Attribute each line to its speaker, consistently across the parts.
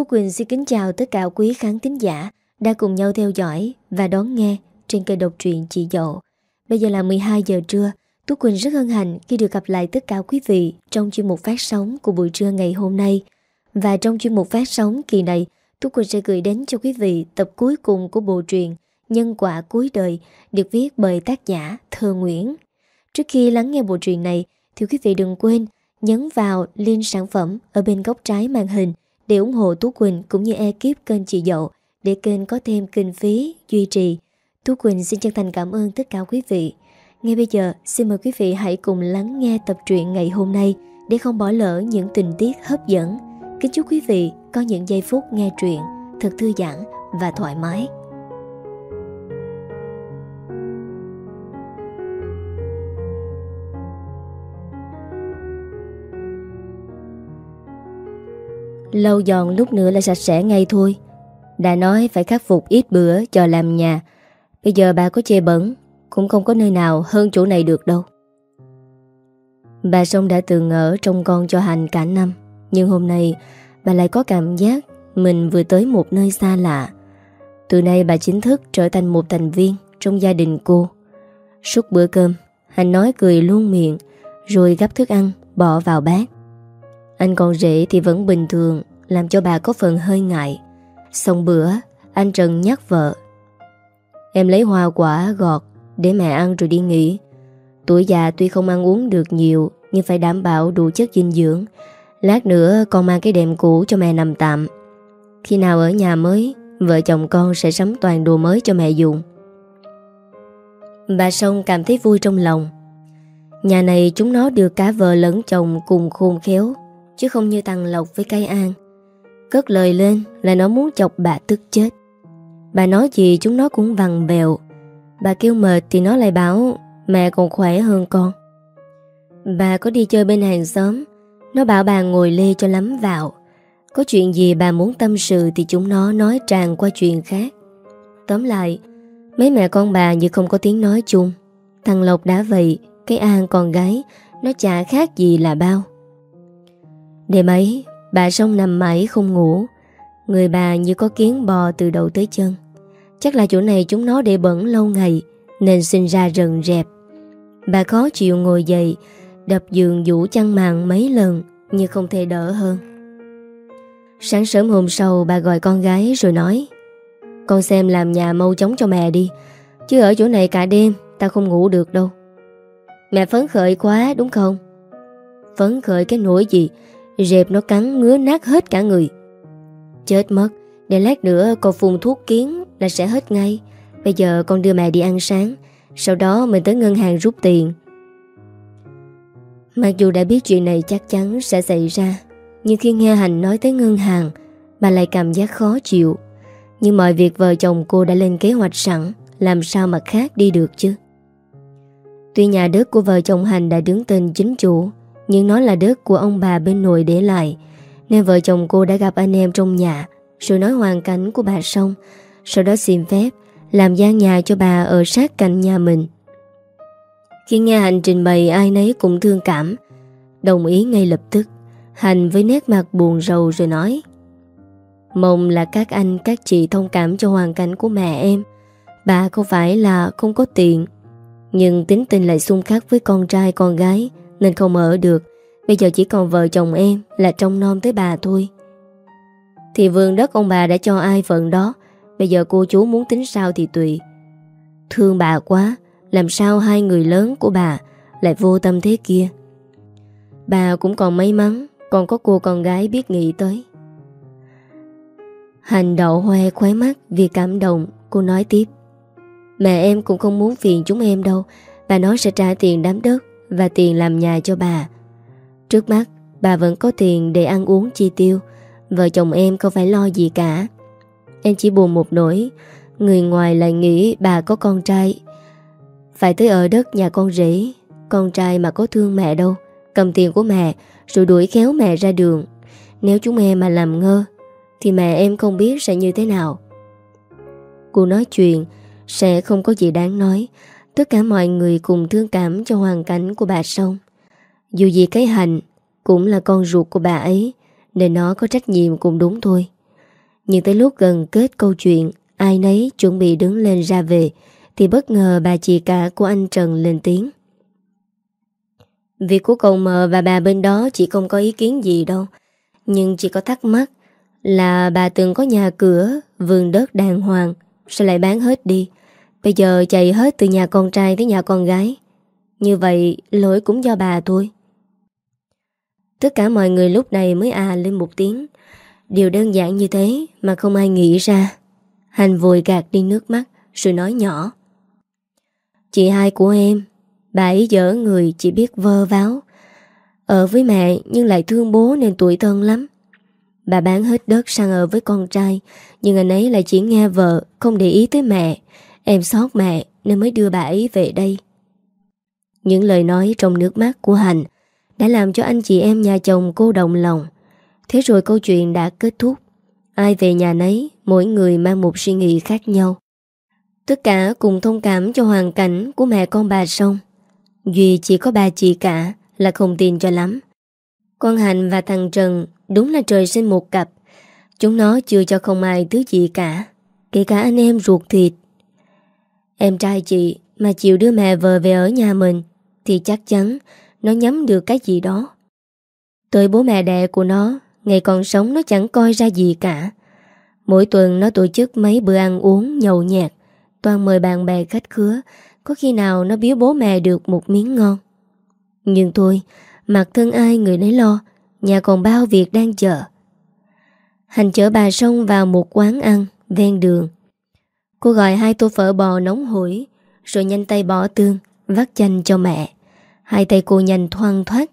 Speaker 1: Tú Quỳnh xin kính chào tất cả quý khán thính giả đã cùng nhau theo dõi và đón nghe trên kênh độc truyện Chị Dậu. Bây giờ là 12 giờ trưa, Tú Quỳnh rất hân hạnh khi được gặp lại tất cả quý vị trong chuyên mục phát sóng của buổi trưa ngày hôm nay. Và trong chuyên mục phát sóng kỳ này, Tú Quỳnh sẽ gửi đến cho quý vị tập cuối cùng của bộ truyện Nhân quả cuối đời được viết bởi tác giả Thơ Nguyễn. Trước khi lắng nghe bộ truyện này thì quý vị đừng quên nhấn vào link sản phẩm ở bên góc trái màn hình để ủng hộ Tú Quỳnh cũng như ekip kênh chị Dậu để kênh có thêm kinh phí duy trì. Tú Quỳnh xin chân thành cảm ơn tất cả quý vị. Ngay bây giờ, xin mời quý vị hãy cùng lắng nghe tập truyện ngày hôm nay để không bỏ lỡ những tình tiết hấp dẫn. Kính chúc quý vị có những giây phút nghe truyện thật thư giãn và thoải mái. Lâu giòn lúc nữa là sạch sẽ ngay thôi. Đã nói phải khắc phục ít bữa cho làm nhà. Bây giờ bà có chê bẩn, Cũng không có nơi nào hơn chỗ này được đâu. Bà Sông đã từng ở trong con cho Hành cả năm, Nhưng hôm nay bà lại có cảm giác Mình vừa tới một nơi xa lạ. Từ nay bà chính thức trở thành một thành viên Trong gia đình cô. Suốt bữa cơm Hành nói cười luôn miệng, Rồi gắp thức ăn, bỏ vào bát anh còn rể thì vẫn bình thường, Làm cho bà có phần hơi ngại. Xong bữa, Anh Trần nhắc vợ. Em lấy hoa quả, gọt, Để mẹ ăn rồi đi nghỉ. Tuổi già tuy không ăn uống được nhiều, Nhưng phải đảm bảo đủ chất dinh dưỡng. Lát nữa, con mang cái đệm cũ cho mẹ nằm tạm. Khi nào ở nhà mới, Vợ chồng con sẽ sắm toàn đồ mới cho mẹ dùng. Bà Sông cảm thấy vui trong lòng. Nhà này chúng nó được cả vợ lẫn chồng cùng khôn khéo. Chứ không như thằng Lộc với cây An. Cất lời lên là nó muốn chọc bà tức chết. Bà nói gì chúng nó cũng vằn bèo Bà kêu mệt thì nó lại bảo, Mẹ còn khỏe hơn con. Bà có đi chơi bên hàng xóm, Nó bảo bà ngồi lê cho lắm vào. Có chuyện gì bà muốn tâm sự Thì chúng nó nói tràn qua chuyện khác. Tóm lại, Mấy mẹ con bà như không có tiếng nói chung. Thằng Lộc đã vậy, Cái An con gái, Nó chả khác gì là bao. Đêm ấy, bà sông nằm mãi không ngủ. Người bà như có kiến bò từ đầu tới chân. Chắc là chỗ này chúng nó để bẩn lâu ngày, nên sinh ra rần rẹp. Bà khó chịu ngồi dậy, đập giường vũ chăn màn mấy lần, nhưng không thể đỡ hơn. Sáng sớm hôm sau, bà gọi con gái rồi nói Con xem làm nhà mau chóng cho mẹ đi, chứ ở chỗ này cả đêm, ta không ngủ được đâu. Mẹ phấn khởi quá đúng không? Phấn khởi cái nỗi gì Rệp nó cắn, ngứa nát hết cả người. Chết mất Để lát nữa con phun thuốc kiến Là sẽ hết ngay. Bây giờ con đưa mẹ đi ăn sáng, Sau đó mình tới ngân hàng rút tiền. Mặc dù đã biết chuyện này chắc chắn sẽ xảy ra, Nhưng khi nghe Hành nói tới ngân hàng, Bà lại cảm giác khó chịu. Nhưng mọi việc vợ chồng cô đã lên kế hoạch sẵn, Làm sao mà khác đi được chứ? Tuy nhà đất của vợ chồng Hành đã đứng tên chính chủ nhưng nó là đất của ông bà bên nội để lại. Nên vợ chồng cô đã gặp anh em trong nhà. Rồi nói hoàn cảnh của bà xong. Sau đó xin phép, Làm gian nhà cho bà ở sát cạnh nhà mình. Khi nghe Hành trình bày, ai nấy cũng thương cảm. Đồng ý ngay lập tức. Hành với nét mặt buồn rầu rồi nói, Mong là các anh, các chị thông cảm cho hoàn cảnh của mẹ em. Bà không phải là không có tiền, Nhưng tính tình lại xung khắc với con trai, con gái nên không ở được. Bây giờ chỉ còn vợ chồng em Là trông non tới bà thôi. Thì vườn đất ông bà đã cho ai phận đó? Bây giờ cô chú muốn tính sao thì tùy. Thương bà quá, Làm sao hai người lớn của bà Lại vô tâm thế kia? Bà cũng còn may mắn, Còn có cô con gái biết nghĩ tới. Hành đậu hoe khóe mắt Vì cảm động, Cô nói tiếp. Mẹ em cũng không muốn phiền chúng em đâu. Bà nói sẽ trả tiền đám đất và tiền làm nhà cho bà. Trước mắt, bà vẫn có tiền để ăn uống chi tiêu. Vợ chồng em không phải lo gì cả. Em chỉ buồn một nỗi, người ngoài lại nghĩ bà có con trai. Phải tới ở đất nhà con rể, con trai mà có thương mẹ đâu. Cầm tiền của mẹ, rồi đuổi khéo mẹ ra đường. Nếu chúng em mà làm ngơ, thì mẹ em không biết sẽ như thế nào. Cô nói chuyện, sẽ không có gì đáng nói Tất cả mọi người cùng thương cảm cho hoàn cảnh của bà Sông Dù gì cái hành Cũng là con ruột của bà ấy, Nên nó có trách nhiệm cũng đúng thôi. Nhưng tới lúc gần kết câu chuyện, Ai nấy chuẩn bị đứng lên ra về, Thì bất ngờ bà chị cả của anh Trần lên tiếng. Việc của cậu mờ và bà bên đó Chị không có ý kiến gì đâu, Nhưng chỉ có thắc mắc Là bà từng có nhà cửa, Vườn đất đàng hoàng, Sao lại bán hết đi? Bây giờ chạy hết từ nhà con trai tới nhà con gái. Như vậy, lỗi cũng do bà thôi. Tất cả mọi người lúc này mới à lên một tiếng. Điều đơn giản như thế mà không ai nghĩ ra. Hành vội gạt đi nước mắt, Rồi nói nhỏ. Chị hai của em, Bà ấy dở người chỉ biết vơ váo. Ở với mẹ nhưng lại thương bố nên tuổi thân lắm. Bà bán hết đất sang ở với con trai, Nhưng anh ấy lại chỉ nghe vợ, Không để ý tới mẹ. Em xót mẹ, nên mới đưa bà ấy về đây. Những lời nói trong nước mắt của Hành Đã làm cho anh chị em nhà chồng cô động lòng. Thế rồi câu chuyện đã kết thúc. Ai về nhà nấy, Mỗi người mang một suy nghĩ khác nhau. Tất cả cùng thông cảm cho hoàn cảnh Của mẹ con bà Sông Duy chỉ có bà chị cả Là không tin cho lắm. Con Hành và thằng Trần Đúng là trời sinh một cặp. Chúng nó chưa cho không ai thứ gì cả, Kể cả anh em ruột thịt. Em trai chị Mà chịu đưa mẹ vợ về ở nhà mình Thì chắc chắn Nó nhắm được cái gì đó. Tới bố mẹ đẻ của nó, Ngày còn sống nó chẳng coi ra gì cả. Mỗi tuần nó tổ chức mấy bữa ăn uống nhậu nhẹt, Toàn mời bạn bè khách khứa, Có khi nào nó biếu bố mẹ được một miếng ngon. Nhưng thôi Mặt thân ai người nấy lo, Nhà còn bao việc đang chờ. Hành chở bà Sông vào một quán ăn Ven đường. Cô gọi hai tô phở bò nóng hổi Rồi nhanh tay bỏ tương Vắt chanh cho mẹ Hai tay cô nhanh thoang thoát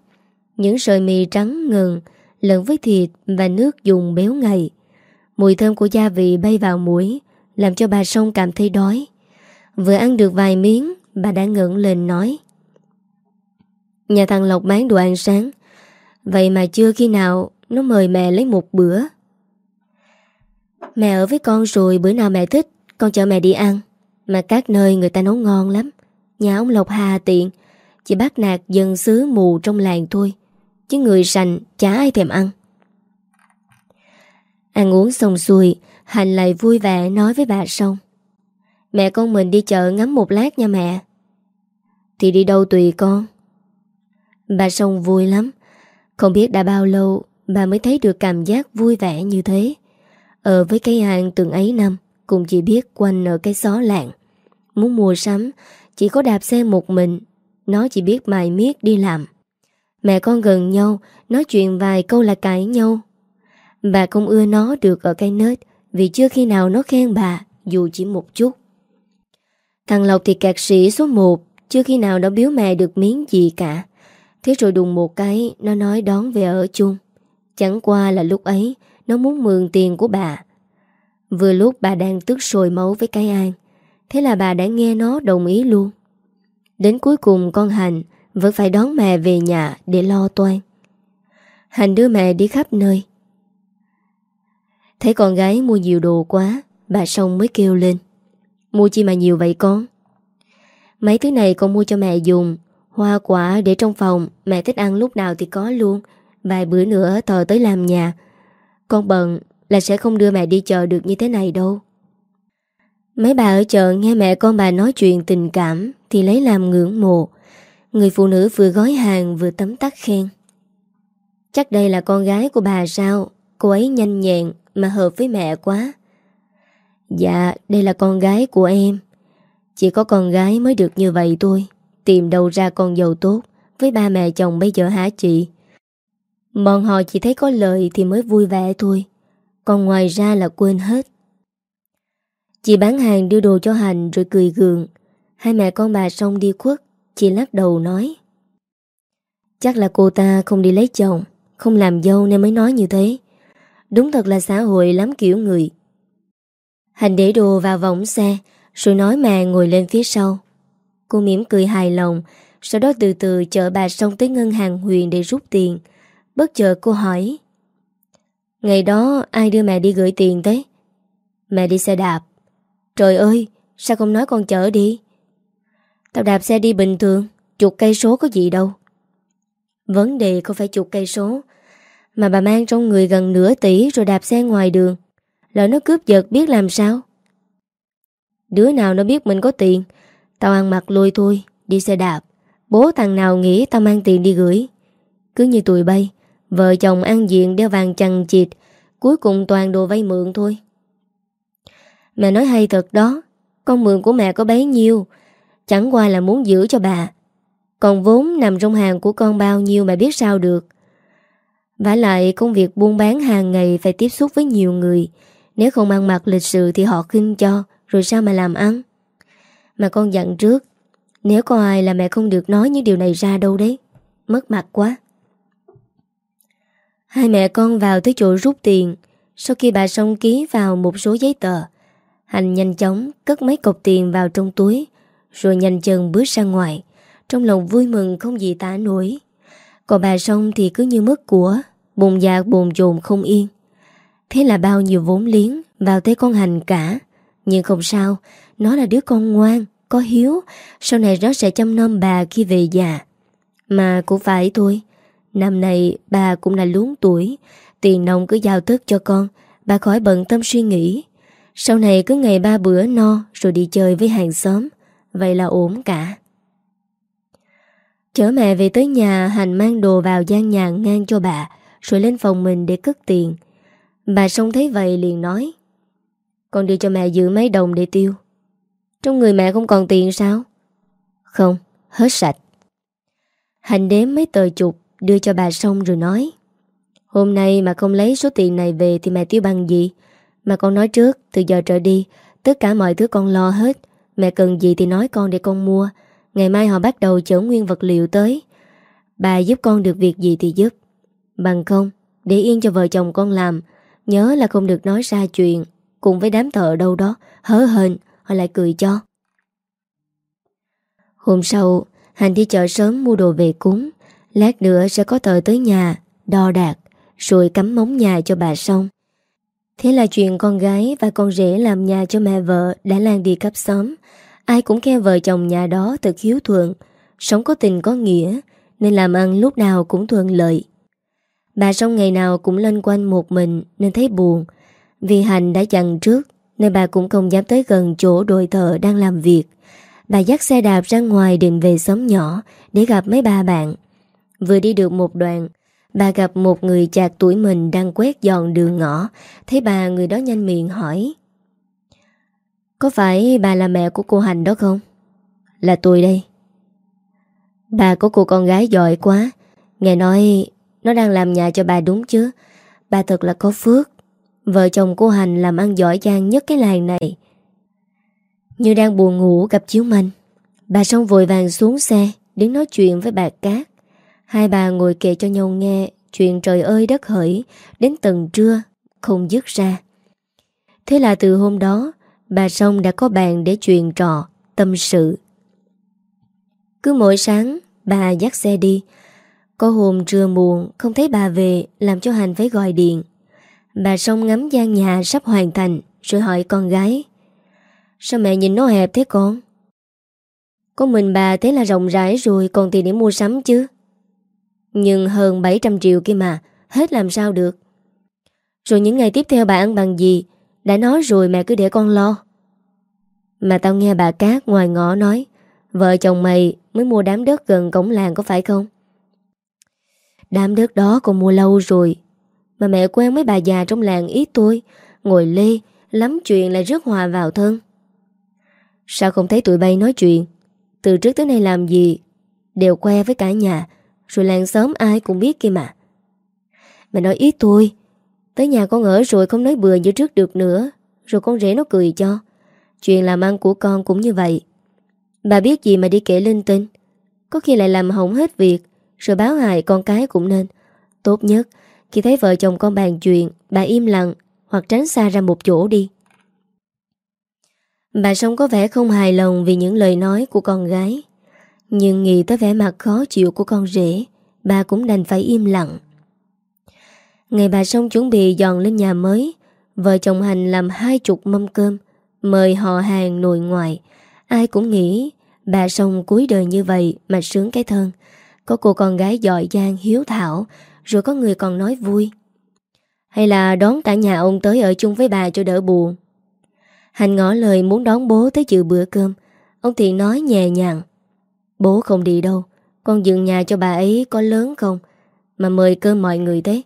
Speaker 1: Những sợi mì trắng ngừng lẫn với thịt và nước dùng béo ngậy. Mùi thơm của gia vị bay vào mũi, làm cho bà Sông cảm thấy đói. Vừa ăn được vài miếng, bà đã ngẩng lên nói. Nhà thằng Lộc bán đồ ăn sáng, vậy mà chưa khi nào nó mời mẹ lấy một bữa. Mẹ ở với con rồi bữa nào mẹ thích, con chở mẹ đi ăn. Mà các nơi người ta nấu ngon lắm. Nhà ông Lộc hà tiện, chỉ bác nạt dân xứ mù trong làng thôi. Chứ người sành chả ai thèm ăn. Ăn uống xong xuôi Hành lại vui vẻ nói với bà Sông Mẹ con mình đi chợ ngắm một lát nha mẹ. Thì đi đâu tùy con? Bà Sông vui lắm. Không biết đã bao lâu Bà mới thấy được cảm giác vui vẻ như thế. Ở với cái hàng từng ấy năm cũng chỉ biết quanh ở cái xó lạng Muốn mua sắm, Chỉ có đạp xe một mình. Nó chỉ biết mài miết đi làm. Mẹ con gần nhau, Nói chuyện vài câu là cãi nhau. Bà không ưa nó được ở cái nết, Vì chưa khi nào nó khen bà, Dù chỉ một chút. Thằng Lộc thì kẹt sĩ số 1 Chưa khi nào nó biếu mẹ được miếng gì cả. Thế rồi đùng một cái, Nó nói đón về ở chung. Chẳng qua là lúc ấy, Nó muốn mượn tiền của bà. Vừa lúc bà đang tức sôi máu với cái an Thế là bà đã nghe nó đồng ý luôn. Đến cuối cùng con Hành vẫn phải đón mẹ về nhà để lo toan. Hành đưa mẹ đi khắp nơi. Thấy con gái mua nhiều đồ quá, Bà Sông mới kêu lên. Mua chi mà nhiều vậy con? Mấy thứ này con mua cho mẹ dùng, Hoa quả để trong phòng, Mẹ thích ăn lúc nào thì có luôn. Vài bữa nữa tờ tới làm nhà. Con bận là sẽ không đưa mẹ đi chợ được như thế này đâu. Mấy bà ở chợ nghe mẹ con bà nói chuyện tình cảm Thì lấy làm ngưỡng mộ. Người phụ nữ vừa gói hàng vừa tấm tắc khen. Chắc đây là con gái của bà sao? Cô ấy nhanh nhẹn mà hợp với mẹ quá. Dạ đây là con gái của em. Chỉ có con gái mới được như vậy thôi. Tìm đâu ra con giàu tốt. Với ba mẹ chồng bây giờ hả chị? Bọn họ chỉ thấy có lợi Thì mới vui vẻ thôi. Còn ngoài ra là quên hết. Chị bán hàng đưa đồ cho Hành Rồi cười gượng. Hai mẹ con bà xong đi khuất, Chị lắc đầu nói. Chắc là cô ta không đi lấy chồng, Không làm dâu nên mới nói như thế. Đúng thật là xã hội lắm kiểu người. Hành để đồ vào vòng xe, Rồi nói mẹ ngồi lên phía sau. Cô mỉm cười hài lòng, Sau đó từ từ chở bà xong tới ngân hàng huyền để rút tiền. Bất chợt cô hỏi Ngày đó, ai đưa mẹ đi gửi tiền thế? Mẹ đi xe đạp. Trời ơi, Sao không nói con chở đi? Tao đạp xe đi bình thường Chục cây số có gì đâu. Vấn đề không phải chục cây số, Mà bà mang trong người gần nửa tỷ Rồi đạp xe ngoài đường. Lỡ nó cướp giật biết làm sao? Đứa nào nó biết mình có tiền, Tao ăn mặc lôi thôi, Đi xe đạp. Bố thằng nào nghĩ tao mang tiền đi gửi? Cứ như tụi bay Vợ chồng ăn diện đeo vàng chằng chịt, Cuối cùng toàn đồ vay mượn thôi. Mẹ nói hay thật đó, Con mượn của mẹ có bấy nhiêu, Chẳng qua là muốn giữ cho bà. Còn vốn nằm trong hàng của con bao nhiêu mà biết sao được. Vả lại công việc buôn bán hàng ngày phải tiếp xúc với nhiều người, Nếu không ăn mặc lịch sự thì họ khinh cho, Rồi sao mà làm ăn? Mà con dặn trước, Nếu có ai là mẹ không được nói những điều này ra đâu đấy, Mất mặt quá. Hai mẹ con vào tới chỗ rút tiền. Sau khi bà xong ký vào một số giấy tờ Hành nhanh chóng cất mấy cọc tiền vào trong túi, Rồi nhanh chân bước ra ngoài. Trong lòng vui mừng không gì tả nổi. Còn bà xong thì cứ như mất của, Bồn dạ bồn chồn không yên. Thế là bao nhiêu vốn liếng Vào tới con hành cả. Nhưng không sao, Nó là đứa con ngoan, Có hiếu. Sau này nó sẽ chăm nom bà khi về già. Mà cũng phải thôi. Năm nay bà cũng là luống tuổi, Tiền nông cứ giao tất cho con, Bà khỏi bận tâm suy nghĩ. Sau này cứ ngày ba bữa no Rồi đi chơi với hàng xóm, Vậy là ổn cả. Chở mẹ về tới nhà Hành mang đồ vào gian nhà ngang cho bà, Rồi lên phòng mình để cất tiền. Bà xong thấy vậy liền nói, Con đi cho mẹ giữ mấy đồng để tiêu. Trong người mẹ không còn tiền sao? Không, Hết sạch. Hành đếm mấy tờ chục Đưa cho bà xong rồi nói. Hôm nay mà không lấy số tiền này về Thì mẹ tiêu bằng gì? Mà con nói trước, từ giờ trở đi, Tất cả mọi thứ con lo hết. Mẹ cần gì thì nói con để con mua. Ngày mai họ bắt đầu chở nguyên vật liệu tới. Bà giúp con được việc gì thì giúp. Bằng không, Để yên cho vợ chồng con làm. Nhớ là không được nói ra chuyện Cùng với đám thợ đâu đó. Hớ hên Họ lại cười cho. Hôm sau Hành đi chợ sớm mua đồ về cúng. Lát nữa sẽ có thợ tới nhà Đo đạc Rồi cắm móng nhà cho bà xong Thế là chuyện con gái và con rể làm nhà cho mẹ vợ đã lan đi khắp xóm. Ai cũng khen vợ chồng nhà đó thật hiếu thuận, sống có tình có nghĩa, nên làm ăn lúc nào cũng thuận lợi. Bà xong ngày nào cũng lên quanh một mình nên thấy buồn. Vì Hành đã dặn trước nên bà cũng không dám tới gần chỗ đội thợ đang làm việc. Bà dắt xe đạp ra ngoài định về xóm nhỏ để gặp mấy bà bạn. Vừa đi được một đoạn, bà gặp một người chạc tuổi mình đang quét dọn đường ngõ. Thấy bà người đó nhanh miệng hỏi. Có phải bà là mẹ của cô Hành đó không? Là tôi đây. Bà có cô con gái giỏi quá. Nghe nói nó đang làm nhà cho bà đúng chứ. Bà thật là có phước. Vợ chồng cô Hành làm ăn giỏi giang nhất cái làng này. Như đang buồn ngủ gặp chiếu manh. Bà xong vội vàng xuống xe, đứng nói chuyện với bà Cát. Hai bà ngồi kể cho nhau nghe chuyện trời ơi đất hỡi đến tầng trưa, không dứt ra. Thế là từ hôm đó, bà Sông đã có bàn để chuyện trò, tâm sự. Cứ mỗi sáng, bà dắt xe đi. Có hôm trưa muộn, không thấy bà về, làm cho Hành phải gọi điện. Bà Sông ngắm gian nhà sắp hoàn thành, rồi hỏi con gái. Sao mẹ nhìn nó hẹp thế con? Có mình bà thế là rộng rãi rồi, còn tiền để mua sắm chứ. Nhưng hơn 700 triệu kia mà, Hết làm sao được? Rồi những ngày tiếp theo bà ăn bằng gì? Đã nói rồi mẹ cứ để con lo. Mà tao nghe bà Cát ngoài ngõ nói, Vợ chồng mày mới mua đám đất gần cổng làng có phải không? Đám đất đó còn mua lâu rồi, Mà mẹ quen mấy bà già trong làng ít tôi, Ngồi lê, Lắm chuyện lại rất hòa vào thân. Sao không thấy tụi bay nói chuyện? Từ trước tới nay làm gì? Đều que với cả nhà rồi làng xóm ai cũng biết kia mà. Mẹ nói ít thôi Tới nhà con ở rồi không nói bừa như trước được nữa, Rồi con rể nó cười cho. Chuyện làm ăn của con cũng như vậy. Bà biết gì mà đi kể linh tinh. Có khi lại làm hỏng hết việc, Rồi báo hại con cái cũng nên. Tốt nhất, Khi thấy vợ chồng con bàn chuyện, Bà im lặng Hoặc tránh xa ra một chỗ đi. Bà sống có vẻ không hài lòng Vì những lời nói của con gái nhưng nghĩ tới vẻ mặt khó chịu của con rể, Bà cũng đành phải im lặng. Ngày bà xong chuẩn bị dọn lên nhà mới, Vợ chồng Hành làm hai chục mâm cơm, Mời họ hàng nội ngoại. Ai cũng nghĩ, Bà xong cuối đời như vậy mà sướng cái thân. Có cô con gái giỏi giang, hiếu thảo, Rồi có người còn nói vui. Hay là đón cả nhà ông tới ở chung với bà cho đỡ buồn? Hành ngỏ lời muốn đón bố tới dự bữa cơm. Ông Thiện nói nhẹ nhàng. Bố không đi đâu, Con dựng nhà cho bà ấy có lớn không? Mà mời cơm mọi người thế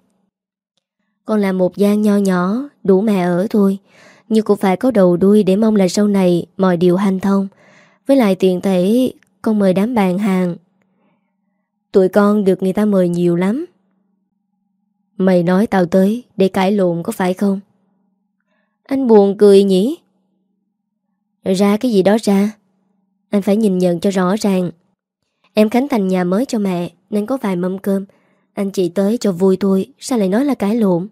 Speaker 1: Con làm một gian nho nhỏ, Đủ mẹ ở thôi. Nhưng cũng phải có đầu đuôi để mong là sau này Mọi điều hành thông. Với lại tiện thể, Con mời đám bàn hàng. Tụi con được người ta mời nhiều lắm. Mày nói tao tới Để cãi lộn có phải không? Anh buồn cười nhỉ? Ra cái gì đó ra. Anh phải nhìn nhận cho rõ ràng. Em khánh thành nhà mới cho mẹ, Nên có vài mâm cơm. Anh chị tới cho vui thôi, Sao lại nói là cãi lộn?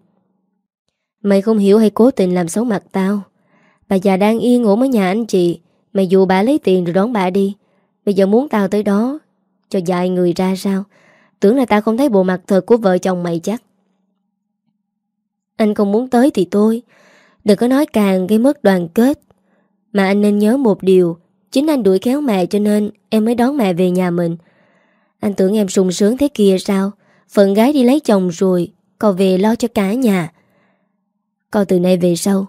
Speaker 1: Mày không hiểu hay cố tình làm xấu mặt tao. Bà già đang yên ngủ ở nhà anh chị, Mày dù bà lấy tiền rồi đón bà đi. Bây giờ muốn tao tới đó, Cho dài người ra sao? Tưởng là tao không thấy bộ mặt thật của vợ chồng mày chắc. Anh không muốn tới thì tôi Đừng có nói càng gây mất đoàn kết. Mà anh nên nhớ một điều Chính anh đuổi kéo mẹ cho nên Em mới đón mẹ về nhà mình. Anh tưởng em sung sướng thế kia sao? Phận gái đi lấy chồng rồi, Còn về lo cho cả nhà. Còn từ nay về sau,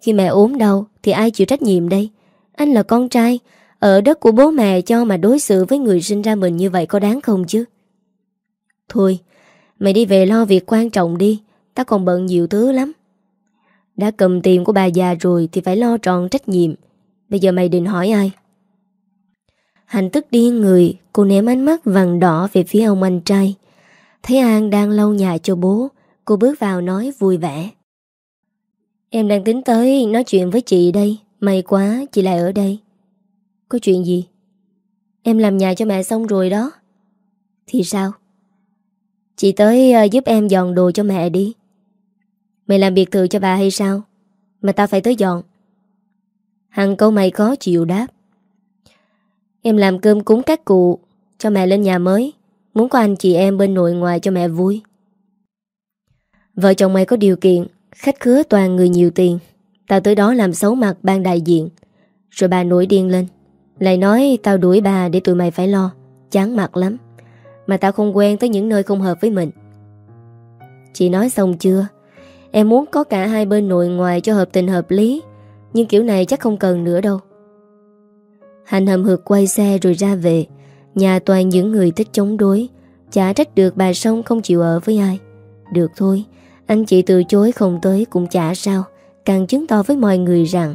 Speaker 1: Khi mẹ ốm đau Thì ai chịu trách nhiệm đây? Anh là con trai, Ở đất của bố mẹ cho mà đối xử với người sinh ra mình như vậy có đáng không chứ? Thôi, Mày đi về lo việc quan trọng đi Ta còn bận nhiều thứ lắm. Đã cầm tiền của bà già rồi Thì phải lo tròn trách nhiệm. Bây giờ mày định hỏi ai? Hành tức điên người, Cô ném ánh mắt vàng đỏ về phía ông anh trai. Thấy An đang lau nhà cho bố, Cô bước vào nói vui vẻ. Em đang tính tới nói chuyện với chị đây, May quá chị lại ở đây. Có chuyện gì? Em làm nhà cho mẹ xong rồi đó. Thì sao? Chị tới ờ, giúp em dọn đồ cho mẹ đi. Mày làm biệt thự cho bà hay sao? Mà tao phải tới dọn. Hằng câu mày có chịu đáp. Em làm cơm cúng các cụ, Cho mẹ lên nhà mới. Muốn có anh chị em bên nội ngoài cho mẹ vui. Vợ chồng mày có điều kiện, Khách khứa toàn người nhiều tiền. Tao tới đó làm xấu mặt ban đại diện. Rồi bà nổi điên lên. Lại nói tao đuổi bà để tụi mày phải lo. Chán mặt lắm. Mà tao không quen tới những nơi không hợp với mình. Chị nói xong chưa? Em muốn có cả hai bên nội ngoài cho hợp tình hợp lý. Nhưng kiểu này chắc không cần nữa đâu. Hành hầm hực quay xe rồi ra về. Nhà toàn những người thích chống đối. Chả trách được bà Sông không chịu ở với ai. Được thôi, Anh chị từ chối không tới cũng chả sao. Càng chứng tỏ với mọi người rằng,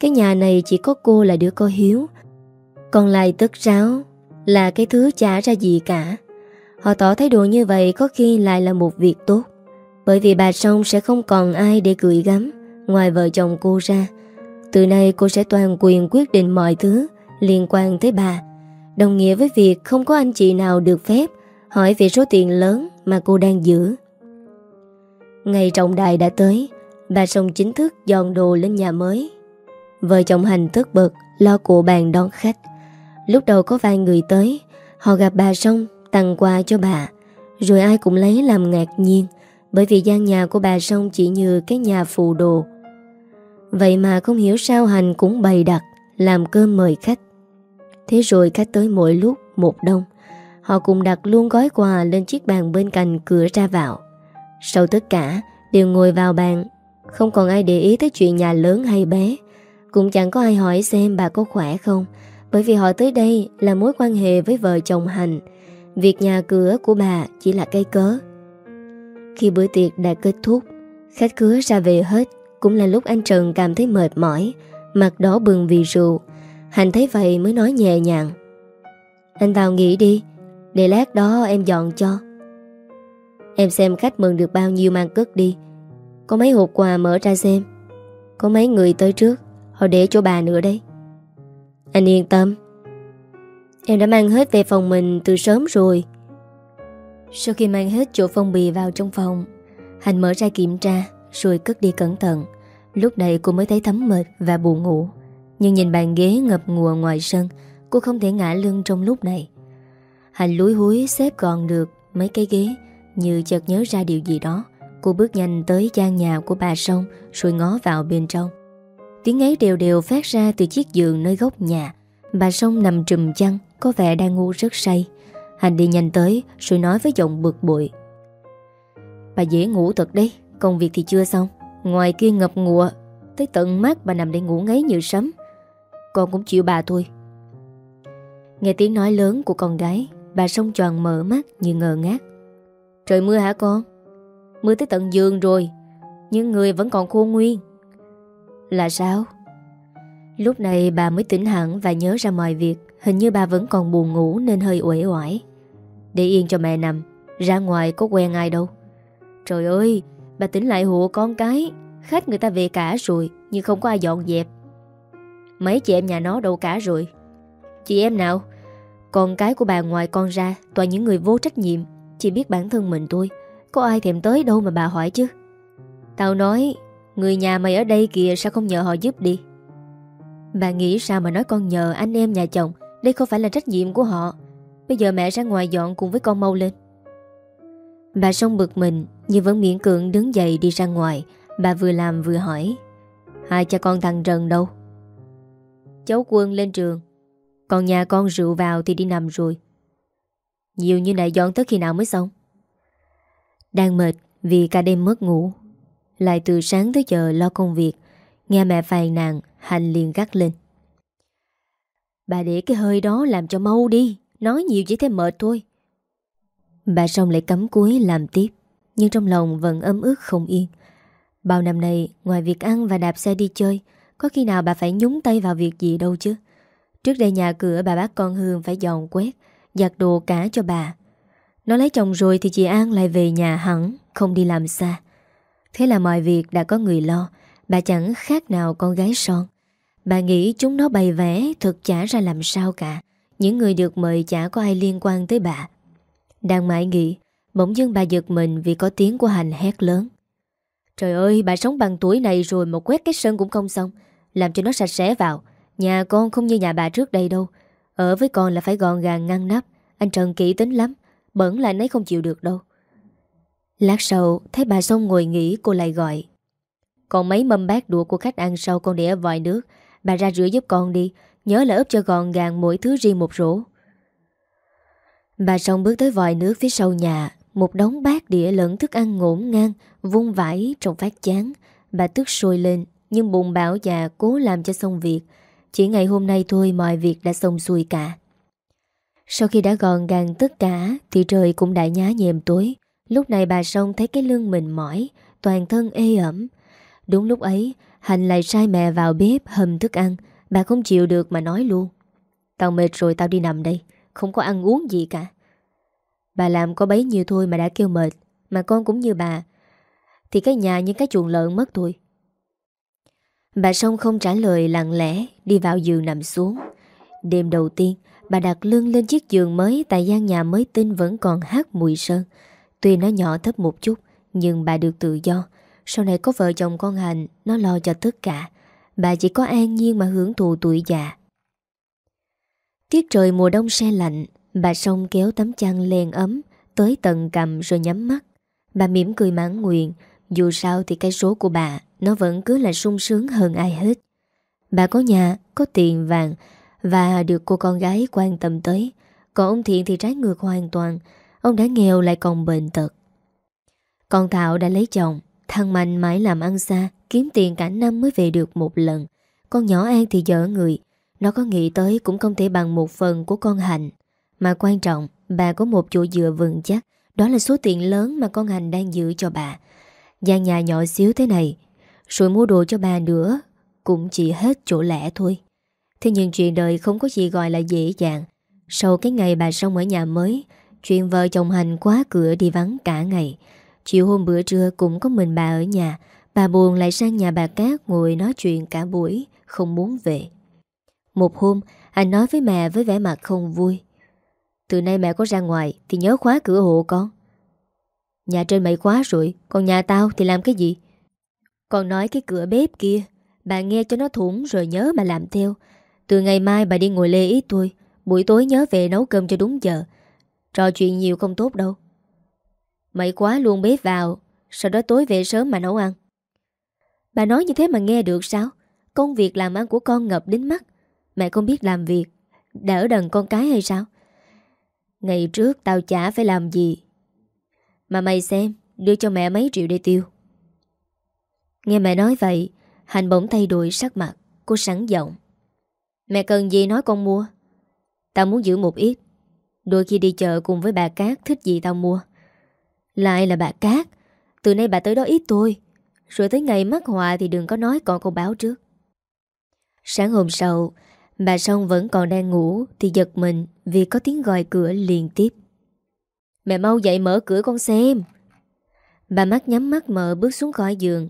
Speaker 1: Cái nhà này chỉ có cô là đứa có hiếu. Còn lại tức ráo Là cái thứ chả ra gì cả. Họ tỏ thái độ như vậy Có khi lại là một việc tốt. Bởi vì bà Sông sẽ không còn ai để gửi gắm Ngoài vợ chồng cô ra. Từ nay cô sẽ toàn quyền quyết định mọi thứ liên quan tới bà Đồng nghĩa với việc không có anh chị nào được phép hỏi về số tiền lớn mà cô đang giữ. Ngày trọng đại đã tới, bà Sông chính thức dọn đồ lên nhà mới. Vợ chồng hành tức bực, lo cụ bàn đón khách. Lúc đầu có vài người tới, họ gặp bà Sông tặng quà cho bà, rồi ai cũng lấy làm ngạc nhiên, bởi vì gian nhà của bà Sông chỉ như cái nhà phù đồ. Vậy mà không hiểu sao Hành cũng bày đặt, làm cơm mời khách. Thế rồi khách tới mỗi lúc một đông, Họ cùng đặt luôn gói quà lên chiếc bàn bên cạnh cửa ra vào. Sau tất cả, đều ngồi vào bàn. Không còn ai để ý tới chuyện nhà lớn hay bé. Cũng chẳng có ai hỏi xem bà có khỏe không, Bởi vì họ tới đây là mối quan hệ với vợ chồng Hành Việc nhà cửa của bà chỉ là cây cớ. Khi bữa tiệc đã kết thúc, Khách cứa ra về hết. Cũng là lúc anh Trần cảm thấy mệt mỏi, Mặt đỏ bừng vì rượu. Hành thấy vậy mới nói nhẹ nhàng. Anh vào nghỉ đi, Để lát đó em dọn cho. Em xem khách mừng được bao nhiêu mang cất đi. Có mấy hộp quà mở ra xem. Có mấy người tới trước, Họ để cho bà nữa đấy. Anh yên tâm. Em đã mang hết về phòng mình từ sớm rồi. Sau khi mang hết chỗ phong bì vào trong phòng, Hành mở ra kiểm tra, Rồi cất đi cẩn thận. Lúc này cô mới thấy thấm mệt và buồn ngủ nhưng nhìn bàn ghế ngập ngùa ngoài sân, Cô không thể ngã lưng trong lúc này. Hành lúi húi xếp gọn được mấy cái ghế, Như chợt nhớ ra điều gì đó. Cô bước nhanh tới gian nhà của bà Sông Rồi ngó vào bên trong. Tiếng ấy đều đều phát ra từ chiếc giường nơi góc nhà. Bà Sông nằm trùm chăn, Có vẻ đang ngủ rất say. Hành đi nhanh tới, Rồi nói với giọng bực bội. Bà dễ ngủ thật đấy, Công việc thì chưa xong. Ngoài kia ngập ngụa Tới tận mắt bà nằm để ngủ ngáy như sấm. Con cũng chịu bà thôi. Nghe tiếng nói lớn của con gái, Bà sông tròn mở mắt như ngờ ngác. Trời mưa hả con? Mưa tới tận giường rồi, Nhưng người vẫn còn khô nguyên. Là sao? Lúc này bà mới tỉnh hẳn Và nhớ ra mọi việc, Hình như bà vẫn còn buồn ngủ nên hơi uể oải. Để yên cho mẹ nằm, Ra ngoài có quen ai đâu. Trời ơi, Bà tỉnh lại hộ con cái, Khách người ta về cả rồi, Nhưng không có ai dọn dẹp. Mấy chị em nhà nó đâu cả rồi. Chị em nào? Con cái của bà ngoài con ra, Toàn những người vô trách nhiệm. Chỉ biết bản thân mình thôi. Có ai thèm tới đâu mà bà hỏi chứ? Tao nói, Người nhà mày ở đây kìa, sao không nhờ họ giúp đi? Bà nghĩ sao mà nói con nhờ anh em nhà chồng? Đây không phải là trách nhiệm của họ. Bây giờ mẹ ra ngoài dọn cùng với con mau lên. Bà sông bực mình, Nhưng vẫn miễn cưỡng đứng dậy đi ra ngoài. Bà vừa làm vừa hỏi, Hai cha con thằng Trần đâu? Cháu quân lên trường. Còn nhà con rượu vào thì đi nằm rồi. Nhiều như này dọn tới khi nào mới xong? Đang mệt Vì cả đêm mất ngủ. Lại từ sáng tới giờ lo công việc, Nghe mẹ phàn nàn Hành liền gắt lên. Bà để cái hơi đó làm cho mau đi, Nói nhiều chỉ thêm mệt thôi. Bà xong lại cắm cúi làm tiếp, Nhưng trong lòng vẫn ấm ức không yên. Bao năm nay, Ngoài việc ăn và đạp xe đi chơi có khi nào bà phải nhúng tay vào việc gì đâu chứ? Trước đây nhà cửa bà bác con Hương Phải dọn quét, Giặt đồ cả cho bà. Nó lấy chồng rồi thì chị An lại về nhà hẳn, Không đi làm xa. Thế là mọi việc đã có người lo, Bà chẳng khác nào con gái son. Bà nghĩ chúng nó bày vẽ, Thực chả ra làm sao cả. Những người được mời chả có ai liên quan tới bà. Đang mãi nghĩ, Bỗng dưng bà giật mình vì có tiếng của Hành hét lớn. Trời ơi, bà sống bằng tuổi này rồi Mà quét cái sân cũng không xong. Làm cho nó sạch sẽ vào. Nhà con không như nhà bà trước đây đâu. Ở với con là phải gọn gàng, ngăn nắp. Anh Trần kỹ tính lắm, Bẩn là nấy không chịu được đâu. Lát sau, thấy bà xong ngồi nghỉ, cô lại gọi. Còn mấy mâm bát đũa của khách ăn sau con để ở vòi nước. Bà ra rửa giúp con đi, Nhớ là ướp cho gọn gàng mỗi thứ riêng một rổ. Bà xong bước tới vòi nước phía sau nhà. Một đống bát đĩa lẫn thức ăn ngổn ngang, Vung vãi trong phát chán. Bà tức sôi lên nhưng bụng bảo già cố làm cho xong việc. Chỉ ngày hôm nay thôi mọi việc đã xong xuôi cả. Sau khi đã gọn gàng tất cả, Thì trời cũng đã nhá nhèm tối. Lúc này bà sông thấy cái lưng mình mỏi, Toàn thân ê ẩm. Đúng lúc ấy Hành lại sai mẹ vào bếp hầm thức ăn. Bà không chịu được mà nói luôn. Tao mệt rồi, tao đi nằm đây. Không có ăn uống gì cả. Bà làm có bấy nhiêu thôi mà đã kêu mệt, Mà con cũng như bà. Thì cái nhà như cái chuồng lợn mất thôi. Bà Sông không trả lời, lặng lẽ Đi vào giường nằm xuống. Đêm đầu tiên, Bà đặt lưng lên chiếc giường mới, Tại gian nhà mới tinh vẫn còn hát mùi sơn. Tuy nó nhỏ thấp một chút, Nhưng bà được tự do. Sau này có vợ chồng con Hành, Nó lo cho tất cả. Bà chỉ có an nhiên mà hưởng thụ tuổi già. Tiết trời mùa đông xe lạnh, Bà sông kéo tấm chăn len ấm Tới tận cầm rồi nhắm mắt. Bà mỉm cười mãn nguyện dù sao thì cái số của bà Nó vẫn cứ là sung sướng hơn ai hết. Bà có nhà, có tiền vàng Và được cô con gái quan tâm tới. Còn ông Thiện thì trái ngược hoàn toàn Ông đã nghèo lại còn bệnh tật. Con Thảo đã lấy chồng Thằng Mạnh mãi làm ăn xa Kiếm tiền cả năm mới về được một lần. Con nhỏ An thì dở người Nó có nghĩ tới cũng không thể bằng một phần của con Hạnh. Mà quan trọng Bà có một chỗ dựa vững chắc Đó là số tiền lớn mà con hạnh đang giữ cho bà gian nhà nhỏ xíu thế này, Rồi mua đồ cho bà nữa, Cũng chỉ hết chỗ lẻ thôi. Thế nhưng chuyện đời không có gì gọi là dễ dàng. Sau cái ngày bà xong ở nhà mới, Chuyện vợ chồng Hành quá cửa đi vắng cả ngày. Chiều hôm bữa trưa cũng có mình bà ở nhà, Bà buồn lại sang nhà bà Cát ngồi nói chuyện cả buổi, Không muốn về. Một hôm Anh nói với mẹ với vẻ mặt không vui. Từ nay mẹ có ra ngoài Thì nhớ khóa cửa hộ con. Nhà trên mày quá rồi, Còn nhà tao thì làm cái gì? Còn nói cái cửa bếp kia, Bà nghe cho nó thủng rồi nhớ mà làm theo. Từ ngày mai bà đi ngồi lê ý tôi, Buổi tối nhớ về nấu cơm cho đúng giờ. Trò chuyện nhiều không tốt đâu. Mày quá luôn bếp vào, Sau đó tối về sớm mà nấu ăn. Bà nói như thế mà nghe được sao? Công việc làm ăn của con ngập đến mắt. Mẹ không biết làm việc, Đỡ đần con cái hay sao? Ngày trước tao chả phải làm gì mà mày xem, Đưa cho mẹ mấy triệu để tiêu. Nghe mẹ nói vậy, Hành bỗng thay đổi sắc mặt, Cô sẵn giọng. Mẹ cần gì nói con mua? Tao muốn giữ một ít. Đôi khi đi chợ cùng với bà Cát Thích gì tao mua. Lại là bà Cát, Từ nay bà tới đó ít tôi. Rồi tới ngày mắc họa thì đừng có nói con con báo trước. Sáng hôm sau, Bà Sông vẫn còn đang ngủ Thì giật mình vì có tiếng gọi cửa liên tiếp. Mẹ mau dậy mở cửa con xem. Bà mắt nhắm mắt mở bước xuống khỏi giường.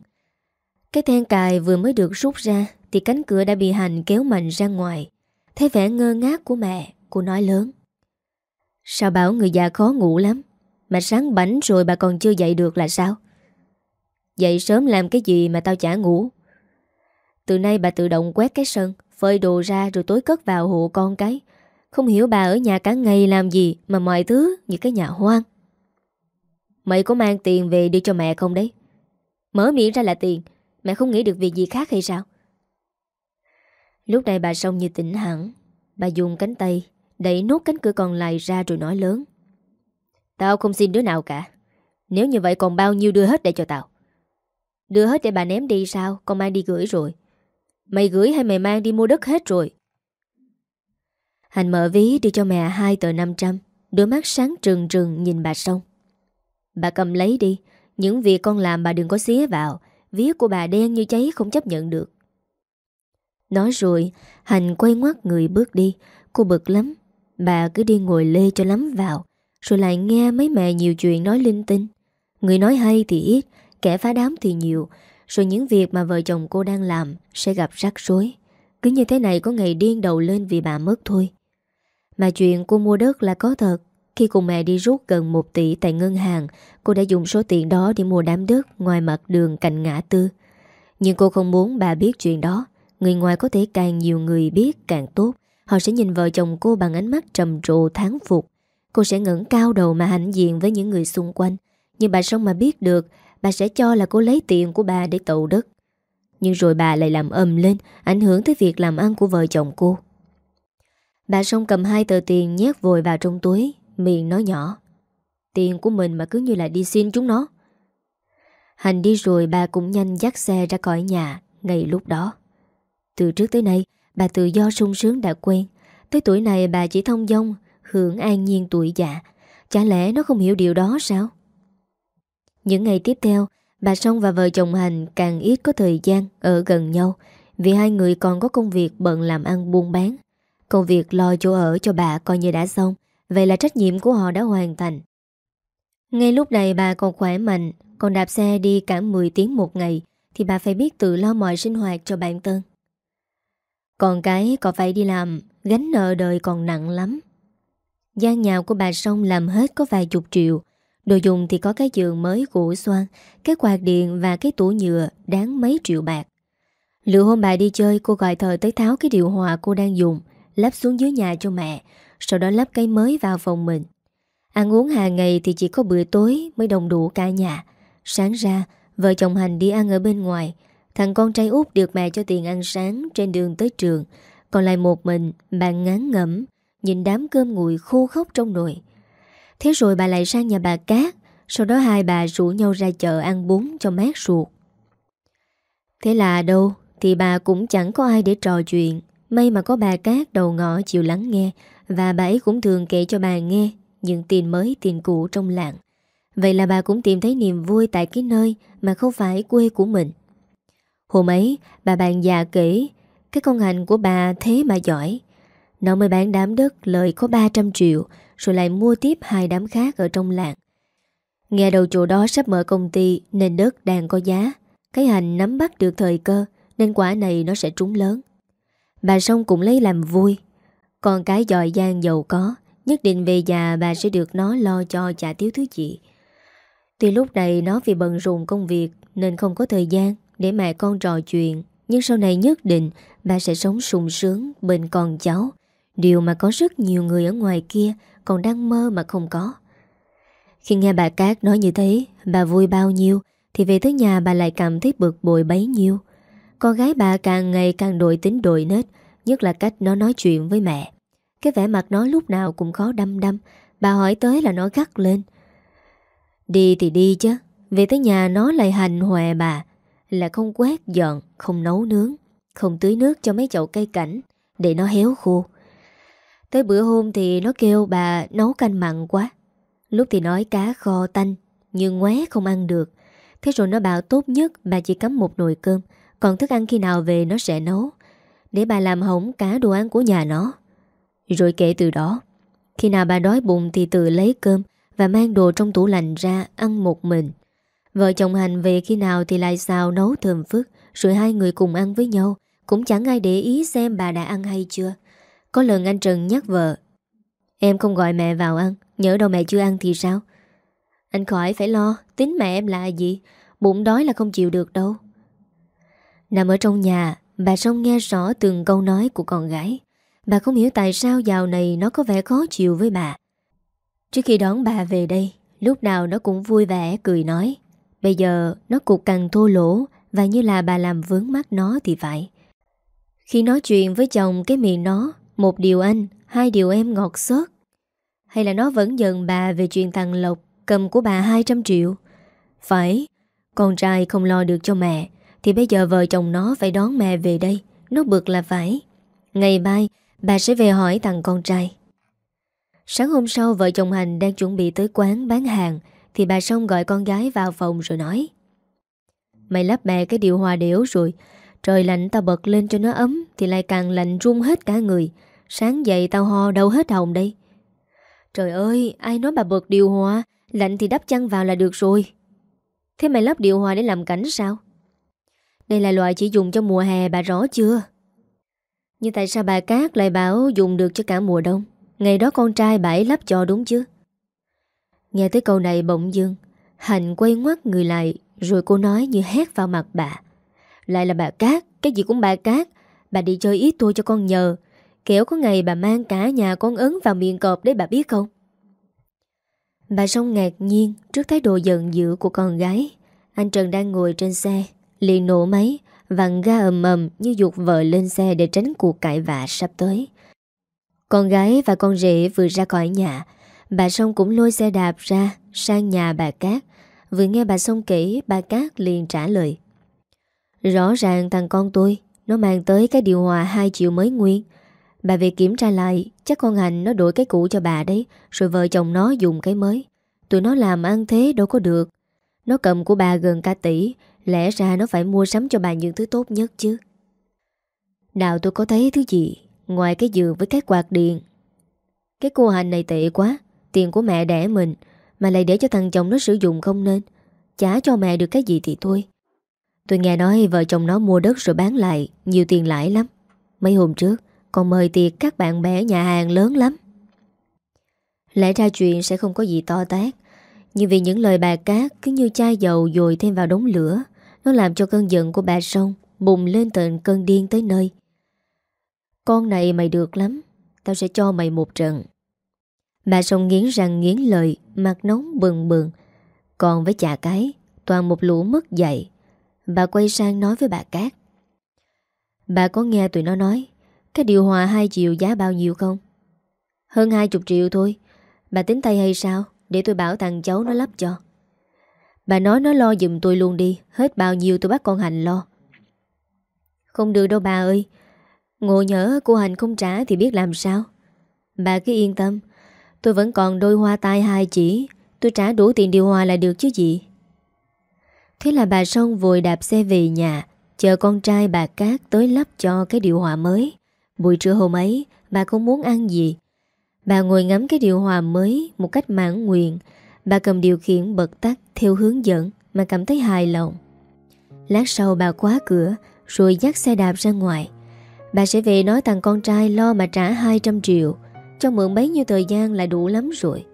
Speaker 1: Cái then cài vừa mới được rút ra Thì cánh cửa đã bị hành kéo mạnh ra ngoài. Thấy vẻ ngơ ngác của mẹ, Cô nói lớn. Sao bảo người già khó ngủ lắm? Mà sáng bánh rồi bà còn chưa dậy được là sao? Dậy sớm làm cái gì mà tao chả ngủ? Từ nay bà tự động quét cái sân, Phơi đồ ra rồi tối cất vào hộ con cái. Không hiểu bà ở nhà cả ngày làm gì Mà mọi thứ như cái nhà hoang. Mày có mang tiền về đưa cho mẹ không đấy? Mở miệng ra là tiền, Mẹ không nghĩ được việc gì khác hay sao? Lúc này bà sông như tỉnh hẳn, Bà dùng cánh tay Đẩy nốt cánh cửa còn lại ra rồi nói lớn. Tao không xin đứa nào cả, Nếu như vậy còn bao nhiêu đưa hết để cho tao? Đưa hết để bà ném đi sao? Con mang đi gửi rồi. Mày gửi hay mày mang đi mua đất hết rồi? Hành mở ví đưa cho mẹ hai tờ 500 Đôi mắt sáng trừng trừng nhìn bà sông. Bà cầm lấy đi, Những việc con làm bà đừng có xía vào, Ví của bà đen như cháy không chấp nhận được. Nói rồi, Hành quay ngoắt người bước đi, Cô bực lắm. Bà cứ đi ngồi lê cho lắm vào, Rồi lại nghe mấy mẹ nhiều chuyện nói linh tinh. Người nói hay thì ít, Kẻ phá đám thì nhiều, Rồi những việc mà vợ chồng cô đang làm Sẽ gặp rắc rối. Cứ như thế này có ngày điên đầu lên vì bà mất thôi. Mà chuyện cô mua đất là có thật. Khi cùng mẹ đi rút gần 1 tỷ tại ngân hàng, Cô đã dùng số tiền đó để mua đám đất Ngoài mặt đường cạnh ngã tư. Nhưng cô không muốn bà biết chuyện đó. Người ngoài có thể càng nhiều người biết càng tốt. Họ sẽ nhìn vợ chồng cô bằng ánh mắt trầm trồ tháng phục. Cô sẽ ngẩng cao đầu mà hạnh diện với những người xung quanh. Nhưng bà xong mà biết được, Bà sẽ cho là cô lấy tiền của bà để tậu đất. Nhưng rồi bà lại làm âm lên, Ảnh hưởng tới việc làm ăn của vợ chồng cô. Bà sông cầm hai tờ tiền nhét vội vào trong túi, Miệng nói nhỏ. Tiền của mình mà cứ như là đi xin chúng nó. Hành đi rồi bà cũng nhanh dắt xe ra khỏi nhà Ngay lúc đó. Từ trước tới nay, Bà tự do sung sướng đã quen. Tới tuổi này bà chỉ thông dong, Hưởng an nhiên tuổi già. Chả lẽ nó không hiểu điều đó sao? Những ngày tiếp theo, Bà sông và vợ chồng Hành càng ít có thời gian ở gần nhau Vì hai người còn có công việc bận làm ăn buôn bán. Công việc lo chỗ ở cho bà coi như đã xong, Vậy là trách nhiệm của họ đã hoàn thành. Ngay lúc này bà còn khỏe mạnh, Còn đạp xe đi cả 10 tiếng một ngày, Thì bà phải biết tự lo mọi sinh hoạt cho bản thân. Còn cái còn phải đi làm, Gánh nợ đời còn nặng lắm. Gian nhà của bà Sông làm hết có vài chục triệu, Đồ dùng thì có cái giường mới của xoan Cái quạt điện và cái tủ nhựa Đáng mấy triệu bạc. Lựa hôm bà đi chơi, cô gọi thợ tới tháo cái điều hòa cô đang dùng. Lắp xuống dưới nhà cho mẹ, Sau đó lắp cái mới vào phòng mình. Ăn uống hàng ngày thì chỉ có bữa tối Mới đồng đủ cả nhà. Sáng ra, vợ chồng Hành đi ăn ở bên ngoài. Thằng con trai út được mẹ cho tiền ăn sáng trên đường tới trường. Còn lại một mình, bà ngán ngẩm, Nhìn đám cơm nguội khô khốc trong nồi. Thế rồi bà lại sang nhà bà Cát, Sau đó hai bà rủ nhau ra chợ ăn bún cho mát ruột. Thế là đâu, Thì bà cũng chẳng có ai để trò chuyện. May mà có bà Cát đầu ngõ chịu lắng nghe, Và bà ấy cũng thường kể cho bà nghe Những tin mới, tin cũ trong làng. Vậy là bà cũng tìm thấy niềm vui Tại cái nơi mà không phải quê của mình. Hôm ấy, bà bạn già kể, Cái con hành của bà thế mà giỏi. Nó mới bán đám đất, lời có 300 triệu, Rồi lại mua tiếp hai đám khác ở trong làng. Nghe đầu chỗ đó sắp mở công ty Nên đất đang có giá. Cái hành nắm bắt được thời cơ, Nên quả này nó sẽ trúng lớn. Bà sông cũng lấy làm vui. Còn cái giỏi giang giàu có, Nhất định về già bà sẽ được nó lo cho chả thiếu thứ gì. Tuy lúc này nó vì bận rộn công việc Nên không có thời gian để mẹ con trò chuyện, Nhưng sau này nhất định Bà sẽ sống sung sướng bên con cháu. Điều mà có rất nhiều người ở ngoài kia Còn đang mơ mà không có. Khi nghe bà Cát nói như thế, Bà vui bao nhiêu, Thì về tới nhà bà lại cảm thấy bực bội bấy nhiêu. Con gái bà càng ngày càng đổi tính đổi nết, Nhất là cách nó nói chuyện với mẹ. Cái vẻ mặt nó lúc nào cũng khó đâm đâm Bà hỏi tới là nó gắt lên. Đi thì đi chứ, Về tới nhà nó lại hành hòe bà. Là không quét dọn, Không nấu nướng, Không tưới nước cho mấy chậu cây cảnh, Để nó héo khô. Tới bữa hôm thì nó kêu bà nấu canh mặn quá. Lúc thì nói cá kho tanh, Nhưng ngoé không ăn được. Thế rồi nó bảo tốt nhất bà chỉ cắm một nồi cơm còn thức ăn khi nào về nó sẽ nấu. Để bà làm hỏng cả đồ ăn của nhà nó. Rồi kể từ đó, Khi nào bà đói bụng thì tự lấy cơm Và mang đồ trong tủ lạnh ra ăn một mình. Vợ chồng Hành về khi nào thì lại xào nấu thơm phức, Rồi hai người cùng ăn với nhau. Cũng chẳng ai để ý xem bà đã ăn hay chưa. Có lần anh Trần nhắc vợ, Em không gọi mẹ vào ăn Nhớ đâu mẹ chưa ăn thì sao? Anh khỏi phải lo, Tính mẹ em là gì? Bụng đói là không chịu được đâu. Nằm ở trong nhà, Bà Sông nghe rõ từng câu nói của con gái. Bà không hiểu tại sao dạo này Nó có vẻ khó chịu với bà. Trước khi đón bà về đây, Lúc nào nó cũng vui vẻ, cười nói. Bây giờ, nó cục càng thô lỗ Và như là bà làm vướng mắt nó thì phải. Khi nói chuyện với chồng Cái miệng nó, Một điều anh, Hai điều em ngọt xớt Hay là nó vẫn giận bà về chuyện thằng lộc Cầm của bà 200 triệu? Phải, Con trai không lo được cho mẹ. Thì bây giờ vợ chồng nó phải đón mẹ về đây. Nó bực là phải. Ngày mai, bà sẽ về hỏi thằng con trai. Sáng hôm sau, vợ chồng Hành đang chuẩn bị tới quán bán hàng, Thì bà Sông gọi con gái vào phòng rồi nói, Mày lắp mẹ cái điều hòa điểu rồi. Trời lạnh tao bật lên cho nó ấm, Thì lại càng lạnh run hết cả người. Sáng dậy tao ho đâu hết hồng đây. Trời ơi, ai nói bà bật điều hòa? Lạnh thì đắp chăn vào là được rồi. Thế mày lắp điều hòa để làm cảnh sao? Đây là loại chỉ dùng cho mùa hè, bà rõ chưa? Nhưng tại sao bà Cát lại bảo dùng được cho cả mùa đông? Ngày đó con trai bãi lắp cho đúng chứ? Nghe tới câu này bỗng dưng, Hạnh quay ngoắt người lại, Rồi cô nói như hét vào mặt bà. Lại là bà Cát, Cái gì cũng bà Cát. Bà đi chơi ít tôi cho con nhờ. Kéo có ngày bà mang cả nhà con ấn vào miệng cọp đấy bà biết không? Bà sông ngạc nhiên trước thái độ giận dữ của con gái. Anh Trần đang ngồi trên xe liền nổ máy Vặn ga ầm ầm như dục vợ lên xe để tránh cuộc cãi vã sắp tới. Con gái và con rể vừa ra khỏi nhà. Bà Sông cũng lôi xe đạp ra Sang nhà bà Cát. Vừa nghe bà Sông kể, Bà Cát liền trả lời. Rõ ràng thằng con tôi, Nó mang tới cái điều hòa 2 triệu mới nguyên. Bà về kiểm tra lại, Chắc con Hành nó đổi cái cũ cho bà đấy, Rồi vợ chồng nó dùng cái mới. Tụi nó làm ăn thế đâu có được. Nó cầm của bà gần cả tỷ Lẽ ra nó phải mua sắm cho bà những thứ tốt nhất chứ. Nào tôi có thấy thứ gì Ngoài cái giường với cái quạt điện? Cái cô hành này tệ quá, Tiền của mẹ đẻ mình, Mà lại để cho thằng chồng nó sử dụng không nên. Chả cho mẹ được cái gì thì thôi. Tôi nghe nói vợ chồng nó mua đất rồi bán lại, Nhiều tiền lãi lắm. Mấy hôm trước còn mời tiệc các bạn bè nhà hàng lớn lắm. Lẽ ra chuyện sẽ không có gì to tát. Nhưng vì những lời bà cát Cứ như chai dầu dồi thêm vào đống lửa nó làm cho cơn giận của bà sông Bùng lên tận cơn điên tới nơi. Con này mày được lắm, Tao sẽ cho mày một trận. Bà sông nghiến răng nghiến lời Mặt nóng bừng bừng. Còn với chả cái, Toàn một lũ mất dậy Bà quay sang nói với bà Cát. Bà có nghe tụi nó nói, Cái điều hòa 2 triệu giá bao nhiêu không? Hơn 20 triệu thôi. Bà tính tay hay sao, Để tôi bảo thằng cháu nó lắp cho. Bà nói nó lo giùm tôi luôn đi, Hết bao nhiêu tôi bắt con Hành lo. Không được đâu bà ơi, Ngộ nhớ cô Hành không trả thì biết làm sao. Bà cứ yên tâm, Tôi vẫn còn đôi hoa tai hai chỉ, Tôi trả đủ tiền điều hòa là được chứ gì. Thế là bà Sông vội đạp xe về nhà, Chờ con trai bà Cát tới lắp cho cái điều hòa mới. Buổi trưa hôm ấy, Bà không muốn ăn gì. Bà ngồi ngắm cái điều hòa mới Một cách mãn nguyện Bà cầm điều khiển bật tắt theo hướng dẫn Mà cảm thấy hài lòng. Lát sau bà khóa cửa Rồi dắt xe đạp ra ngoài. Bà sẽ về nói thằng con trai lo mà trả 200 triệu. Cho mượn bấy nhiêu thời gian là đủ lắm rồi.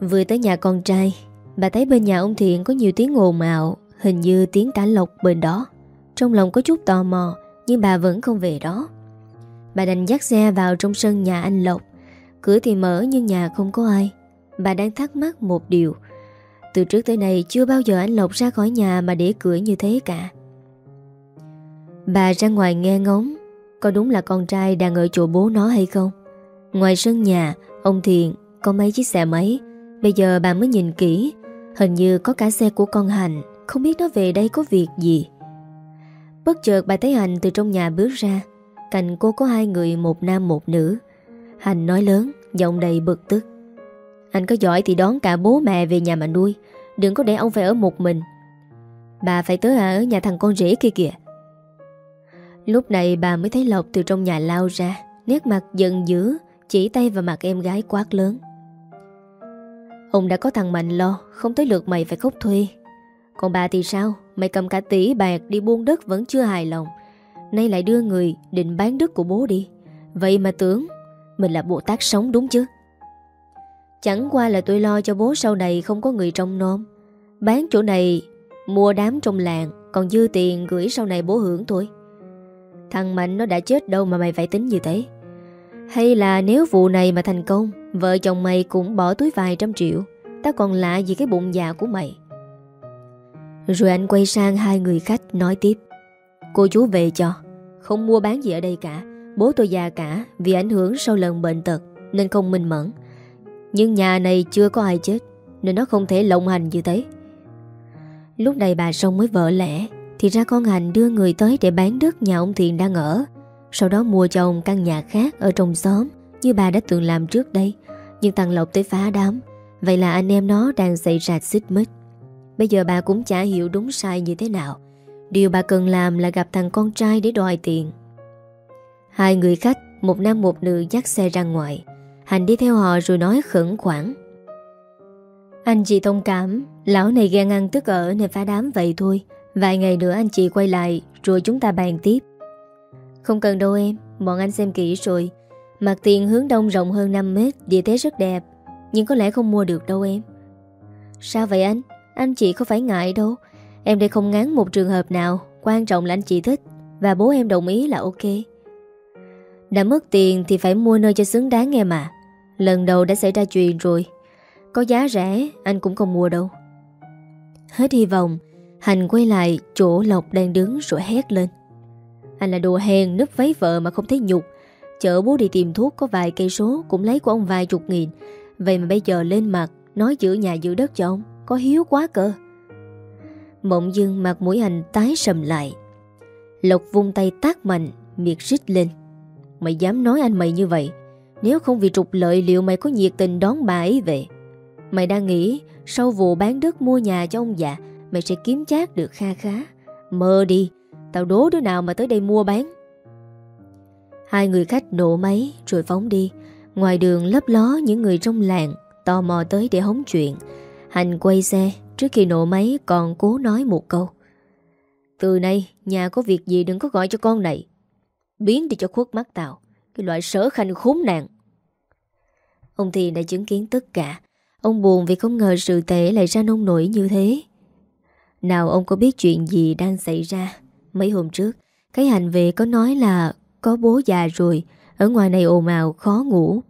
Speaker 1: Vừa tới nhà con trai, Bà thấy bên nhà ông Thiện có nhiều tiếng ồn ào, Hình như tiếng cả lộc bên đó. Trong lòng có chút tò mò, Nhưng bà vẫn không về đó. Bà đành dắt xe vào trong sân nhà anh Lộc. Cửa thì mở nhưng nhà không có ai. Bà đang thắc mắc một điều. Từ trước tới nay, chưa bao giờ anh Lộc ra khỏi nhà mà để cửa như thế cả. Bà ra ngoài nghe ngóng, Có đúng là con trai đang ở chỗ bố nó hay không? Ngoài sân nhà, Ông Thiện có mấy chiếc xe máy. Bây giờ bà mới nhìn kỹ, Hình như có cả xe của con Hành Không biết nó về đây có việc gì. Bất chợt bà thấy Hành từ trong nhà bước ra. Cạnh cô có hai người, một nam, một nữ. Hành nói lớn, Giọng đầy bực tức. Anh có giỏi thì đón cả bố mẹ về nhà mà nuôi. Đừng có để ông phải ở một mình. Bà phải tới ở nhà thằng con rể kia kìa. Lúc này bà mới thấy Lộc từ trong nhà lao ra, Nét mặt giận dữ, Chỉ tay vào mặt em gái quát lớn. Ông đã có thằng Mạnh lo, Không tới lượt mày phải khóc thuê. Còn bà thì sao? Mày cầm cả tỷ bạc đi buôn đất vẫn chưa hài lòng. Nay lại đưa người định bán đất của bố đi. Vậy mà tưởng, Mình là bộ tác sống đúng chứ? Chẳng qua là tôi lo cho bố sau này không có người trong nom. Bán chỗ này, Mua đám trong làng, Còn dư tiền gửi sau này bố hưởng thôi. Thằng Mạnh nó đã chết đâu mà mày phải tính như thế. Hay là nếu vụ này mà thành công, Vợ chồng mày cũng bỏ túi vài trăm triệu Tao còn lạ gì cái bụng già của mày? Rồi anh quay sang hai người khách nói tiếp. Cô chú về cho, Không mua bán gì ở đây cả, Bố tôi già cả vì ảnh hưởng sau lần bệnh tật, Nên không minh mẫn. Nhưng nhà này chưa có ai chết, Nên nó không thể lộng hành như thế. Lúc này bà Sông mới vỡ lẽ, Thì ra con Hành đưa người tới để bán đất nhà ông Thiện đang ở. Sau đó mua cho ông căn nhà khác ở trong xóm, Như bà đã từng làm trước đây. Nhưng Tăng Lộc tới phá đám, Vậy là anh em nó đang xảy ra xích mít Bây giờ bà cũng chả hiểu đúng sai như thế nào. Điều bà cần làm là gặp thằng con trai để đòi tiền. Hai người khách, Một nam một nữ dắt xe ra ngoài. Hành đi theo họ rồi nói khẩn khoản. Anh chị thông cảm, Lão này ghen ăn tức ở nên phá đám vậy thôi. Vài ngày nữa anh chị quay lại, Rồi chúng ta bàn tiếp. Không cần đâu em, Bọn anh xem kỹ rồi. Mặt tiền hướng đông rộng hơn 5 mét, Địa thế rất đẹp, Nhưng có lẽ không mua được đâu em. Sao vậy anh? Anh chị có phải ngại đâu. Em đây không ngán một trường hợp nào, Quan trọng là anh chị thích, Và bố em đồng ý là ok. Đã mất tiền thì phải mua nơi cho xứng đáng em mà Lần đầu đã xảy ra chuyện rồi. Có giá rẻ, anh cũng không mua đâu. Hết hy vọng, Hành quay lại chỗ Lộc đang đứng rồi hét lên. Anh là đồ hèn nứt váy vợ mà không thấy nhục. Chở bố đi tìm thuốc có vài cây số Cũng lấy của ông vài chục nghìn. Vậy mà bây giờ lên mặt, Nói giữ nhà giữ đất cho ông, Có hiếu quá cơ. Mộng dưng mặt mũi hành tái sầm lại. Lộc vung tay tác mạnh, Miệt rít lên. Mày dám nói anh mày như vậy nếu không vì trục lợi liệu mày có nhiệt tình đón bà ấy về? Mày đang nghĩ Sau vụ bán đất mua nhà cho ông già, Mày sẽ kiếm chát được kha khá. Mơ đi, Tao đố đứa nào mà tới đây mua bán. Hai người khách nổ máy Rồi phóng đi. Ngoài đường lấp ló những người trong làng, Tò mò tới để hóng chuyện. Hành quay xe, Trước khi nổ máy còn cố nói một câu. Từ nay, nhà có việc gì đừng có gọi cho con này. Biến đi cho khuất mắt tao. Cái loại sở khanh khốn nạn. Ông Thiền đã chứng kiến tất cả. Ông buồn vì không ngờ sự tệ lại ra nông nổi như thế. Nào ông có biết chuyện gì đang xảy ra? Mấy hôm trước, Cái hành về có nói là Có bố già rồi. Ở ngoài này ồn ào, khó ngủ.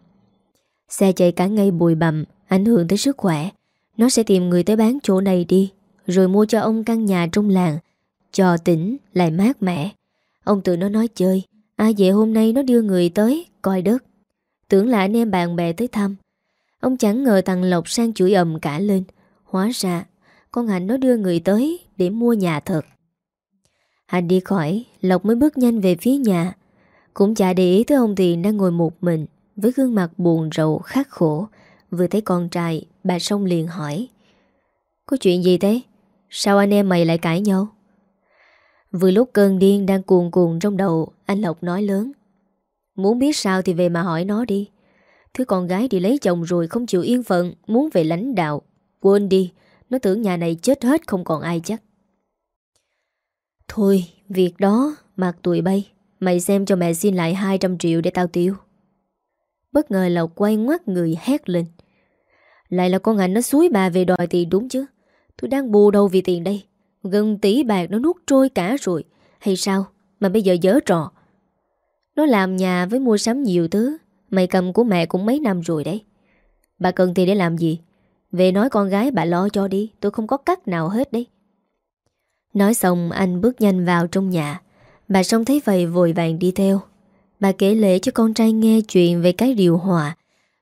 Speaker 1: Xe chạy cả ngày bụi bặm, Ảnh hưởng tới sức khỏe. Nó sẽ tìm người tới bán chỗ này đi, Rồi mua cho ông căn nhà trong làng, Cho tỉnh lại mát mẻ. Ông tự nó nói chơi. À vậy hôm nay nó đưa người tới, Coi đất. Tưởng là anh em bạn bè tới thăm. Ông chẳng ngờ thằng Lộc sang chửi ầm cả lên. Hóa ra, Con Hạnh nó đưa người tới Để mua nhà thật. Hạnh đi khỏi, Lộc mới bước nhanh về phía nhà. Cũng chả để ý tới ông thì đang ngồi một mình, Với gương mặt buồn rầu khắc khổ. Vừa thấy con trai, Bà Sông liền hỏi, Có chuyện gì thế? Sao anh em mày lại cãi nhau? Vừa lúc cơn điên đang cuồn cuồn trong đầu, Anh Lộc nói lớn. Muốn biết sao thì về mà hỏi nó đi. Thứ con gái đi lấy chồng rồi không chịu yên phận, Muốn về lãnh đạo. Quên đi, Nó tưởng nhà này chết hết không còn ai chắc. Thôi, Việc đó, Mặc tụi bay. Mày xem cho mẹ xin lại 200 triệu để tao tiêu. Bất ngờ Lộc quay ngoắt người hét lên. Lại là con ảnh nó suối bà về đòi tiền đúng chứ? Tôi đang bù đâu vì tiền đây. Gần tỷ bạc nó nuốt trôi cả rồi. Hay sao? Mà bây giờ dở trò. Nó làm nhà với mua sắm nhiều thứ. Mày cầm của mẹ cũng mấy năm rồi đấy. Bà cần tiền để làm gì? Về nói con gái bà lo cho đi. Tôi không có cách nào hết đấy. Nói xong, anh bước nhanh vào trong nhà. Bà xong thấy vậy vội vàng đi theo. Bà kể lễ cho con trai nghe chuyện về cái điều hòa.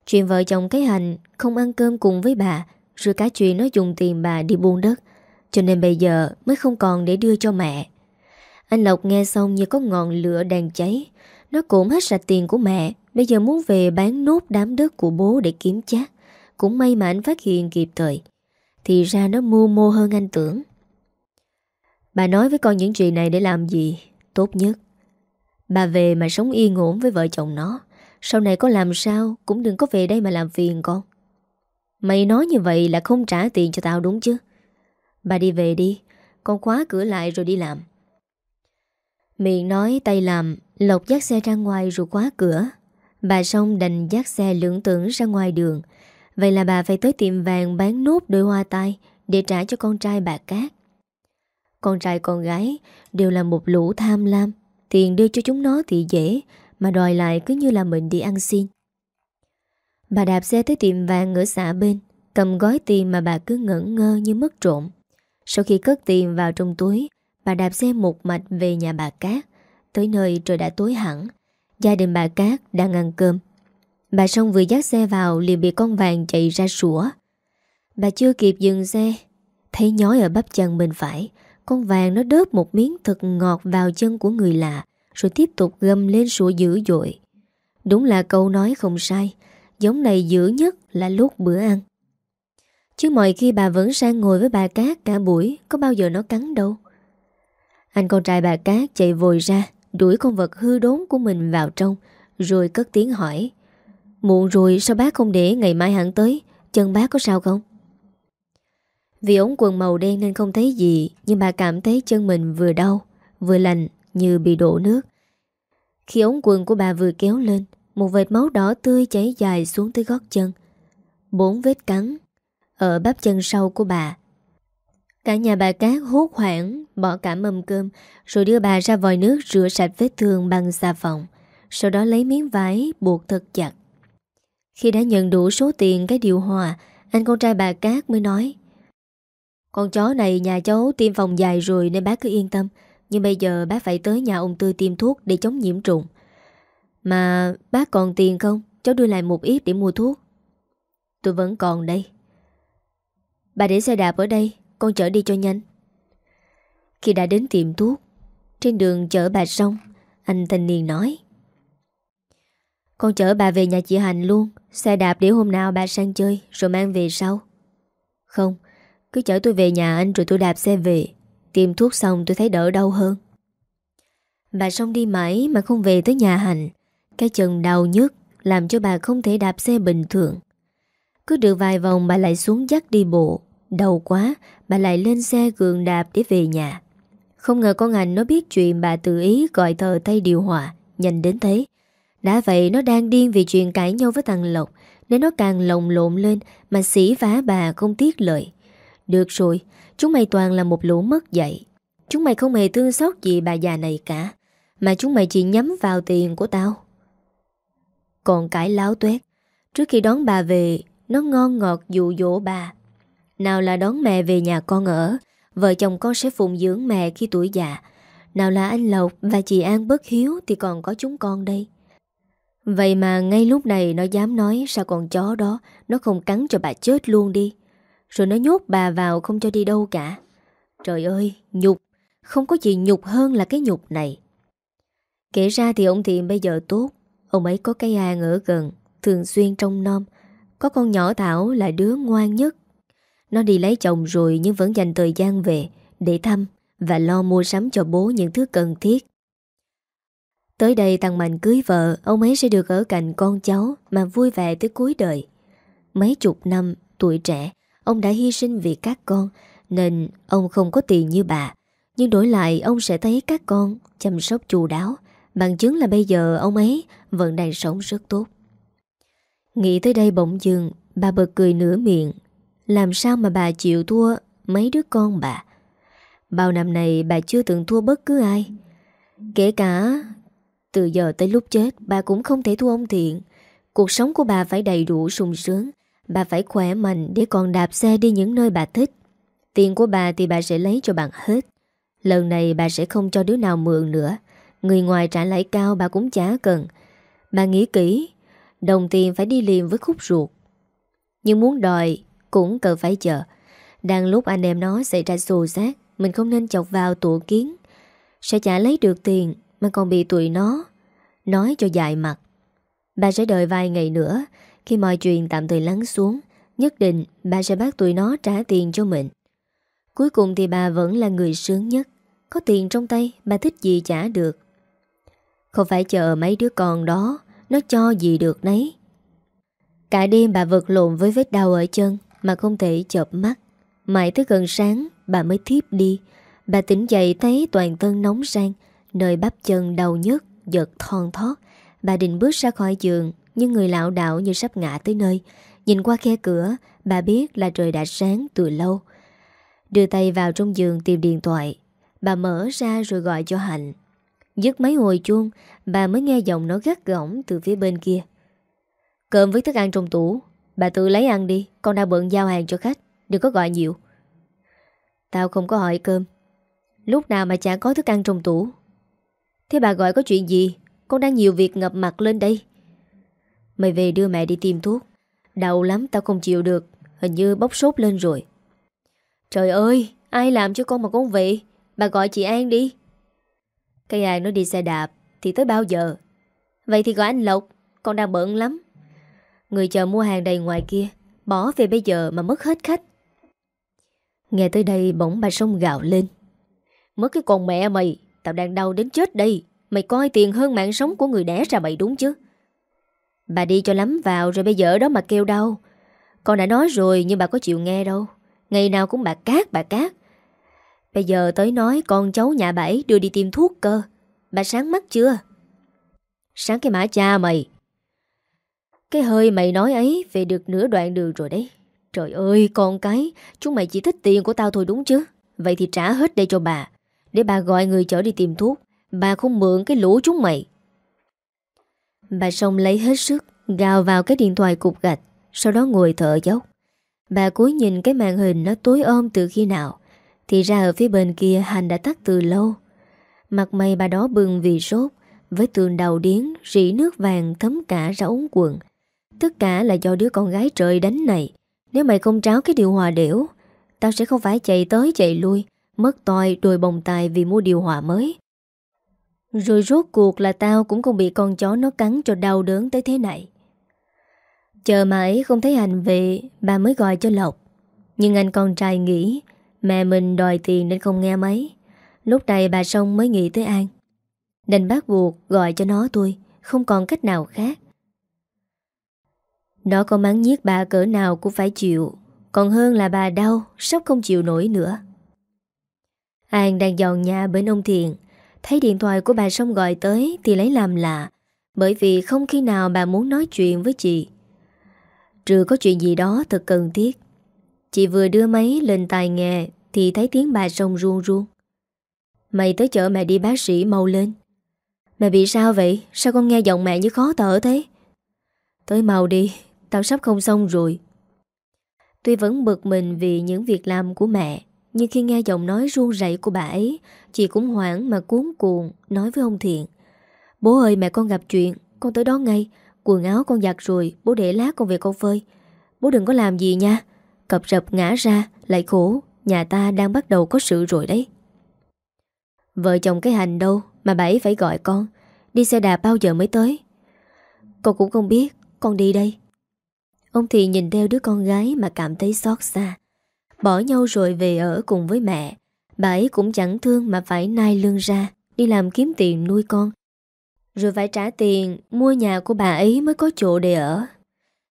Speaker 1: Chuyện vợ chồng cái hành, Không ăn cơm cùng với bà, Rồi cả chuyện nó dùng tiền bà đi buôn đất. Cho nên bây giờ mới không còn để đưa cho mẹ. Anh Lộc nghe xong như có ngọn lửa đang cháy. Nó cũng hết sạch tiền của mẹ. Bây giờ muốn về bán nốt đám đất của bố để kiếm chác. Cũng may mà anh phát hiện kịp thời. Thì ra nó mưu mô hơn anh tưởng. Bà nói với con những chuyện này để làm gì? Tốt nhất, Bà về mà sống yên ổn với vợ chồng nó. Sau này có làm sao Cũng đừng có về đây mà làm phiền con. Mày nói như vậy là không trả tiền cho tao đúng chứ? Bà đi về đi. Con khóa cửa lại rồi đi làm. Miệng nói tay làm, Lộc dắt xe ra ngoài rồi khóa cửa. Bà xong đành dắt xe lưỡng tưởng ra ngoài đường. Vậy là bà phải tới tiệm vàng bán nốt đôi hoa tai Để trả cho con trai bà Cát. Con trai con gái đều là một lũ tham lam. Tiền đưa cho chúng nó thì dễ, Mà đòi lại cứ như là mình đi ăn xin. Bà đạp xe tới tiệm vàng ở xã bên, Cầm gói tiền mà bà cứ ngẩn ngơ như mất trộm. Sau khi cất tiền vào trong túi, Bà đạp xe một mạch về nhà bà Cát, Tới nơi trời đã tối hẳn. Gia đình bà Cát đang ăn cơm. Bà xong vừa dắt xe vào liền bị con vàng chạy ra sủa. Bà chưa kịp dừng xe, Thấy nhói ở bắp chân bên phải. Con vàng nó đớp một miếng thật ngọt vào chân của người lạ, Rồi tiếp tục gầm lên sủa dữ dội. Đúng là câu nói không sai, Giống này dữ nhất là lúc bữa ăn. Chứ mọi khi bà vẫn sang ngồi với bà Cát cả buổi, Có bao giờ nó cắn đâu. Anh con trai bà Cát chạy vội ra, Đuổi con vật hư đốn của mình vào trong, Rồi cất tiếng hỏi. Muộn rồi, sao bác không để ngày mai hẳn tới? Chân bác có sao không? Vì ống quần màu đen nên không thấy gì, Nhưng bà cảm thấy chân mình vừa đau, Vừa lành như bị đổ nước. Khi ống quần của bà vừa kéo lên, Một vệt máu đỏ tươi chảy dài xuống tới gót chân. Bốn vết cắn ở bắp chân sau của bà. Cả nhà bà Cát hốt hoảng, Bỏ cả mâm cơm, Rồi đưa bà ra vòi nước rửa sạch vết thương bằng xà phòng, Sau đó lấy miếng vải buộc thật chặt. Khi đã nhận đủ số tiền cái điều hòa, Anh con trai bà Cát mới nói, Con chó này nhà cháu tiêm phòng dài rồi Nên bác cứ yên tâm, Nhưng bây giờ bác phải tới nhà ông Tư tiêm thuốc Để chống nhiễm trùng. Mà bác còn tiền không? Cháu đưa lại một ít để mua thuốc. Tôi vẫn còn đây. Bà để xe đạp ở đây, con chở đi cho nhanh. Khi đã đến tiệm thuốc, Trên đường chở bà xong, Anh thanh niên nói, Con chở bà về nhà chị Hành luôn, Xe đạp để hôm nào bà sang chơi Rồi mang về sau. Không, Cứ chở tôi về nhà anh rồi tôi đạp xe về Tiêm thuốc xong tôi thấy đỡ đau hơn. Bà xong đi mãi mà không về tới nhà Hành Cái chân đau nhức Làm cho bà không thể đạp xe bình thường. Cứ được vài vòng bà lại xuống dắt đi bộ. Đau quá, Bà lại lên xe gường đạp để về nhà. Không ngờ con anh nó biết chuyện bà tự ý gọi thờ tay điều hòa. Nhanh đến thế. Đã vậy nó đang điên vì chuyện cãi nhau với thằng Lộc, Nên nó càng lồng lộn lên Mà xỉ vá bà không tiếc lợi Được rồi, Chúng mày toàn là một lũ mất dạy. Chúng mày không hề thương xót gì bà già này cả, Mà chúng mày chỉ nhắm vào tiền của tao. Còn cái láo tuét, Trước khi đón bà về, Nó ngon ngọt dụ dỗ bà nào là đón mẹ về nhà con ở, Vợ chồng con sẽ phụng dưỡng mẹ khi tuổi già. Nào là anh Lộc và chị An bất hiếu Thì còn có chúng con đây. Vậy mà ngay lúc này nó dám nói Sao con chó đó, Nó không cắn cho bà chết luôn đi. Rồi nó nhốt bà vào không cho đi đâu cả. Trời ơi, nhục. Không có gì nhục hơn là cái nhục này. Kể ra thì ông Thiện bây giờ tốt. Ông ấy có cái An ở gần, Thường xuyên trong non. Có con nhỏ Thảo là đứa ngoan nhất nó đi lấy chồng rồi nhưng vẫn dành thời gian về để thăm và lo mua sắm cho bố những thứ cần thiết. Tới đây Tăng Mạnh cưới vợ, ông ấy sẽ được ở cạnh con cháu mà vui vẻ tới cuối đời. Mấy chục năm, tuổi trẻ, ông đã hy sinh vì các con, nên ông không có tiền như bà. Nhưng đổi lại ông sẽ thấy các con chăm sóc chu đáo, bằng chứng là bây giờ ông ấy vẫn đang sống rất tốt. Nghĩ tới đây bỗng dưng, bà bật cười nửa miệng làm sao mà bà chịu thua mấy đứa con bà? Bao năm này bà chưa từng thua bất cứ ai. Kể cả Từ giờ tới lúc chết, Bà cũng không thể thua ông Thiện. Cuộc sống của bà phải đầy đủ sung sướng. Bà phải khỏe mạnh để còn đạp xe đi những nơi bà thích. Tiền của bà thì bà sẽ lấy cho bằng hết. Lần này bà sẽ không cho đứa nào mượn nữa. Người ngoài trả lãi cao bà cũng chả cần. Bà nghĩ kỹ, Đồng tiền phải đi liền với khúc ruột. Nhưng muốn đòi cũng cần phải chờ. Đang lúc anh em nó xảy ra xù xác Mình không nên chọc vào tụ kiến. Sẽ chả lấy được tiền Mà còn bị tụi nó. Nói cho dại mặt. Bà sẽ đợi vài ngày nữa. Khi mọi chuyện tạm thời lắng xuống, Nhất định bà sẽ bắt tụi nó trả tiền cho mình. Cuối cùng thì bà vẫn là người sướng nhất. Có tiền trong tay, bà thích gì trả được. Không phải chờ mấy đứa con đó, Nó cho gì được nấy. Cả đêm bà vật lộn với vết đau ở chân. Mà không thể chợp mắt. Mãi tới gần sáng, bà mới thiếp đi. Bà tỉnh dậy thấy toàn thân nóng sang Nơi bắp chân đau nhức, Giật thon thót. Bà định bước ra khỏi giường, Nhưng người lão đảo như sắp ngã tới nơi. Nhìn qua khe cửa, Bà biết là trời đã sáng từ lâu. Đưa tay vào trong giường tìm điện thoại. Bà mở ra rồi gọi cho Hạnh. Dứt mấy hồi chuông, Bà mới nghe giọng nó gắt gỏng từ phía bên kia. Cơm với thức ăn trong tủ. Bà tự lấy ăn đi, Con đang bận giao hàng cho khách, Đừng có gọi nhiều. Tao không có hỏi cơm. Lúc nào mà chả có thức ăn trong tủ. Thế bà gọi có chuyện gì? Con đang nhiều việc ngập mặt lên đây. Mày về đưa mẹ đi tìm thuốc. Đau lắm, tao không chịu được. Hình như bốc sốt lên rồi. Trời ơi, Ai làm cho con mà con vậy Bà gọi chị An đi. Cây An nó đi xe đạp, Thì tới bao giờ? Vậy thì gọi anh Lộc, Con đang bận lắm. Người chờ mua hàng đầy ngoài kia, Bỏ về bây giờ mà mất hết khách. Nghe tới đây bỗng bà sông gạo lên. Mất cái con mẹ à mày, Tao đang đau đến chết đây. Mày coi tiền hơn mạng sống của người đẻ ra mày đúng chứ? Bà đi cho lắm vào Rồi bây giờ đó mà kêu đau. Con đã nói rồi nhưng bà có chịu nghe đâu. Ngày nào cũng bà cát bà cát. Bây giờ tới nói con cháu nhà bà ấy đưa đi tiêm thuốc cơ. Bà sáng mắt chưa? Sáng cái mã cha mày. Cái hơi mày nói ấy Về được nửa đoạn đường rồi đấy. Trời ơi, con cái, Chúng mày chỉ thích tiền của tao thôi đúng chứ? Vậy thì trả hết đây cho bà. Để bà gọi người chở đi tìm thuốc, Bà không mượn cái lũ chúng mày. Bà xong lấy hết sức, Gào vào cái điện thoại cục gạch, Sau đó ngồi thở dốc. Bà cúi nhìn cái màn hình nó tối ôm từ khi nào. Thì ra ở phía bên kia Hành đã tắt từ lâu. Mặt mày bà đó bừng vì sốt, Với tường đầu điến Rỉ nước vàng thấm cả ra ống quần. Tất cả là do đứa con gái trời đánh này. Nếu mày không tráo cái điều hòa đểu Tao sẽ không phải chạy tới chạy lui, Mất toi đồi bồng tài vì mua điều hòa mới. Rồi rốt cuộc là tao cũng không bị con chó nó cắn cho đau đớn tới thế này. Chờ mãi không thấy anh về, Bà mới gọi cho Lộc. Nhưng anh con trai nghĩ, Mẹ mình đòi tiền nên không nghe mấy Lúc này bà Sông mới nghĩ tới An. Đành bác buộc gọi cho nó tôi Không còn cách nào khác. Nó có mắng nhiếc bà cỡ nào cũng phải chịu. Còn hơn là bà đau, Sắp không chịu nổi nữa. An đang dọn nhà bên ông Thiện. Thấy điện thoại của bà Sông gọi tới Thì lấy làm lạ, Bởi vì không khi nào bà muốn nói chuyện với chị. Trừ có chuyện gì đó thật cần thiết. Chị vừa đưa máy lên tài nghe Thì thấy tiếng bà sông ruông ruông. Mày tới chở mẹ đi bác sĩ mau lên. Mẹ bị sao vậy? Sao con nghe giọng mẹ như khó thở thế? Tới mau đi. Tao sắp không xong rồi. Tuy vẫn bực mình vì những việc làm của mẹ, Nhưng khi nghe giọng nói ruông rảy của bà ấy, Chị cũng hoảng mà cuốn cuồng, Nói với ông Thiện. Bố ơi, mẹ con gặp chuyện, Con tới đó ngay. Quần áo con giặt rồi, Bố để lát con về con phơi. Bố đừng có làm gì nha. Cập rập ngã ra, Lại khổ. Nhà ta đang bắt đầu có sự rồi đấy. Vợ chồng cái hành đâu Mà bảy phải gọi con. Đi xe đạp bao giờ mới tới? Con cũng không biết. Con đi đây. Ông thì nhìn theo đứa con gái mà cảm thấy xót xa. Bỏ nhau rồi về ở cùng với mẹ. Bà ấy cũng chẳng thương mà phải nai lương ra, Đi làm kiếm tiền nuôi con. Rồi phải trả tiền, Mua nhà của bà ấy mới có chỗ để ở.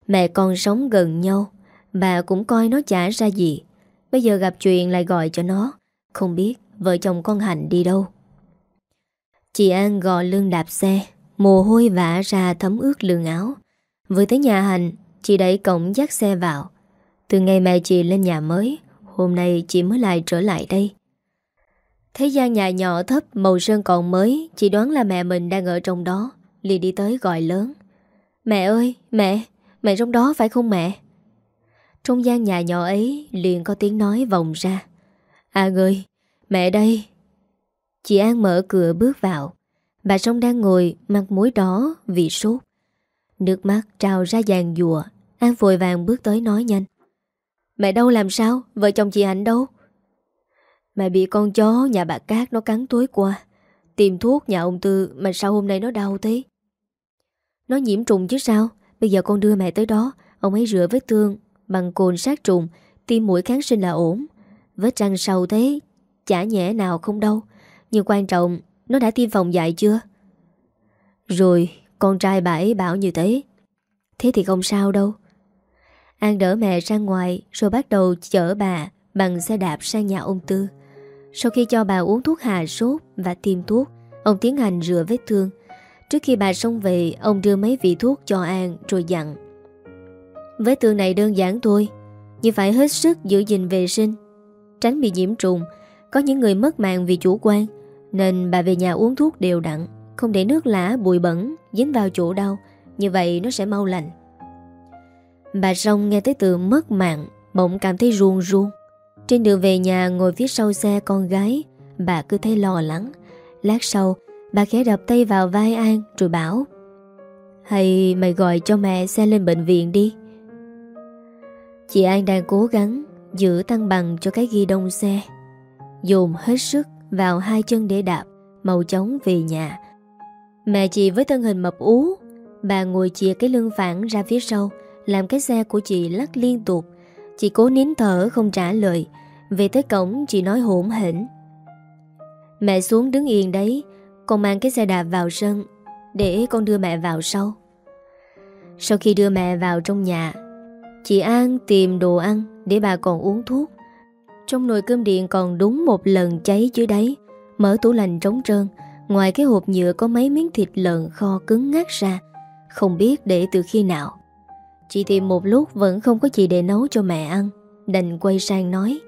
Speaker 1: Mẹ con sống gần nhau, Bà cũng coi nó chả ra gì. Bây giờ gặp chuyện lại gọi cho nó. Không biết vợ chồng con Hạnh đi đâu. Chị An gò lưng đạp xe, Mồ hôi vã ra thấm ướt lưng áo. Vừa tới nhà Hạnh Chị đẩy cổng dắt xe vào. Từ ngày mẹ chị lên nhà mới, Hôm nay chị mới lại trở lại đây. Thấy gian nhà nhỏ thấp, Màu sơn còn mới, Chị đoán là mẹ mình đang ở trong đó. Liền đi tới gọi lớn. Mẹ ơi, mẹ Mẹ trong đó phải không mẹ? Trong gian nhà nhỏ ấy, liền có tiếng nói vòng ra. À ơi Mẹ đây. Chị An mở cửa bước vào. Bà sông đang ngồi, mặt mũi đỏ vì sốt. Nước mắt trào ra dàn dùa An vội vàng bước tới nói nhanh. Mẹ đâu làm sao? Vợ chồng chị Hạnh đâu? Mẹ bị con chó nhà bà Cát nó cắn tối qua. Tìm thuốc nhà ông Tư Mà sao hôm nay nó đau thế? Nó nhiễm trùng chứ sao? Bây giờ con đưa mẹ tới đó. Ông ấy rửa vết thương Bằng cồn sát trùng Tiêm mũi kháng sinh là ổn. Vết răng sâu thế, Chả nhẽ nào không đâu Nhưng quan trọng, Nó đã tiêm phòng dại chưa? Rồi con trai bà ấy bảo như thế. Thế thì không sao đâu. An đỡ mẹ ra ngoài, Rồi bắt đầu chở bà Bằng xe đạp sang nhà ông Tư. Sau khi cho bà uống thuốc hạ sốt Và tiêm thuốc, Ông tiến hành rửa vết thương. Trước khi bà xong về, Ông đưa mấy vị thuốc cho An Rồi dặn. Vết thương này đơn giản thôi, Nhưng phải hết sức giữ gìn vệ sinh, Tránh bị nhiễm trùng. Có những người mất mạng vì chủ quan, Nên bà về nhà uống thuốc đều đặn. Không để nước lã bụi bẩn Dính vào chỗ đau, Như vậy nó sẽ mau lành. Bà Rông nghe tới từ mất mạng, Bỗng cảm thấy ruông ruông Trên đường về nhà ngồi phía sau xe con gái, Bà cứ thấy lo lắng. Lát sau, Bà khẽ đập tay vào vai An Rồi bảo, Hay mày gọi cho mẹ xe lên bệnh viện đi. Chị An đang cố gắng Giữ tăng bằng cho cái ghi đông xe. Dồn hết sức Vào hai chân để đạp Màu chóng về nhà. Mẹ chị với thân hình mập ú, Bà ngồi chìa cái lưng phẳng ra phía sau, Làm cái xe của chị lắc liên tục. Chị cố nín thở, không trả lời. Về tới cổng, chị nói hỗn hỉnh: Mẹ xuống đứng yên đấy, Con mang cái xe đạp vào sân, Để con đưa mẹ vào sau. Sau khi đưa mẹ vào trong nhà, Chị An tìm đồ ăn Để bà còn uống thuốc. Trong nồi cơm điện còn đúng một lần cháy dưới đáy, Mở tủ lạnh trống trơn. Ngoài cái hộp nhựa có mấy miếng thịt lợn kho cứng ngắt ra, Không biết để từ khi nào. Chị tìm một lúc vẫn không có gì để nấu cho mẹ ăn, Đành quay sang nói.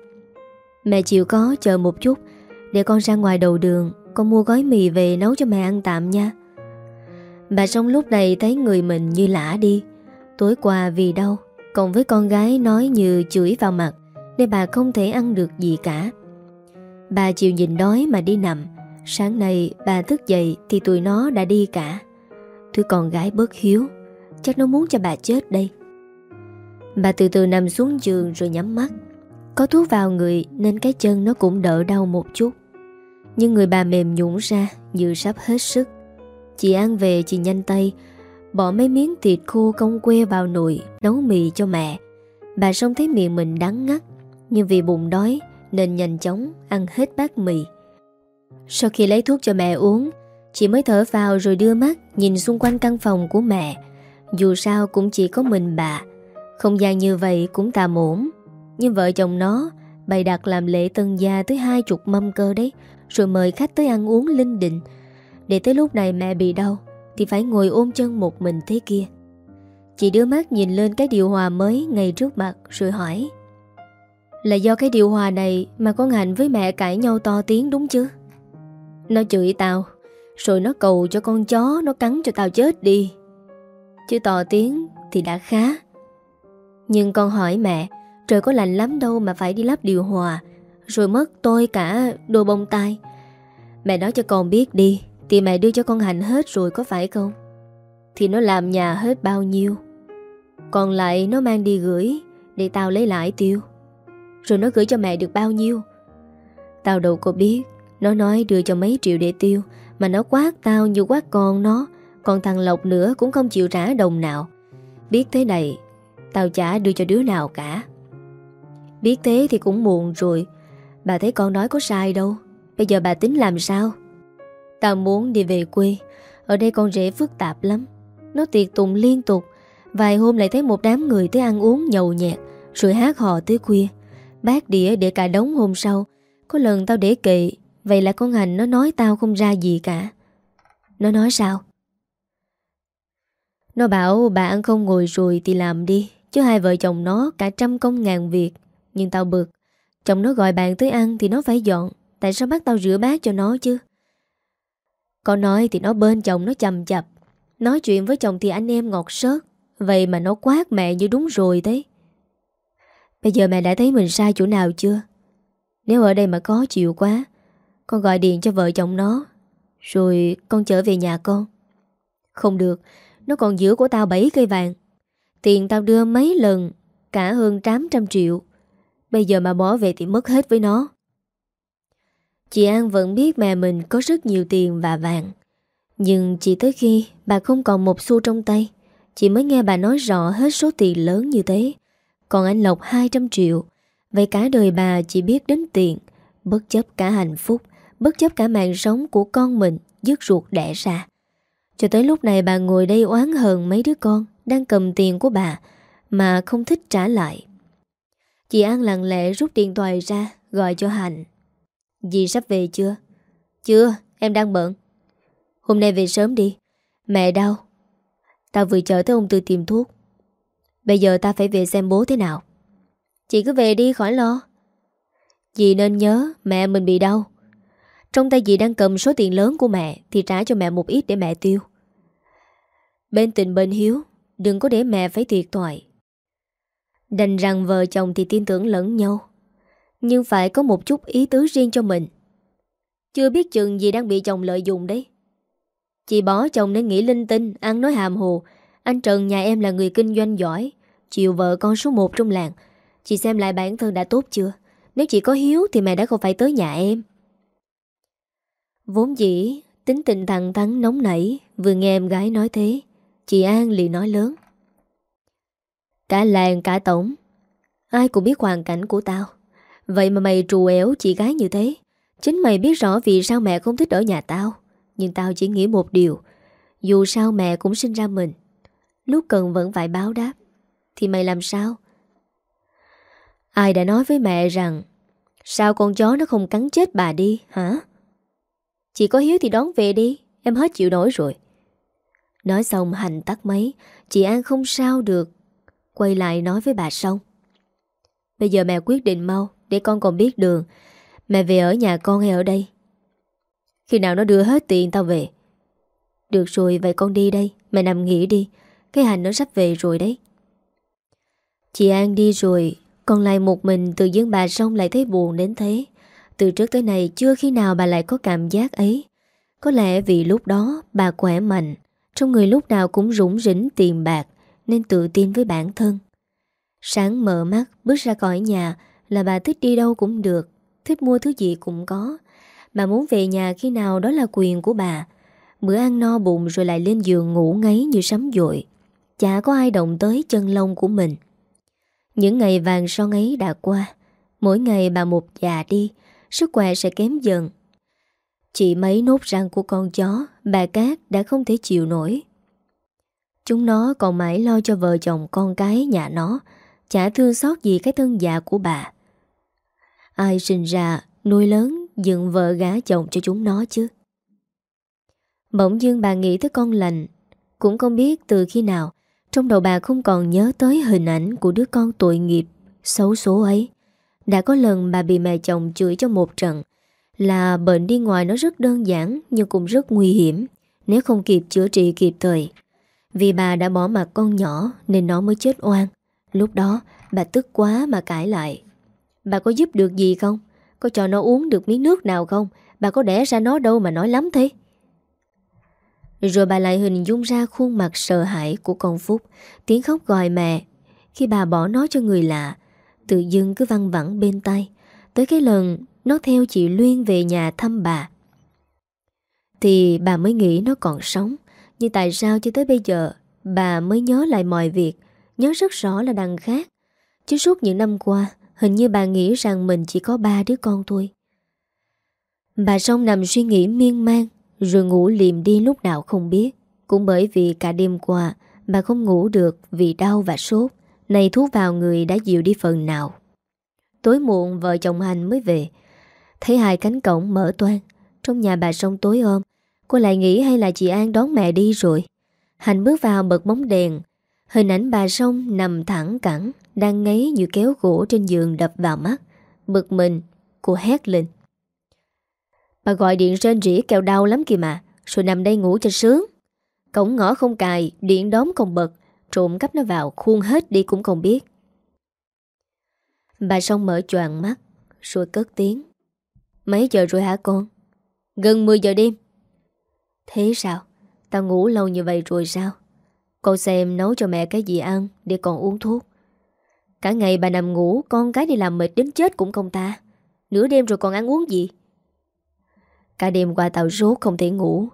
Speaker 1: Mẹ chịu có, chờ một chút, Để con ra ngoài đầu đường, Con mua gói mì về nấu cho mẹ ăn tạm nha. Bà trong lúc này thấy người mình như lã đi, Tối qua vì đâu Còn với con gái nói như chửi vào mặt, Nên bà không thể ăn được gì cả. Bà chịu nhìn đói mà đi nằm Sáng nay bà thức dậy Thì tụi nó đã đi cả. Thứ con gái bớt hiếu, Chắc nó muốn cho bà chết đây. Bà từ từ nằm xuống giường rồi nhắm mắt. Có thuốc vào người Nên cái chân nó cũng đỡ đau một chút. Nhưng người bà mềm nhũn ra Như sắp hết sức. Chị ăn về chị nhanh tay, Bỏ mấy miếng thịt khô cong que vào nồi, Nấu mì cho mẹ. Bà xong thấy miệng mình đắng ngắt, Nhưng vì bụng đói Nên nhanh chóng ăn hết bát mì. Sau khi lấy thuốc cho mẹ uống, Chị mới thở vào rồi đưa mắt Nhìn xung quanh căn phòng của mẹ. Dù sao cũng chỉ có mình bà. Không gian như vậy cũng tạm ổn. Nhưng vợ chồng nó, Bày đặt làm lễ tân gia tới hai chục mâm cơ đấy, Rồi mời khách tới ăn uống linh đình. Để tới lúc này mẹ bị đau, Thì phải ngồi ôm chân một mình thế kia. Chị đưa mắt nhìn lên cái điều hòa mới ngay trước mặt, Rồi hỏi, Là do cái điều hòa này Mà con Hạnh với mẹ cãi nhau to tiếng đúng chứ nó chửi tao, Rồi nó cầu cho con chó Nó cắn cho tao chết đi. Chứ to tiếng thì đã khá. Nhưng con hỏi mẹ, Trời có lạnh lắm đâu mà phải đi lắp điều hòa, Rồi mất tôi cả đồ bông tai. Mẹ nói cho con biết đi, Thì mẹ đưa cho con hành hết rồi có phải không? Thì nó làm nhà hết bao nhiêu? Còn lại nó mang đi gửi Để tao lấy lại tiêu. Rồi nó gửi cho mẹ được bao nhiêu? Tao đâu có biết. Nó nói đưa cho mấy triệu để tiêu, Mà nó quát tao như quát con nó. Còn thằng Lộc nữa cũng không chịu trả đồng nào. Biết thế này, Tao chả đưa cho đứa nào cả. Biết thế thì cũng muộn rồi. Bà thấy con nói có sai đâu. Bây giờ bà tính làm sao? Tao muốn đi về quê. Ở đây con rể phức tạp lắm. Nó tiệc tùng liên tục. Vài hôm lại thấy một đám người tới ăn uống nhậu nhẹt, Rồi hát hò tới khuya. Bát đĩa để cả đống hôm sau. Có lần tao để kệ Vậy là con hành nó nói tao không ra gì cả. Nó nói sao? Nó bảo bà ăn không ngồi rồi thì làm đi, Chứ hai vợ chồng nó cả trăm công ngàn việc. Nhưng tao bực, Chồng nó gọi bạn tới ăn thì nó phải dọn, Tại sao bắt tao rửa bát cho nó chứ? Con nói thì nó bên chồng nó chầm chập, Nói chuyện với chồng thì anh em ngọt sớt, Vậy mà nó quát mẹ như đúng rồi thế Bây giờ mẹ đã thấy mình sai chỗ nào chưa? Nếu ở đây mà có chịu quá con gọi điện cho vợ chồng nó, Rồi con trở về nhà con. Không được, Nó còn giữ của tao 7 cây vàng. Tiền tao đưa mấy lần, Cả hơn 800 triệu. Bây giờ mà bỏ về thì mất hết với nó. Chị An vẫn biết mẹ mình có rất nhiều tiền và vàng. Nhưng chỉ tới khi bà không còn một xu trong tay, Chị mới nghe bà nói rõ hết số tiền lớn như thế. Còn anh Lộc 200 triệu, Vậy cả đời bà chỉ biết đến tiền, Bất chấp cả hạnh phúc. Bất chấp cả mạng sống của con mình Dứt ruột đẻ ra. Cho tới lúc này bà ngồi đây oán hờn mấy đứa con Đang cầm tiền của bà Mà không thích trả lại. Chị An lặng lẽ rút điện thoại ra Gọi cho Hạnh. Dì sắp về chưa? Chưa, em đang bận. Hôm nay về sớm đi. Mẹ đau. Tao vừa chở tới ông Tư tìm thuốc. Bây giờ ta phải về xem bố thế nào? Chị cứ về đi khỏi lo. Dì nên nhớ mẹ mình bị đau. Trong tay dì đang cầm số tiền lớn của mẹ Thì trả cho mẹ một ít để mẹ tiêu. Bên tình bên hiếu, Đừng có để mẹ phải thiệt thoại Đành rằng vợ chồng thì tin tưởng lẫn nhau, Nhưng phải có một chút ý tứ riêng cho mình. Chưa biết chừng gì đang bị chồng lợi dụng đấy. Chị bỏ chồng nên nghĩ linh tinh, Ăn nói hàm hồ. Anh Trần, nhà em là người kinh doanh giỏi chịu vợ con số 1 trong làng. Chị xem lại bản thân đã tốt chưa? Nếu chị có hiếu thì mẹ đã không phải tới nhà em. Vốn dĩ, Tính tình thẳng thắn nóng nảy, Vừa nghe em gái nói thế, Chị An liền nói lớn. Cả làng, cả tổng, Ai cũng biết hoàn cảnh của tao. Vậy mà mày trù éo chị gái như thế, Chính mày biết rõ vì sao mẹ không thích ở nhà tao. Nhưng tao chỉ nghĩ một điều, Dù sao mẹ cũng sinh ra mình. Lúc cần vẫn phải báo đáp, Thì mày làm sao? Ai đã nói với mẹ rằng, Sao con chó nó không cắn chết bà đi, hả? Chị có hiếu thì đón về đi. Em hết chịu nổi rồi. Nói xong hành tắt máy. Chị An không sao được. Quay lại nói với bà xong Bây giờ mẹ quyết định mau, Để con còn biết đường. Mẹ về ở nhà con hay ở đây? Khi nào nó đưa hết tiền tao về? Được rồi, vậy con đi đây. Mẹ nằm nghỉ đi. Cái hành nó sắp về rồi đấy. Chị An đi rồi. Còn lại một mình từ dưng bà xong lại thấy buồn đến thế. Từ trước tới nay chưa khi nào bà lại có cảm giác ấy. Có lẽ vì lúc đó bà khỏe mạnh, Trong người lúc nào cũng rủng rỉnh tiền bạc, Nên tự tin với bản thân. Sáng mở mắt, bước ra khỏi nhà, Là bà thích đi đâu cũng được, Thích mua thứ gì cũng có. Bà muốn về nhà khi nào đó là quyền của bà. Bữa ăn no bụng rồi lại lên giường ngủ ngáy như sấm dội. Chả có ai động tới chân lông của mình. Những ngày vàng son ấy đã qua, Mỗi ngày bà một già đi Sức khỏe sẽ kém dần. Chỉ mấy nốt răng của con chó, Bà Cát đã không thể chịu nổi. Chúng nó còn mãi lo cho vợ chồng con cái nhà nó, Chả thương xót gì cái thân già của bà. Ai sinh ra, Nuôi lớn, dựng vợ gá chồng cho chúng nó chứ? Bỗng dưng bà nghĩ tới con lành, Cũng không biết từ khi nào, Trong đầu bà không còn nhớ tới hình ảnh Của đứa con tội nghiệp, Xấu số ấy. Đã có lần bà bị mẹ chồng chửi cho một trận. Là bệnh đi ngoài nó rất đơn giản, Nhưng cũng rất nguy hiểm. Nếu không kịp chữa trị kịp thời. Vì bà đã bỏ mặt con nhỏ, Nên nó mới chết oan. Lúc đó, bà tức quá mà cãi lại. Bà có giúp được gì không? Có cho nó uống được miếng nước nào không? Bà có đẻ ra nó đâu mà nói lắm thế? Rồi bà lại hình dung ra khuôn mặt sợ hãi của con Phúc. Tiếng khóc gọi mẹ. Khi bà bỏ nó cho người lạ Tự dưng cứ văng vẳng bên tay Tới cái lần, nó theo chị Luyên về nhà thăm bà. Thì bà mới nghĩ nó còn sống. Nhưng tại sao cho tới bây giờ, Bà mới nhớ lại mọi việc, Nhớ rất rõ là đằng khác. Chứ suốt những năm qua, Hình như bà nghĩ rằng mình chỉ có ba đứa con thôi. Bà xong nằm suy nghĩ miên man, Rồi ngủ liềm đi lúc nào không biết. Cũng bởi vì cả đêm qua, Bà không ngủ được vì đau và sốt. Này thuốc vào người đã dịu đi phần nào. Tối muộn vợ chồng Hành mới về. Thấy hai cánh cổng mở toan Trong nhà bà sông tối ôm Cô lại nghĩ hay là chị An đón mẹ đi rồi. Hành bước vào bật bóng đèn, Hình ảnh bà sông nằm thẳng cẳng, Đang ngáy như kéo gỗ trên giường đập vào mắt. Bực mình, Cô hét lên. Bà gọi điện rên rỉ kẹo đau lắm kìa mà, Rồi nằm đây ngủ cho sướng. Cổng ngõ không cài, Điện đóm không bật. Trộm cắp nó vào khuôn hết đi cũng không biết. Bà Song mở choàng mắt, Rồi cất tiếng. Mấy giờ rồi hả con? Gần 10 giờ đêm. Thế sao? Tao ngủ lâu như vậy rồi sao? Con xem nấu cho mẹ cái gì ăn Để con uống thuốc. Cả ngày bà nằm ngủ, Con cái đi làm mệt đến chết cũng không ta. Nửa đêm rồi còn ăn uống gì? Cả đêm qua tao rốt không thể ngủ.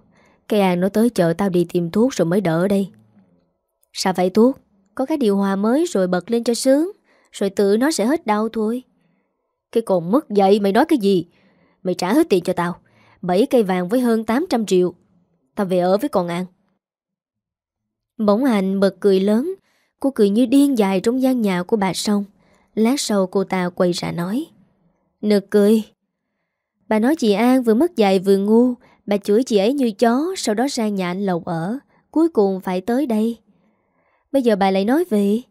Speaker 1: Cây An nó tới chợ tao đi tìm thuốc rồi mới đỡ đây. Sao phải thuốc Có cái điều hòa mới rồi bật lên cho sướng, Rồi tự nó sẽ hết đau thôi. Cái còn mất dậy mày nói cái gì? Mày trả hết tiền cho tao 7 cây vàng với hơn 800 triệu. Tao về ở với con An. Bỗng hành bật cười lớn, Cô cười như điên dài trong gian nhà của bà Sông Lát sau cô ta quay ra nói, Nực cười, Bà nói chị An vừa mất dạy vừa ngu, Bà chửi chị ấy như chó, Sau đó ra nhà anh Lộc ở, Cuối cùng phải tới đây. Bây giờ bà lại nói vậy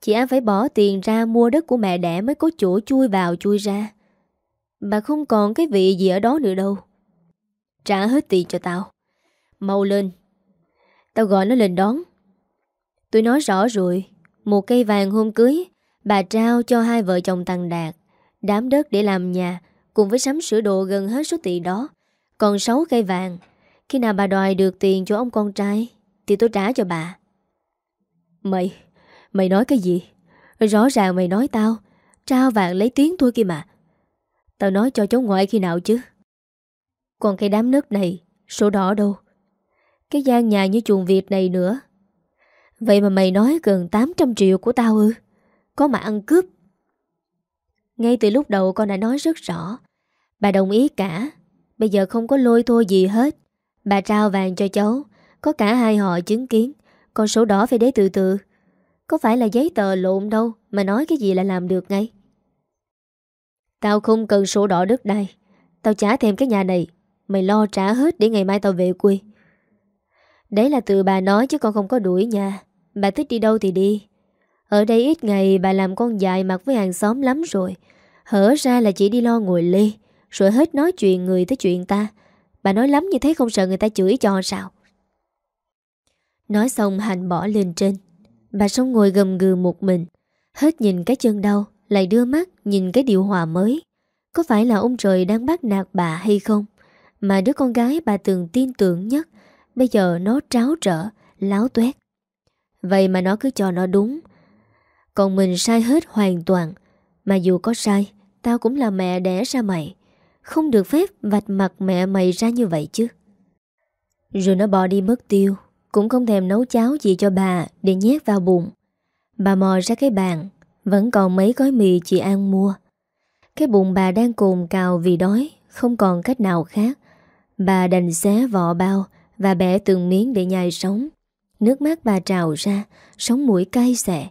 Speaker 1: Chị An phải bỏ tiền ra mua đất của mẹ đẻ Mới có chỗ chui vào, chui ra. Bà không còn cái vị gì ở đó nữa đâu. Trả hết tiền cho tao. Mau lên. Tao gọi nó lên đón. Tôi nói rõ rồi. Một cây vàng hôm cưới, Bà trao cho hai vợ chồng Tăng Đạt, Đám đất để làm nhà, Cùng với sắm sửa đồ gần hết số tiền đó. Còn 6 cây vàng. Khi nào bà đòi được tiền cho ông con trai, Thì tôi trả cho bà. Mày Mày nói cái gì? Rõ ràng mày nói tao, Trao vàng lấy tiếng thôi kia mà. Tao nói cho cháu ngoại khi nào chứ? Còn cái đám nước này Sổ đỏ đâu? Cái gian nhà như chuồng Việt này nữa. Vậy mà mày nói gần 800 triệu của tao ư? Có mà ăn cướp. Ngay từ lúc đầu con đã nói rất rõ. Bà đồng ý cả. Bây giờ không có lôi thôi gì hết. Bà trao vàng cho cháu, Có cả hai họ chứng kiến con số đỏ phải để từ từ. Có phải là giấy tờ lộn đâu Mà nói cái gì là làm được ngay? Tao không cần sổ đỏ đất đai. Tao trả thêm cái nhà này. Mày lo trả hết để ngày mai tao về quê. Đấy là từ bà nói chứ con không có đuổi nhà. Bà thích đi đâu thì đi. Ở đây ít ngày bà làm con dài mặt với hàng xóm lắm rồi. Hở ra là chỉ đi lo ngồi ly Rồi hết nói chuyện người tới chuyện ta. Bà nói lắm như thế không sợ người ta chửi cho sao. Nói xong hành bỏ lên trên. Bà sống ngồi gầm gừ một mình, Hết nhìn cái chân đau, Lại đưa mắt nhìn cái điều hòa mới. Có phải là ông trời đang bắt nạt bà hay không? Mà đứa con gái bà từng tin tưởng nhất, Bây giờ nó tráo trở, Láo tuét. Vậy mà nó cứ cho nó đúng. Còn mình sai hết hoàn toàn. Mà dù có sai, Tao cũng là mẹ đẻ ra mày. Không được phép vạch mặt mẹ mày ra như vậy chứ. Rồi nó bỏ đi mất tiêu. Cũng không thèm nấu cháo gì cho bà Để nhét vào bụng. Bà mò ra cái bàn, Vẫn còn mấy gói mì chị An mua. Cái bụng bà đang cồn cào vì đói, Không còn cách nào khác. Bà đành xé vỏ bao Và bẻ từng miếng để nhai sống. Nước mắt bà trào ra, Sống mũi cay xẻ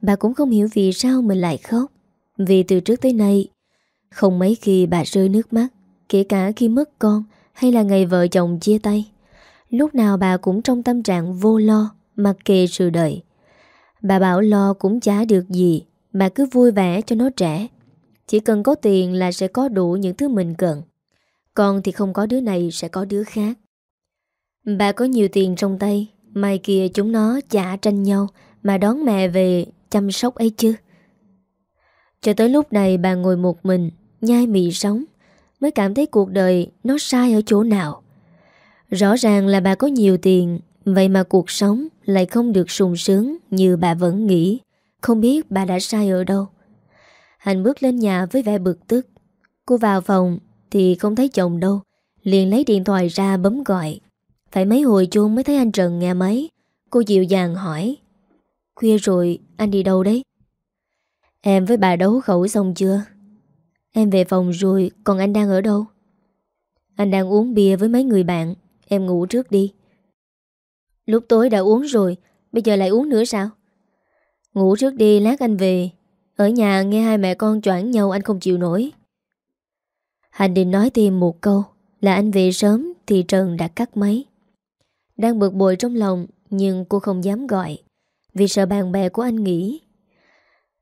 Speaker 1: Bà cũng không hiểu vì sao mình lại khóc. Vì từ trước tới nay, Không mấy khi bà rơi nước mắt, Kể cả khi mất con Hay là ngày vợ chồng chia tay. Lúc nào bà cũng trong tâm trạng vô lo, Mặc kệ sự đợi. Bà bảo lo cũng chả được gì Bà cứ vui vẻ cho nó trẻ. Chỉ cần có tiền là sẽ có đủ những thứ mình cần. Con thì không có đứa này sẽ có đứa khác. Bà có nhiều tiền trong tay, Mai kia chúng nó chả tranh nhau, Mà đón mẹ về chăm sóc ấy chứ. Cho tới lúc này bà ngồi một mình, Nhai mì sống, Mới cảm thấy cuộc đời nó sai ở chỗ nào. Rõ ràng là bà có nhiều tiền, Vậy mà cuộc sống lại không được sung sướng Như bà vẫn nghĩ. Không biết bà đã sai ở đâu. Hạnh bước lên nhà với vẻ bực tức. Cô vào phòng Thì không thấy chồng đâu, Liền lấy điện thoại ra bấm gọi. Phải mấy hồi chuông mới thấy anh Trần nghe máy. Cô dịu dàng hỏi, Khuya rồi, anh đi đâu đấy? Em với bà đấu khẩu xong chưa? Em về phòng rồi, Còn anh đang ở đâu? Anh đang uống bia với mấy người bạn. Em ngủ trước đi. Lúc tối đã uống rồi, Bây giờ lại uống nữa sao? Ngủ trước đi, lát anh về. Ở nhà nghe hai mẹ con choảng nhau, anh không chịu nổi. Hành định nói thêm một câu, Là anh về sớm Thì Trần đã cắt máy. Đang bực bội trong lòng, Nhưng cô không dám gọi, Vì sợ bạn bè của anh nghĩ.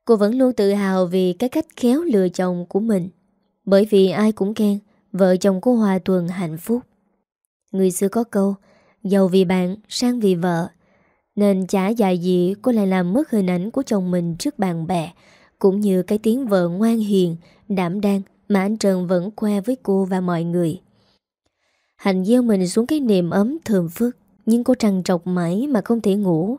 Speaker 1: Cô vẫn luôn tự hào vì cái cách khéo lừa chồng của mình, Bởi vì ai cũng khen Vợ chồng của Hòa Tuần hạnh phúc. Người xưa có câu Giàu vì bạn, sang vì vợ. Nên chả dài gì cô lại làm mất hình ảnh của chồng mình trước bạn bè Cũng như cái tiếng vợ ngoan hiền, đảm đang Mà anh Trần vẫn khoe với cô và mọi người. Hành gieo mình xuống cái niềm ấm thơm phức nhưng cô trằn trọc mãi mà không thể ngủ.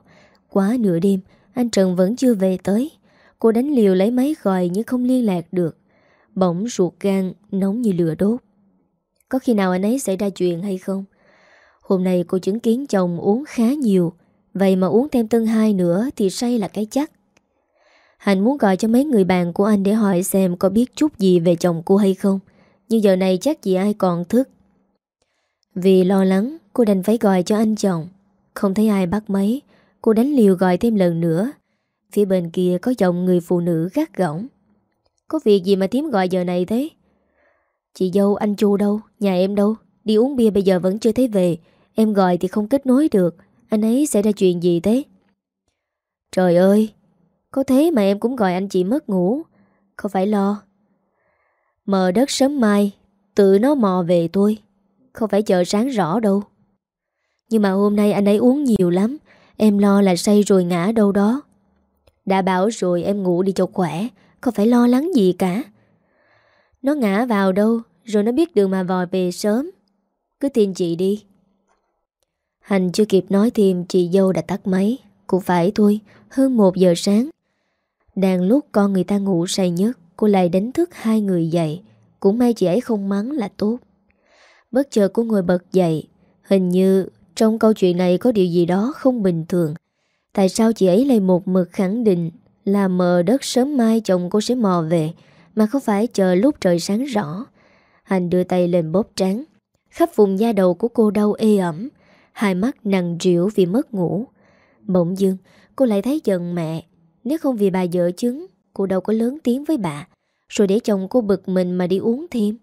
Speaker 1: Quá nửa đêm Anh Trần vẫn chưa về tới. Cô đánh liều lấy máy gọi nhưng không liên lạc được. Bỗng ruột gan nóng như lửa đốt. Có khi nào anh ấy xảy ra chuyện hay không? Hôm nay cô chứng kiến chồng uống khá nhiều. Vậy mà uống thêm tân hai nữa Thì say là cái chắc. Hạnh muốn gọi cho mấy người bạn của anh Để hỏi xem có biết chút gì về chồng cô hay không. Nhưng giờ này chắc gì ai còn thức. Vì lo lắng, Cô đành phải gọi cho anh chồng. Không thấy ai bắt máy, Cô đánh liều gọi thêm lần nữa. Phía bên kia có giọng người phụ nữ gắt gỏng. Có việc gì mà thím gọi giờ này thế? Chị dâu, anh Chu đâu? Nhà em đâu? Đi uống bia bây giờ vẫn chưa thấy về. Em gọi thì không kết nối được. Anh ấy sẽ ra chuyện gì thế? Trời ơi! Có thế mà em cũng gọi anh chị mất ngủ. Không phải lo? Mờ đất sớm mai, Tự nó mò về tôi. Không phải chờ sáng rõ đâu? Nhưng mà hôm nay anh ấy uống nhiều lắm. Em lo là say rồi ngã đâu đó. Đã bảo rồi em ngủ đi cho khỏe. Không phải lo lắng gì cả? Nó ngã vào đâu? Rồi nó biết đường mà vòi về sớm. Cứ tin chị đi. Hành chưa kịp nói thêm, Chị dâu đã tắt máy. Cũng phải thôi, Hơn một giờ sáng. Đang lúc con người ta ngủ say nhất, Cô lại đánh thức hai người dậy. Cũng may chị ấy không mắng là tốt. Bất chợt cô ngồi bật dậy. Hình như trong câu chuyện này có điều gì đó không bình thường. Tại sao chị ấy lại một mực khẳng định Là mờ đất sớm mai chồng cô sẽ mò về, Mà không phải chờ lúc trời sáng rõ? Hành đưa tay lên bóp trán. Khắp vùng da đầu của cô đau ê ẩm. Hai mắt nặng rượu vì mất ngủ. Bỗng dưng, cô lại thấy giận mẹ. Nếu không vì bà vợ chứng, Cô đâu có lớn tiếng với bà. Rồi để chồng cô bực mình mà đi uống thêm.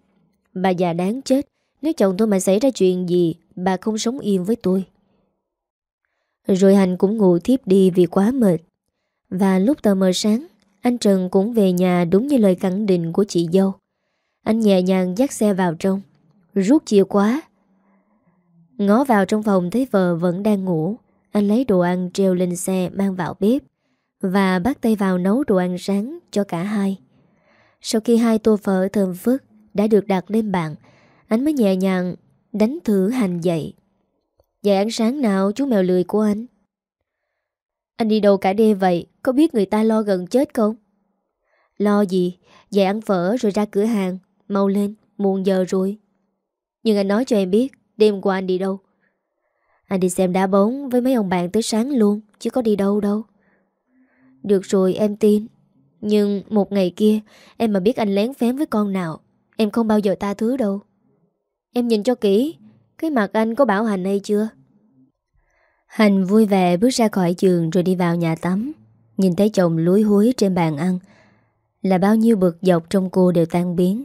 Speaker 1: Bà già đáng chết. Nếu chồng tôi mà xảy ra chuyện gì, Bà không sống yên với tôi. Rồi Hành cũng ngủ tiếp đi vì quá mệt. Và lúc tờ mờ sáng, Anh Trần cũng về nhà đúng như lời khẳng định của chị dâu. Anh nhẹ nhàng dắt xe vào trong. Rút chìa khóa. Ngó vào trong phòng thấy vợ vẫn đang ngủ. Anh lấy đồ ăn treo lên xe mang vào bếp Và bắt tay vào nấu đồ ăn sáng cho cả hai. Sau khi hai tô phở thơm phức đã được đặt lên bàn, Anh mới nhẹ nhàng Đánh thử hành dậy. Dậy ăn sáng nào, chú mèo lười của anh? Anh đi đâu cả đêm vậy? Có biết người ta lo gần chết không? Lo gì? Dậy ăn phở rồi ra cửa hàng. Mau lên, muộn giờ rồi. Nhưng anh nói cho em biết, Đêm qua anh đi đâu? Anh đi xem đá bóng với mấy ông bạn tới sáng luôn, Chứ có đi đâu đâu. Được rồi, em tin. Nhưng một ngày kia, Em mà biết anh lén phém với con nào, Em không bao giờ ta thứ đâu. Em nhìn cho kỹ, Cái mặt anh có bảo Hành hay chưa? Hành vui vẻ bước ra khỏi giường Rồi đi vào nhà tắm. Nhìn thấy chồng lúi húi trên bàn ăn, Là bao nhiêu bực dọc trong cô đều tan biến.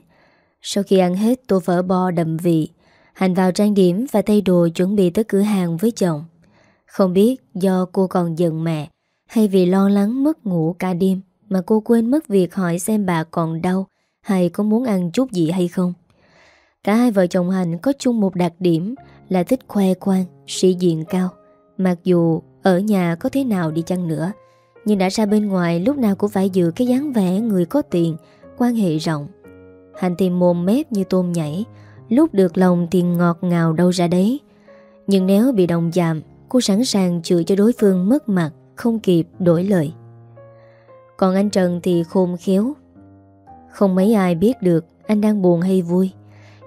Speaker 1: Sau khi ăn hết tô phở bò đậm vị Hành vào trang điểm và thay đồ chuẩn bị tới cửa hàng với chồng Không biết do cô còn giận mẹ Hay vì lo lắng mất ngủ cả đêm Mà cô quên mất việc hỏi xem bà còn đau Hay có muốn ăn chút gì hay không Cả hai vợ chồng Hành có chung một đặc điểm là thích khoe khoang, sĩ diện cao. Mặc dù ở nhà có thế nào đi chăng nữa, nhưng đã ra bên ngoài lúc nào cũng phải giữ cái dáng vẻ người có tiền, quan hệ rộng. Hành tìm mồm mép như tôm nhảy, lúc được lòng thì ngọt ngào đâu ra đấy. Nhưng nếu bị đồng giảm cô sẵn sàng chữa cho đối phương mất mặt, không kịp đổi lời. Còn anh Trần thì khôn khéo. Không mấy ai biết được anh đang buồn hay vui.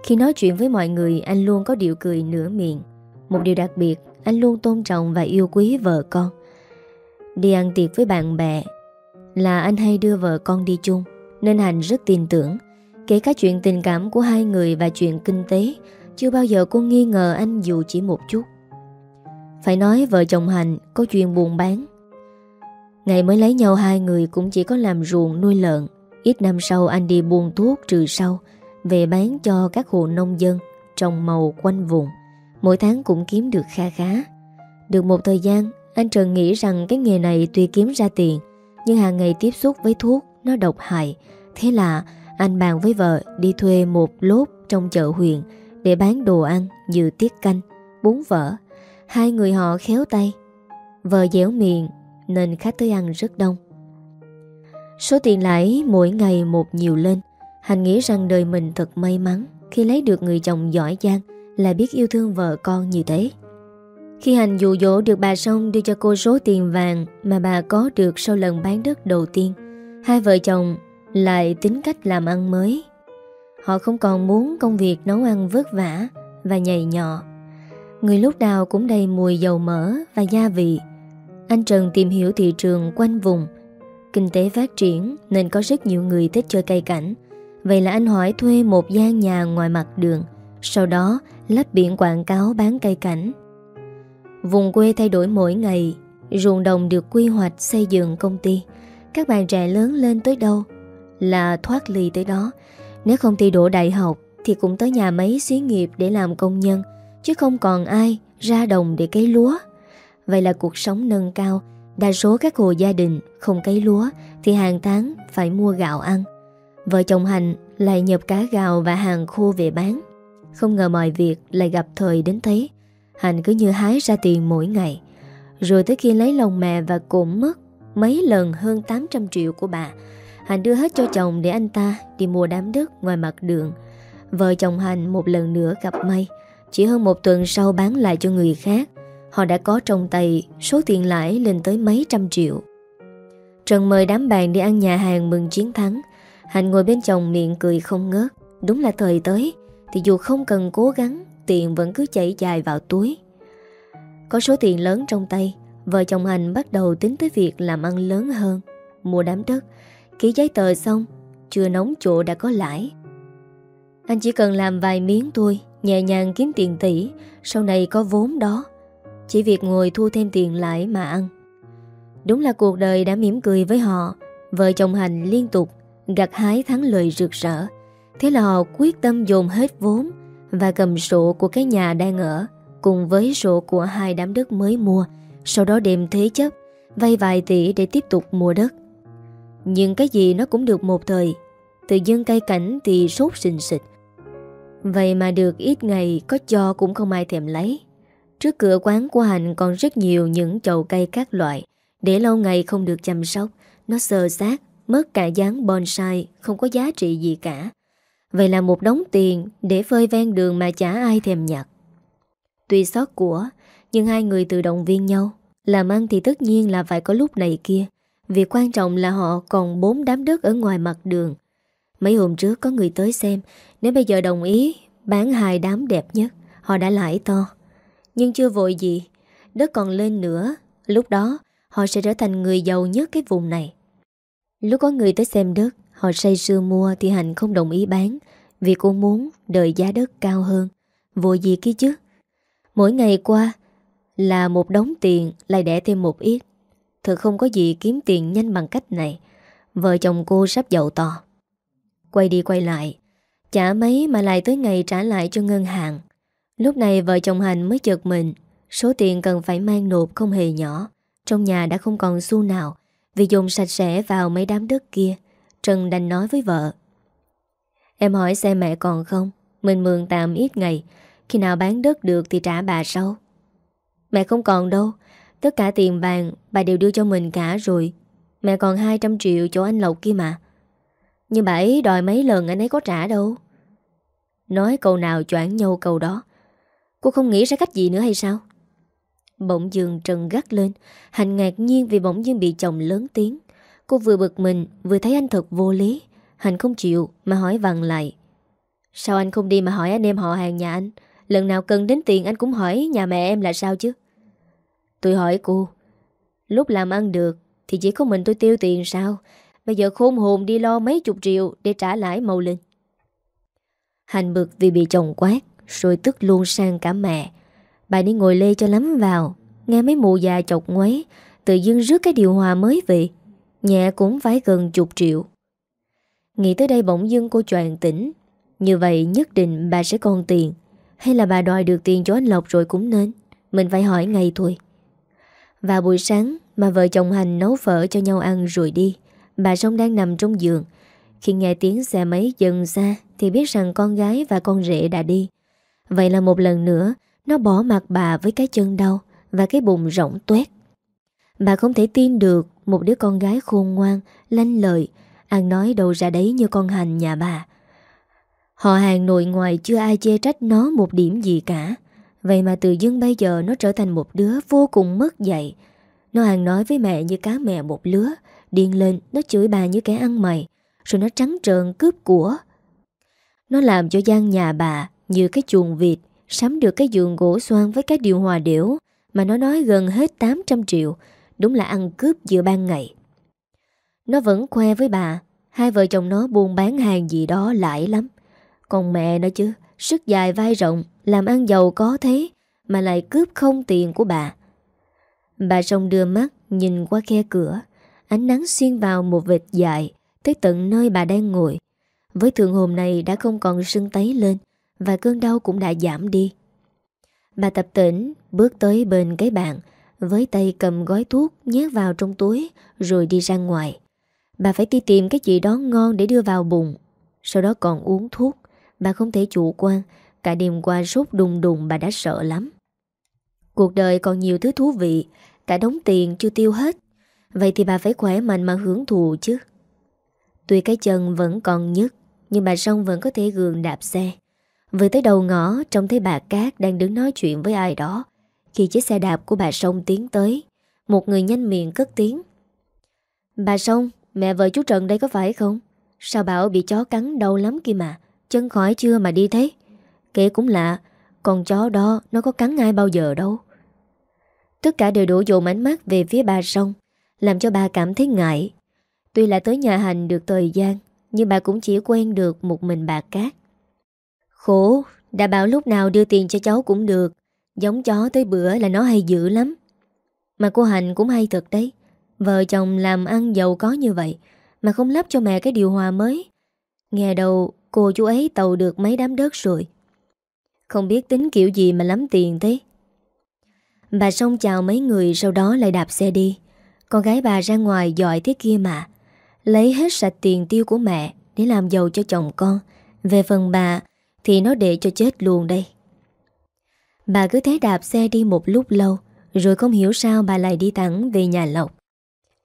Speaker 1: Khi nói chuyện với mọi người anh luôn có điệu cười nửa miệng Một điều đặc biệt Anh luôn tôn trọng và yêu quý vợ con Đi ăn tiệc với bạn bè Là anh hay đưa vợ con đi chung Nên Hành rất tin tưởng Kể cả chuyện tình cảm của hai người Và chuyện kinh tế Chưa bao giờ cô nghi ngờ anh dù chỉ một chút Phải nói vợ chồng Hành Có chuyện buồn bán Ngày mới lấy nhau hai người Cũng chỉ có làm ruộng nuôi lợn Ít năm sau anh đi buôn thuốc trừ sâu về bán cho các hộ nông dân trồng màu quanh vùng. Mỗi tháng cũng kiếm được kha khá. Được một thời gian, anh Trần nghĩ rằng cái nghề này tuy kiếm ra tiền, nhưng hàng ngày tiếp xúc với thuốc nó độc hại. Thế là anh bàn với vợ đi thuê một lốt trong chợ huyện để bán đồ ăn như tiết canh, bún vỡ. Hai người họ khéo tay. Vợ dẻo miệng nên khách tới ăn rất đông. Số tiền lãi mỗi ngày một nhiều lên Hành nghĩ rằng đời mình thật may mắn khi lấy được người chồng giỏi giang là biết yêu thương vợ con như thế. Khi Hành dụ dỗ được bà xong đưa cho cô số tiền vàng mà bà có được sau lần bán đất đầu tiên, Hai vợ chồng lại tính cách làm ăn mới. Họ không còn muốn công việc nấu ăn vất vả và nhầy nhọ. Người lúc nào cũng đầy mùi dầu mỡ và gia vị. Anh Trần tìm hiểu thị trường quanh vùng. Kinh tế phát triển nên có rất nhiều người thích chơi cây cảnh. Vậy là anh hỏi thuê một gian nhà ngoài mặt đường. Sau đó lắp biển quảng cáo bán cây cảnh. Vùng quê thay đổi mỗi ngày, ruộng đồng được quy hoạch xây dựng công ty. Các bạn trẻ lớn lên tới đâu là thoát ly tới đó. Nếu không thi đỗ đại học thì cũng tới nhà máy xí nghiệp để làm công nhân, chứ không còn ai ra đồng để cấy lúa. Vậy là cuộc sống nâng cao, đa số các hộ gia đình không cấy lúa thì hàng tháng phải mua gạo ăn. Vợ chồng Hành lại nhập cá gạo và hàng khô về bán. Không ngờ mọi việc lại gặp thời đến thế. Hành cứ như hái ra tiền mỗi ngày. Rồi tới khi lấy lòng mẹ và cũng mất mấy lần hơn 800 triệu của bà. Hành đưa hết cho chồng để anh ta đi mua đám đất ngoài mặt đường. Vợ chồng Hành một lần nữa gặp may. Chỉ hơn một tuần sau bán lại cho người khác. Họ đã có trong tay số tiền lãi lên tới mấy trăm triệu. Trần mời đám bạn đi ăn nhà hàng mừng chiến thắng. Hành ngồi bên chồng miệng cười không ngớt. Đúng là thời tới thì dù không cần cố gắng tiền vẫn cứ chảy dài vào túi. Có số tiền lớn trong tay, vợ chồng Hành bắt đầu tính tới việc làm ăn lớn hơn, mua đám đất, ký giấy tờ xong, chưa nóng chỗ đã có lãi. Anh chỉ cần làm vài miếng thôi, nhẹ nhàng kiếm tiền tỷ, sau này có vốn đó. Chỉ việc ngồi thu thêm tiền lãi mà ăn. Đúng là cuộc đời đã mỉm cười với họ, vợ chồng Hành liên tục gặt hái thắng lợi rực rỡ. Thế là họ quyết tâm dồn hết vốn và cầm sổ của cái nhà đang ở cùng với sổ của hai đám đất mới mua, sau đó đem thế chấp, vay vài tỷ để tiếp tục mua đất. Nhưng cái gì nó cũng được một thời, từ dân cây cảnh thì sốt xình xịt Vậy mà được ít ngày có cho cũng không ai thèm lấy. Trước cửa quán của Hành còn rất nhiều những chậu cây các loại, để lâu ngày không được chăm sóc, nó sờ xác mất cả dáng bonsai, không có giá trị gì cả. Vậy là một đống tiền để phơi ven đường mà chả ai thèm nhặt. Tuy xót của, nhưng hai người tự động viên nhau. Làm ăn thì tất nhiên là phải có lúc này kia. Việc quan trọng là họ còn bốn đám đất ở ngoài mặt đường. Mấy hôm trước có người tới xem, nếu bây giờ đồng ý bán hai đám đẹp nhất, họ đã lãi to. Nhưng chưa vội gì, đất còn lên nữa, lúc đó họ sẽ trở thành người giàu nhất cái vùng này. Lúc có người tới xem đất, Họ say sưa mua thì Hạnh không đồng ý bán Vì cô muốn đợi giá đất cao hơn Vội gì kia chứ Mỗi ngày qua Là một đống tiền lại đẻ thêm một ít Thật không có gì kiếm tiền nhanh bằng cách này. Vợ chồng cô sắp giàu to. Quay đi quay lại. Chả mấy mà lại tới ngày trả lại cho ngân hàng. Lúc này vợ chồng Hành mới chợt mình. Số tiền cần phải mang nộp không hề nhỏ. Trong nhà đã không còn xu nào. Vì dùng sạch sẽ vào mấy đám đất kia, Trần đành nói với vợ. Em hỏi xe mẹ còn không? Mình mượn tạm ít ngày. Khi nào bán đất được thì trả bà sau. Mẹ không còn đâu. Tất cả tiền vàng bà đều đưa cho mình cả rồi. Mẹ còn 200 triệu chỗ anh Lộc kia mà. Nhưng bà ấy đòi mấy lần anh ấy có trả đâu. Nói câu nào choảng nhau câu đó. Cô không nghĩ ra cách gì nữa hay sao? Bỗng dường Trần gắt lên, Hành ngạc nhiên vì bỗng dưng bị chồng lớn tiếng. Cô vừa bực mình, Vừa thấy anh thật vô lý. Hành không chịu mà hỏi vặn lại. Sao anh không đi mà hỏi anh em họ hàng nhà anh? Lần nào cần đến tiền anh cũng hỏi Nhà mẹ em là sao chứ? Tôi hỏi cô, Lúc làm ăn được Thì chỉ có mình tôi tiêu tiền sao? Bây giờ khôn hồn đi lo mấy chục triệu Để trả lãi màu linh Hành bực vì bị chồng quát, Rồi tức luôn sang cả mẹ. Bà đi ngồi lê cho lắm vào, Nghe mấy mụ già chọc ngoáy, Tự dưng rước cái điều hòa mới vậy Nhẹ cũng phải gần chục triệu. Nghĩ tới đây bỗng dưng cô choàng tỉnh. Như vậy nhất định bà sẽ còn tiền. Hay là bà đòi được tiền cho anh Lộc rồi cũng nên? Mình phải hỏi ngay thôi. Và buổi sáng mà vợ chồng Hành nấu phở cho nhau ăn rồi đi Bà Sông đang nằm trong giường Khi nghe tiếng xe máy dần xa Thì biết rằng con gái và con rể đã đi Vậy là một lần nữa Nó bỏ mặt bà với cái chân đau Và cái bụng rỗng tuét Bà không thể tin được một đứa con gái khôn ngoan, lanh lợi, ăn nói đầu ra đấy như con hành nhà bà. Họ hàng nội ngoài chưa ai chê trách nó một điểm gì cả. Vậy mà từ dưng bây giờ nó trở thành một đứa vô cùng mất dạy. Nó hàng nói với mẹ như cá mẹ một lứa, Điên lên Nó chửi bà như kẻ ăn mày Rồi nó trắng trợn cướp của. Nó làm cho gian nhà bà Như cái chuồng vịt Sắm được cái giường gỗ xoan với cái điều hòa điểu Mà nó nói gần hết 800 triệu Đúng là ăn cướp giữa ban ngày. Nó vẫn khoe với bà Hai vợ chồng nó buôn bán hàng gì đó lãi lắm. Còn mẹ nó chứ Sức dài vai rộng, Làm ăn giàu có thế, Mà lại cướp không tiền của bà. Bà sông đưa mắt Nhìn qua khe cửa, Ánh nắng xuyên vào một vệt dài, Tới tận nơi bà đang ngồi. Với thường hồn này đã không còn sưng tấy lên, Và cơn đau cũng đã giảm đi. Bà tập tỉnh, Bước tới bên cái bàn, Với tay cầm gói thuốc Nhét vào trong túi, Rồi đi ra ngoài. Bà phải đi tìm cái gì đó ngon để đưa vào bụng, Sau đó còn uống thuốc. Bà không thể chủ quan, Cả đêm qua sốt đùng đùng bà đã sợ lắm. Cuộc đời còn nhiều thứ thú vị, Cả đống tiền chưa tiêu hết. Vậy thì bà phải khỏe mạnh mà hưởng thụ chứ. Tuy cái chân vẫn còn nhức, Nhưng bà Sông vẫn có thể gường đạp xe. Vừa tới đầu ngõ, Trông thấy bà Cát đang đứng nói chuyện với ai đó. Khi chiếc xe đạp của bà Sông tiến tới, Một người nhanh miệng cất tiếng. Bà Sông Mẹ vợ chú Trần đây có phải không? Sao bảo bị chó cắn đau lắm kia mà? Chân khỏi chưa mà đi thế? Kể cũng lạ, Con chó đó nó có cắn ai bao giờ đâu. Tất cả đều đổ dồn ánh mắt về phía bà sông Làm cho bà cảm thấy ngại. Tuy là tới nhà hành được thời gian, Nhưng bà cũng chỉ quen được một mình bà cát. Khổ, Đã bảo lúc nào đưa tiền cho cháu cũng được, Giống chó tới bữa là nó hay dữ lắm. Mà cô Hành cũng hay thật đấy, Vợ chồng làm ăn giàu có như vậy, Mà không lắp cho mẹ cái điều hòa mới. Nghe đầu cô chú ấy tàu được mấy đám đất rồi. Không biết tính kiểu gì mà lắm tiền thế. Bà xong chào mấy người Sau đó lại đạp xe đi. Con gái bà ra ngoài giỏi thế kia mà. Lấy hết sạch tiền tiêu của mẹ Để làm giàu cho chồng con. Về phần bà Thì nó để cho chết luôn đây. Bà cứ thế đạp xe đi một lúc lâu Rồi không hiểu sao bà lại đi thẳng về nhà Lộc.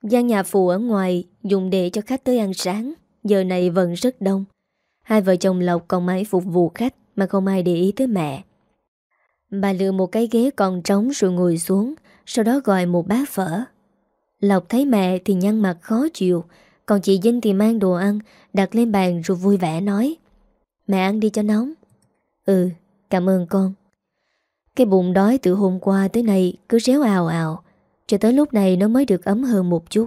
Speaker 1: Gian nhà phụ ở ngoài dùng để cho khách tới ăn sáng, giờ này vẫn rất đông. Hai vợ chồng Lộc còn mãi phục vụ khách mà không ai để ý tới mẹ. Bà lựa một cái ghế còn trống rồi ngồi xuống, sau đó gọi một bát phở. Lộc thấy mẹ thì nhăn mặt khó chịu, còn chị Vinh thì mang đồ ăn, đặt lên bàn rồi vui vẻ nói. Mẹ ăn đi cho nóng. Ừ, cảm ơn con. Cái bụng đói từ hôm qua tới nay cứ réo ào ào. Cho tới lúc này nó mới được ấm hơn một chút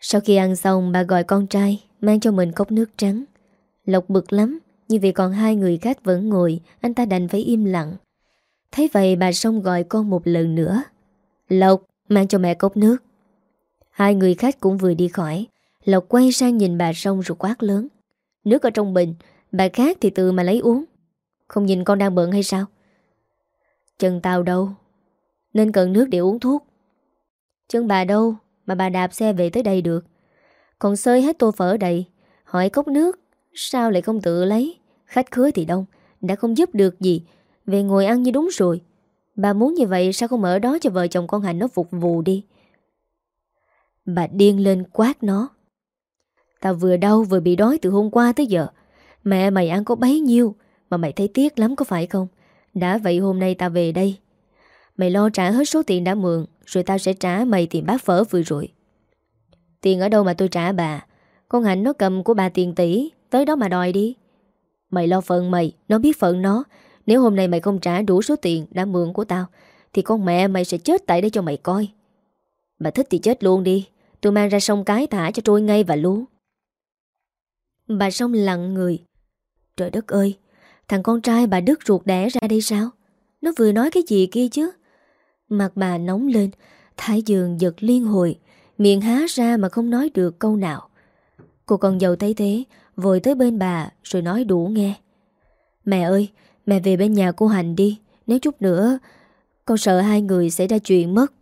Speaker 1: Sau khi ăn xong bà gọi con trai Mang cho mình cốc nước trắng Lộc bực lắm, Nhưng vì còn hai người khác vẫn ngồi, Anh ta đành phải im lặng. Thấy vậy bà xong gọi con một lần nữa. Lộc, mang cho mẹ cốc nước. Hai người khách cũng vừa đi khỏi. Lộc quay sang nhìn bà xong rồi quát lớn. Nước ở trong bình, Bà khác thì tự mà lấy uống. Không nhìn con đang bận hay sao? Chân tao đâu, nên cần nước để uống thuốc. Chân bà đâu Mà bà đạp xe về tới đây được. Còn sơi hết tô phở đầy Hỏi cốc nước. Sao lại không tự lấy? Khách khứa thì đông, Đã không giúp được gì. Về ngồi ăn như đúng rồi. Bà muốn như vậy sao không ở đó cho vợ chồng con Hạnh nó phục vụ đi? Bà điên lên quát nó. Tao vừa đau vừa bị đói từ hôm qua tới giờ. Mẹ mày ăn có bấy nhiêu, Mà mày thấy tiếc lắm có phải không? Đã vậy hôm nay tao về đây. Mày lo trả hết số tiền đã mượn, Rồi tao sẽ trả mày tiền bát phở vừa rồi. Tiền ở đâu mà tôi trả bà? Con Hạnh nó cầm của bà tiền tỷ. Tới đó mà đòi đi. Mày lo phận mày, Nó biết phận nó. Nếu hôm nay mày không trả đủ số tiền đã mượn của tao, Thì con mẹ mày sẽ chết tại đây cho mày coi. Bà thích thì chết luôn đi. Tôi mang ra sông cái thả cho trôi ngay và luôn. Bà sông lặng người. Trời đất ơi, Thằng con trai bà đứt ruột đẻ ra đây sao? Nó vừa nói cái gì kia chứ? Mặt bà nóng lên, Thái dương giật liên hồi, Miệng há ra mà không nói được câu nào. Cô con giàu thấy thế Vội tới bên bà rồi nói đủ nghe. Mẹ ơi Mẹ về bên nhà cô Hành đi. Nếu chút nữa Con sợ hai người sẽ ra chuyện mất.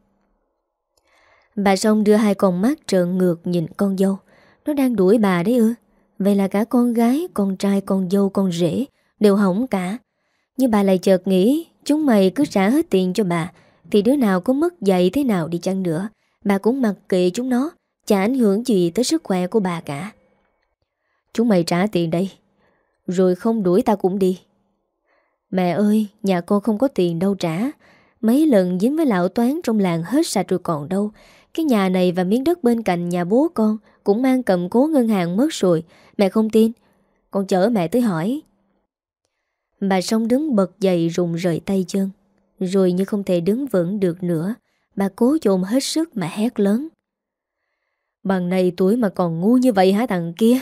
Speaker 1: Bà sông đưa hai con mắt trợn ngược nhìn con dâu. Nó đang đuổi bà đấy ư? Vậy là cả con gái, con trai, con dâu, con rể Đều hỏng cả. Nhưng bà lại chợt nghĩ Chúng mày cứ trả hết tiền cho bà thì đứa nào có mất dạy thế nào đi chăng nữa. Bà cũng mặc kệ chúng nó Chả ảnh hưởng gì tới sức khỏe của bà cả. Chúng mày trả tiền đây, Rồi không đuổi ta cũng đi. Mẹ ơi, Nhà con không có tiền đâu trả. Mấy lần dính với lão toán trong làng hết sạch rồi còn đâu. Cái nhà này và miếng đất bên cạnh nhà bố con Cũng mang cầm cố ngân hàng mất rồi. Mẹ không tin. Con chở mẹ tới hỏi. Bà song đứng bật dậy rùng rời tay chân. Rồi như không thể đứng vững được nữa, Bà cố dồn hết sức mà hét lớn. Bằng này tuổi mà còn ngu như vậy hả thằng kia?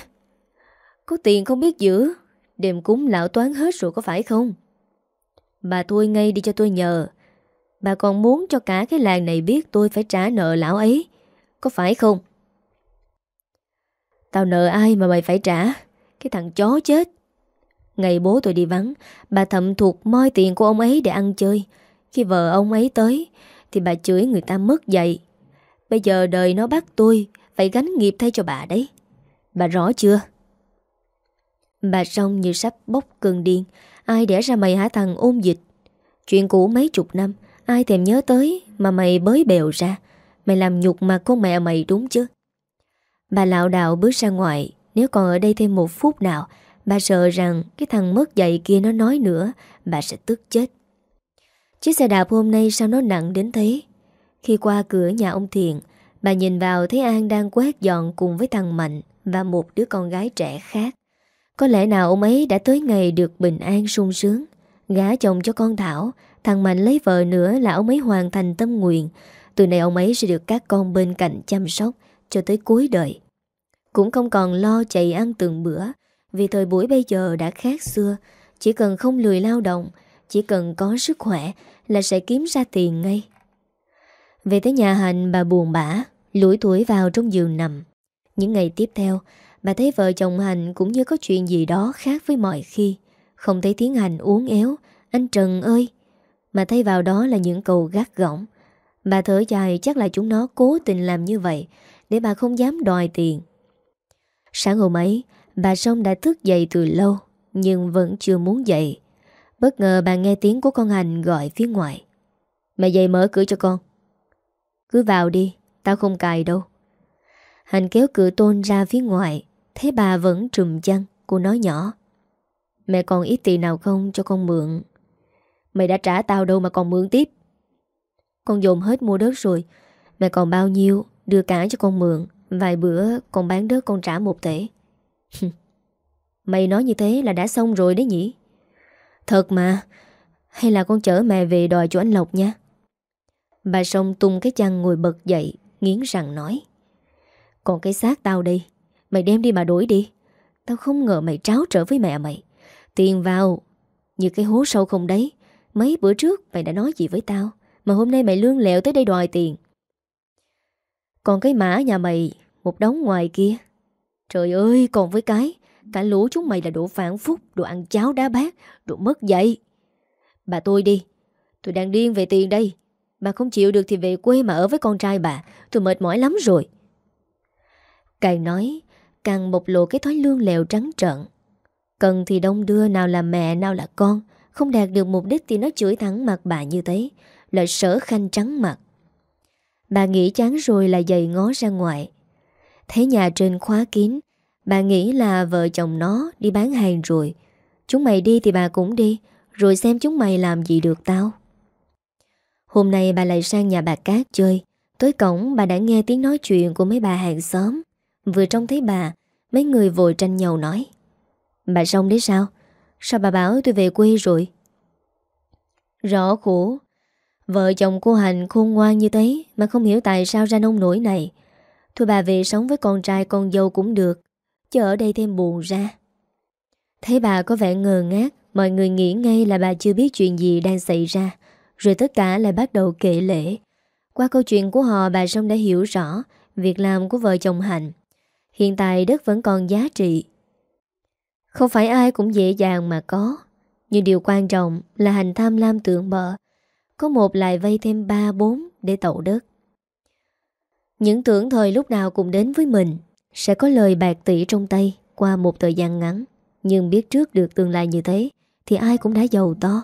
Speaker 1: Có tiền không biết giữ. Đêm cúng lão toán hết rồi có phải không? Bà tôi ngay đi cho tôi nhờ. Bà còn muốn cho cả cái làng này biết tôi phải trả nợ lão ấy. Có phải không? Tao nợ ai mà mày phải trả? Cái thằng chó chết. Ngày bố tôi đi vắng, Bà thậm thuộc moi tiền của ông ấy để ăn chơi. Khi vợ ông ấy tới, Thì bà chửi người ta mất dậy Bây giờ đời nó bắt tôi, Phải gánh nghiệp thay cho bà đấy. Bà rõ chưa? Bà rong như sắp bốc cơn điên. Ai đẻ ra mày hả thằng ôn dịch? Chuyện cũ mấy chục năm, Ai thèm nhớ tới Mà mày bới bèo ra. Mày làm nhục mà con mẹ mày đúng chứ? Bà lão đạo bước ra ngoài. Nếu còn ở đây thêm một phút nào, Bà sợ rằng cái thằng mất dạy kia nó nói nữa, Bà sẽ tức chết. Chiếc xe đạp hôm nay sao nó nặng đến thế? Khi qua cửa nhà ông Thiện, Bà nhìn vào thấy An đang quét dọn cùng với thằng Mạnh Và một đứa con gái trẻ khác. Có lẽ nào ông ấy đã tới ngày được bình an sung sướng, Gả chồng cho con Thảo, Thằng Mạnh lấy vợ nữa là ông ấy hoàn thành tâm nguyện. Từ nay ông ấy sẽ được các con bên cạnh chăm sóc Cho tới cuối đời. Cũng không còn lo chạy ăn từng bữa, Vì thời buổi bây giờ đã khác xưa. Chỉ cần không lười lao động, Chỉ cần có sức khỏe Là sẽ kiếm ra tiền ngay. Về tới nhà hành bà buồn bã Lũi tuổi vào trong giường nằm. Những ngày tiếp theo Bà thấy vợ chồng Hành cũng như có chuyện gì đó khác với mọi khi. Không thấy tiếng Hành uống éo, Anh Trần ơi! Mà thay vào đó là những cầu gắt gỏng. Bà thở dài, chắc là chúng nó cố tình làm như vậy, Để bà không dám đòi tiền. Sáng hôm ấy, Bà Sông đã thức dậy từ lâu, Nhưng vẫn chưa muốn dậy. Bất ngờ bà nghe tiếng của con Hành gọi phía ngoài. Mẹ dậy mở cửa cho con. Cứ vào đi, Tao không cài đâu. Hành kéo cửa tôn ra phía ngoài. Thế bà vẫn trùm chăn, Cô nói nhỏ. Mẹ còn ít tiền nào không cho con mượn? Mày đã trả tao đâu mà còn mượn tiếp? Con dồn hết mua đất rồi. Mẹ còn bao nhiêu? Đưa cả cho con mượn. Vài bữa, con bán đất con trả một tể. Mày nói như thế là đã xong rồi đấy nhỉ? Thật mà. Hay là con chở mẹ về đòi cho anh Lộc nha? Bà sông tung cái chăn ngồi bật dậy, Nghiến răng nói. Còn cái xác tao đây. Mày đem đi mà đổi đi. Tao không ngờ mày tráo trở với mẹ mày. Tiền vào, Như cái hố sâu không đấy. Mấy bữa trước mày đã nói gì với tao, Mà hôm nay mày lương lẹo tới đây đòi tiền. Còn cái mã nhà mày, Một đống ngoài kia. Trời ơi, còn với cái, Cả lũ chúng mày là đồ phản phúc Đồ ăn cháo đá bát Đồ mất dạy. Bà tôi đi, Tôi đang điên về tiền đây. Bà không chịu được thì về quê mà ở với con trai bà, Tôi mệt mỏi lắm rồi. Càng nói Càng bộc lộ cái thói lương lèo trắng trợn. Cần thì đông đưa, nào là mẹ, nào là con. Không đạt được mục đích thì nó chửi thẳng mặt bà như thế Lại sở khanh trắng mặt. Bà nghĩ chán rồi là dậy ngó ra ngoài. Thấy nhà trên khóa kín, Bà nghĩ là vợ chồng nó đi bán hàng rồi. Chúng mày đi thì bà cũng đi, Rồi xem chúng mày làm gì được tao. Hôm nay bà lại sang nhà bà Cát chơi. Tới cổng bà đã nghe tiếng nói chuyện của mấy bà hàng xóm. Vừa trông thấy bà, Mấy người vội tranh nhau nói. Bà xong đấy sao? Sao bà bảo tôi về quê rồi? Rõ khổ. Vợ chồng cô Hành khôn ngoan như thế Mà không hiểu tại sao ra nông nổi này. Thôi bà về sống với con trai, con dâu cũng được, Chứ ở đây thêm buồn ra. Thấy bà có vẻ ngờ ngác, Mọi người nghĩ ngay là bà chưa biết chuyện gì đang xảy ra, Rồi tất cả lại bắt đầu kể lễ Qua câu chuyện của họ, bà Sông đã hiểu rõ Việc làm của vợ chồng Hạnh. Hiện tại đất vẫn còn giá trị. Không phải ai cũng dễ dàng mà có, Nhưng điều quan trọng là hành tham lam tượng bợ. Có một lại vay thêm ba, bốn để tậu đất. Những tưởng thời lúc nào cũng đến với mình Sẽ có lời bạc tỷ trong tay Qua một thời gian ngắn. Nhưng biết trước được tương lai như thế Thì ai cũng đã giàu to.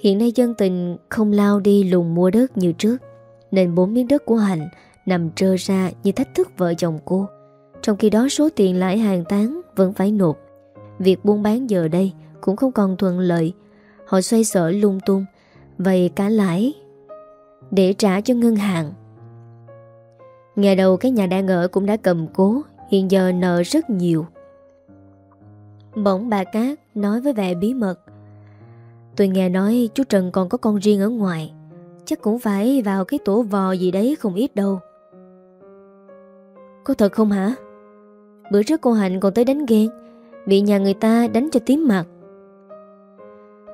Speaker 1: Hiện nay dân tình không lao đi lùng mua đất như trước, Nên bốn miếng đất của Hành Nằm trơ ra như thách thức vợ chồng cô. Trong khi đó số tiền lãi hàng tháng Vẫn phải nộp. Việc buôn bán giờ đây cũng không còn thuận lợi. Họ xoay sở lung tung Vậy cả lãi Để trả cho ngân hàng. Ngày đầu cái nhà đang ở cũng đã cầm cố, Hiện giờ nợ rất nhiều. Bỗng bà Cát nói với vẻ bí mật. Tôi nghe nói chú Trần còn có con riêng ở ngoài. Chắc cũng phải vào cái tổ vò gì đấy không ít đâu. Có thật không hả? Bữa trước cô Hạnh còn tới đánh ghen, Bị nhà người ta đánh cho tím mặt.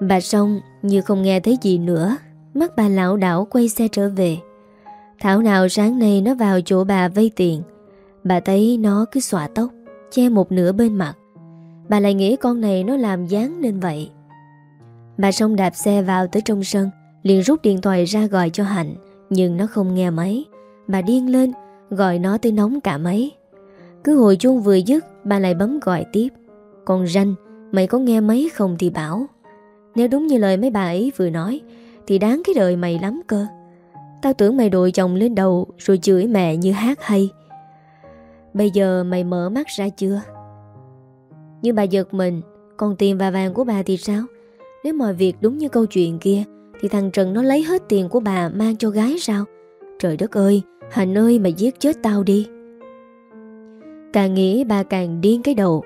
Speaker 1: Bà xong như không nghe thấy gì nữa, Mắt bà lão đảo quay xe trở về. Thảo nào sáng nay nó vào chỗ bà vay tiền, Bà thấy nó cứ xòa tóc, Che một nửa bên mặt. Bà lại nghĩ con này nó làm dáng nên vậy. Bà xong đạp xe vào tới trong sân, liền rút điện thoại ra gọi cho Hạnh, Nhưng nó không nghe máy. Bà điên lên, Gọi nó tới nóng cả máy. Cứ hồi chuông vừa dứt Bà lại bấm gọi tiếp. Con ranh, Mày có nghe mấy không thì bảo. Nếu đúng như lời mấy bà ấy vừa nói, Thì đáng cái đời mày lắm cơ. Tao tưởng mày đội chồng lên đầu, Rồi chửi mẹ như hát hay. Bây giờ mày mở mắt ra chưa? Nhưng bà giật mình, Còn tiền và vàng của bà thì sao? Nếu mọi việc đúng như câu chuyện kia, Thì thằng Trần nó lấy hết tiền của bà Mang cho gái sao? Trời đất ơi Hành ơi mà giết chết tao đi. Càng nghĩ bà càng điên cái đầu.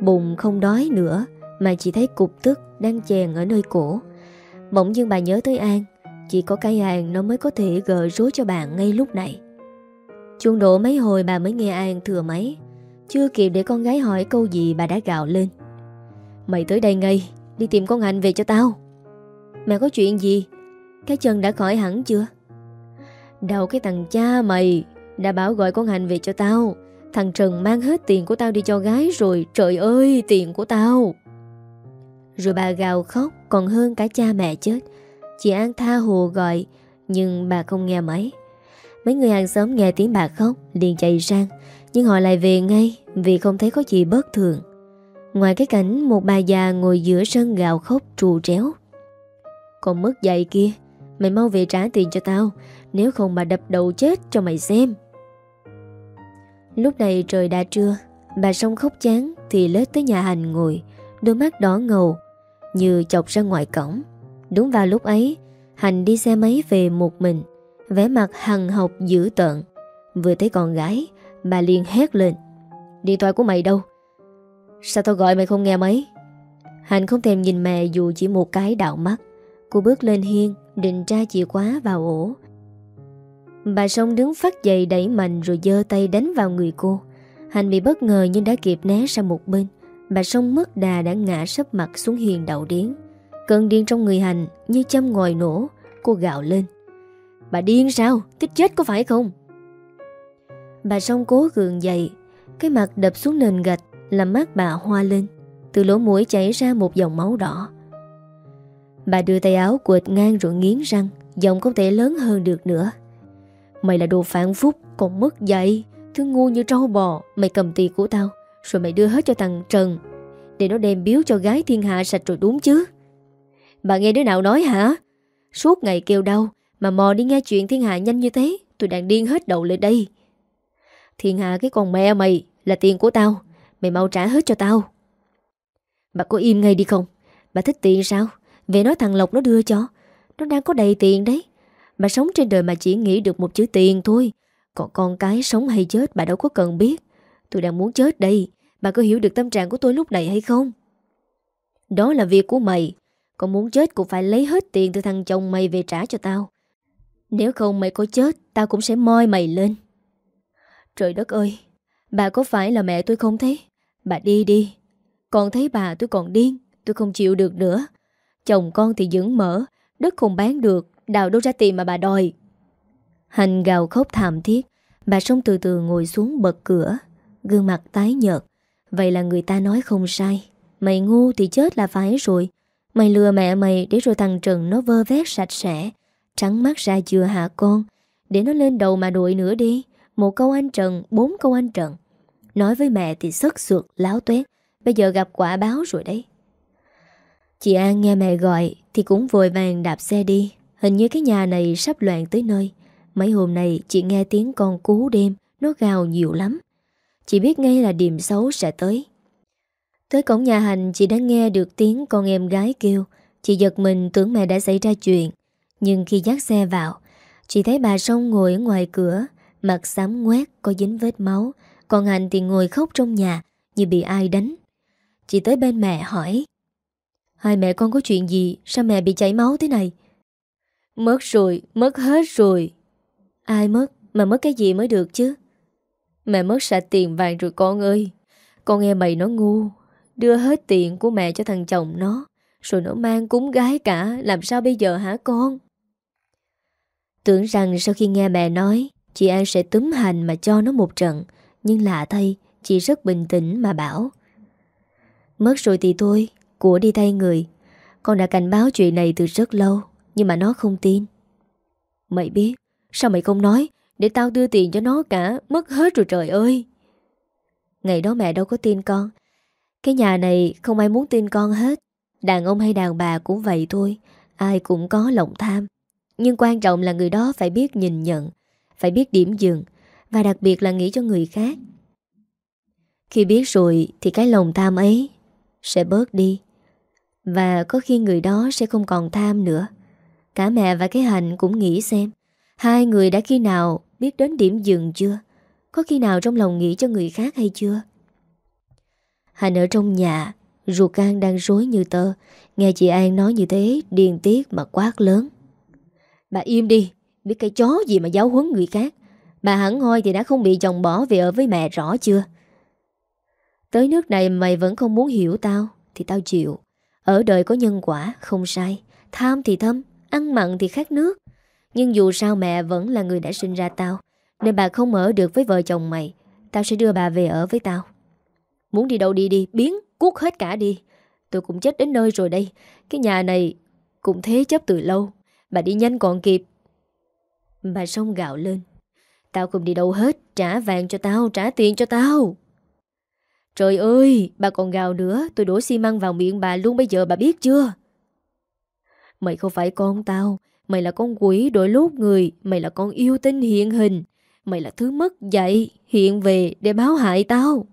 Speaker 1: Bụng không đói nữa, Mà chỉ thấy cục tức đang chèn ở nơi cổ. Bỗng dưng bà nhớ tới An, Chỉ có cái An nó mới có thể gỡ rối cho bạn ngay lúc này. Chuông đổ mấy hồi bà mới nghe An thừa máy, Chưa kịp để con gái hỏi câu gì bà đã gạo lên. Mày tới đây ngay, Đi tìm con Hạnh về cho tao. Mẹ có chuyện gì? Cái chân đã khỏi hẳn chưa? Đâu cái thằng cha mày Đã bảo gọi con Hạnh về cho tao. Thằng Trần mang hết tiền của tao đi cho gái rồi, Trời ơi, tiền của tao. Rồi bà gào khóc, Còn hơn cả cha mẹ chết. Chị An tha hồ gọi, Nhưng bà không nghe máy. Mấy người hàng xóm nghe tiếng bà khóc, liền chạy sang. Nhưng họ lại về ngay, Vì không thấy có gì bất thường. Ngoài cái cảnh một bà già ngồi giữa sân gào khóc, trù tréo. Còn mất dạy kia, Mày mau về trả tiền cho tao. Nếu không bà đập đầu chết cho mày xem. Lúc này trời đã trưa, Bà sông khóc chán Thì lết tới nhà hành ngồi, Đôi mắt đỏ ngầu, Như chọc ra ngoài cổng. Đúng vào lúc ấy Hành đi xe máy về một mình, vẻ mặt hằng học dữ tợn. Vừa thấy con gái, Bà liền hét lên, Điện thoại của mày đâu? Sao tao gọi mày không nghe máy Hành không thèm nhìn mẹ dù chỉ một cái đạo mắt. Cô bước lên hiên, Định tra chìa khóa vào ổ. Bà sông đứng phát dậy đẩy mạnh Rồi dơ tay đánh vào người cô. Hành bị bất ngờ nhưng đã kịp né sang một bên. Bà sông mất đà đã ngã sấp mặt xuống hiền đậu điến Cơn điên trong người Hành Như châm ngòi nổ, Cô gạo lên. Bà điên sao? Thích chết có phải không? Bà sông cố gượng dậy. Cái mặt đập xuống nền gạch, Làm mắt bà hoa lên. Từ lỗ mũi chảy ra một dòng máu đỏ. Bà đưa tay áo quệt ngang rồi nghiến răng, Giọng không thể lớn hơn được nữa. Mày là đồ phản phúc Còn mất dạy, Thứ ngu như trâu bò Mày cầm tiền của tao Rồi mày đưa hết cho thằng Trần. Để nó đem biếu cho gái thiên hạ sạch rồi đúng chứ? Bà nghe đứa nào nói hả? Suốt ngày kêu đau mà mò đi nghe chuyện thiên hạ nhanh như thế Tôi đang điên hết đầu lên đây. Thiên hạ cái con mẹ mày Là tiền của tao Mày mau trả hết cho tao. Bà có im ngay đi không? Bà thích tiền sao? Về nói thằng Lộc nó đưa cho Nó đang có đầy tiền đấy. Bà sống trên đời mà chỉ nghĩ được một chữ tiền thôi. Còn con cái sống hay chết bà đâu có cần biết. Tôi đang muốn chết đây. Bà có hiểu được tâm trạng của tôi lúc này hay không? Đó là việc của mày. Còn muốn chết cũng phải lấy hết tiền từ thằng chồng mày về trả cho tao. Nếu không mày có chết, Tao cũng sẽ moi mày lên. Trời đất ơi, Bà có phải là mẹ tôi không thế? Bà đi đi. Còn thấy bà tôi còn điên, Tôi không chịu được nữa. Chồng con thì dưỡng mở, Đất không bán được. Đào đâu ra tiền mà bà đòi. Hành gào khóc thảm thiết. Bà sống từ từ ngồi xuống bật cửa. Gương mặt tái nhợt. Vậy là người ta nói không sai. Mày ngu thì chết là phải rồi. Mày lừa mẹ mày để rồi thằng Trần nó vơ vét sạch sẽ. Trắng mắt ra chưa hạ con? Để nó lên đầu mà đuổi nữa đi. Một câu anh Trần, bốn câu anh Trần. Nói với mẹ thì sất sượt, láo tuét. Bây giờ gặp quả báo rồi đấy. Chị An nghe mẹ gọi Thì cũng vội vàng đạp xe đi. Hình như cái nhà này sắp loạn tới nơi. Mấy hôm nay chị nghe tiếng con cú đêm, Nó gào nhiều lắm. Chị biết ngay là điểm xấu sẽ tới. Tới cổng nhà hành chị đã nghe được tiếng con em gái kêu. Chị giật mình tưởng mẹ đã xảy ra chuyện. Nhưng khi dắt xe vào, Chị thấy bà Sông ngồi ở ngoài cửa, Mặt xám ngoét, có dính vết máu. Còn Hạnh thì ngồi khóc trong nhà, Như bị ai đánh. Chị tới bên mẹ hỏi, Hai mẹ con có chuyện gì? Sao mẹ bị chảy máu thế này? Mất rồi, mất hết rồi. Ai mất, mà mất cái gì mới được chứ? Mẹ mất sạch tiền vàng rồi con ơi. Con nghe mày nó ngu. Đưa hết tiền của mẹ cho thằng chồng nó Rồi nó mang cúng gái cả. Làm sao bây giờ hả con? Tưởng rằng sau khi nghe mẹ nói Chị An sẽ túm hành mà cho nó một trận. Nhưng lạ thay Chị rất bình tĩnh mà bảo Mất rồi thì thôi Của đi thay người. Con đã cảnh báo chuyện này từ rất lâu. Nhưng mà nó không tin. Mày biết, Sao mày không nói Để tao đưa tiền cho nó cả, Mất hết rồi trời ơi. Ngày đó mẹ đâu có tin con. Cái nhà này không ai muốn tin con hết. Đàn ông hay đàn bà cũng vậy thôi, Ai cũng có lòng tham. Nhưng quan trọng là người đó phải biết nhìn nhận, Phải biết điểm dừng, Và đặc biệt là nghĩ cho người khác. Khi biết rồi Thì cái lòng tham ấy Sẽ bớt đi, Và có khi người đó sẽ không còn tham nữa. Cả mẹ và cái hành cũng nghĩ xem Hai người đã khi nào biết đến điểm dừng chưa? Có khi nào trong lòng nghĩ cho người khác hay chưa? Hành ở trong nhà, ruột can đang rối như tơ. Nghe chị An nói như thế, điên tiết mà quát lớn. Bà im đi, biết cái chó gì mà giáo huấn người khác. Bà hẳn hoi thì đã không bị chồng bỏ về ở với mẹ rõ chưa? Tới nước này mày vẫn không muốn hiểu tao, thì tao chịu. Ở đời có nhân quả, không sai. Tham thì thâm, ăn mặn thì khát nước. Nhưng dù sao mẹ vẫn là người đã sinh ra tao, Nên bà không ở được với vợ chồng mày. Tao sẽ đưa bà về ở với tao. Muốn đi đâu đi đi, Biến cuốc hết cả đi. Tôi cũng chết đến nơi rồi đây. Cái nhà này cũng thế chấp từ lâu. Bà đi nhanh còn kịp. Bà sông gạo lên. Tao không đi đâu hết, Trả vàng cho tao, Trả tiền cho tao. Trời ơi, Bà còn gào nữa. Tôi đổ xi măng vào miệng bà luôn bây giờ, bà biết chưa? Mày không phải con tao. Mày là con quỷ đổi lốt người. Mày là con yêu tinh hiện hình. Mày là thứ mất dạy, Hiện về để báo hại tao.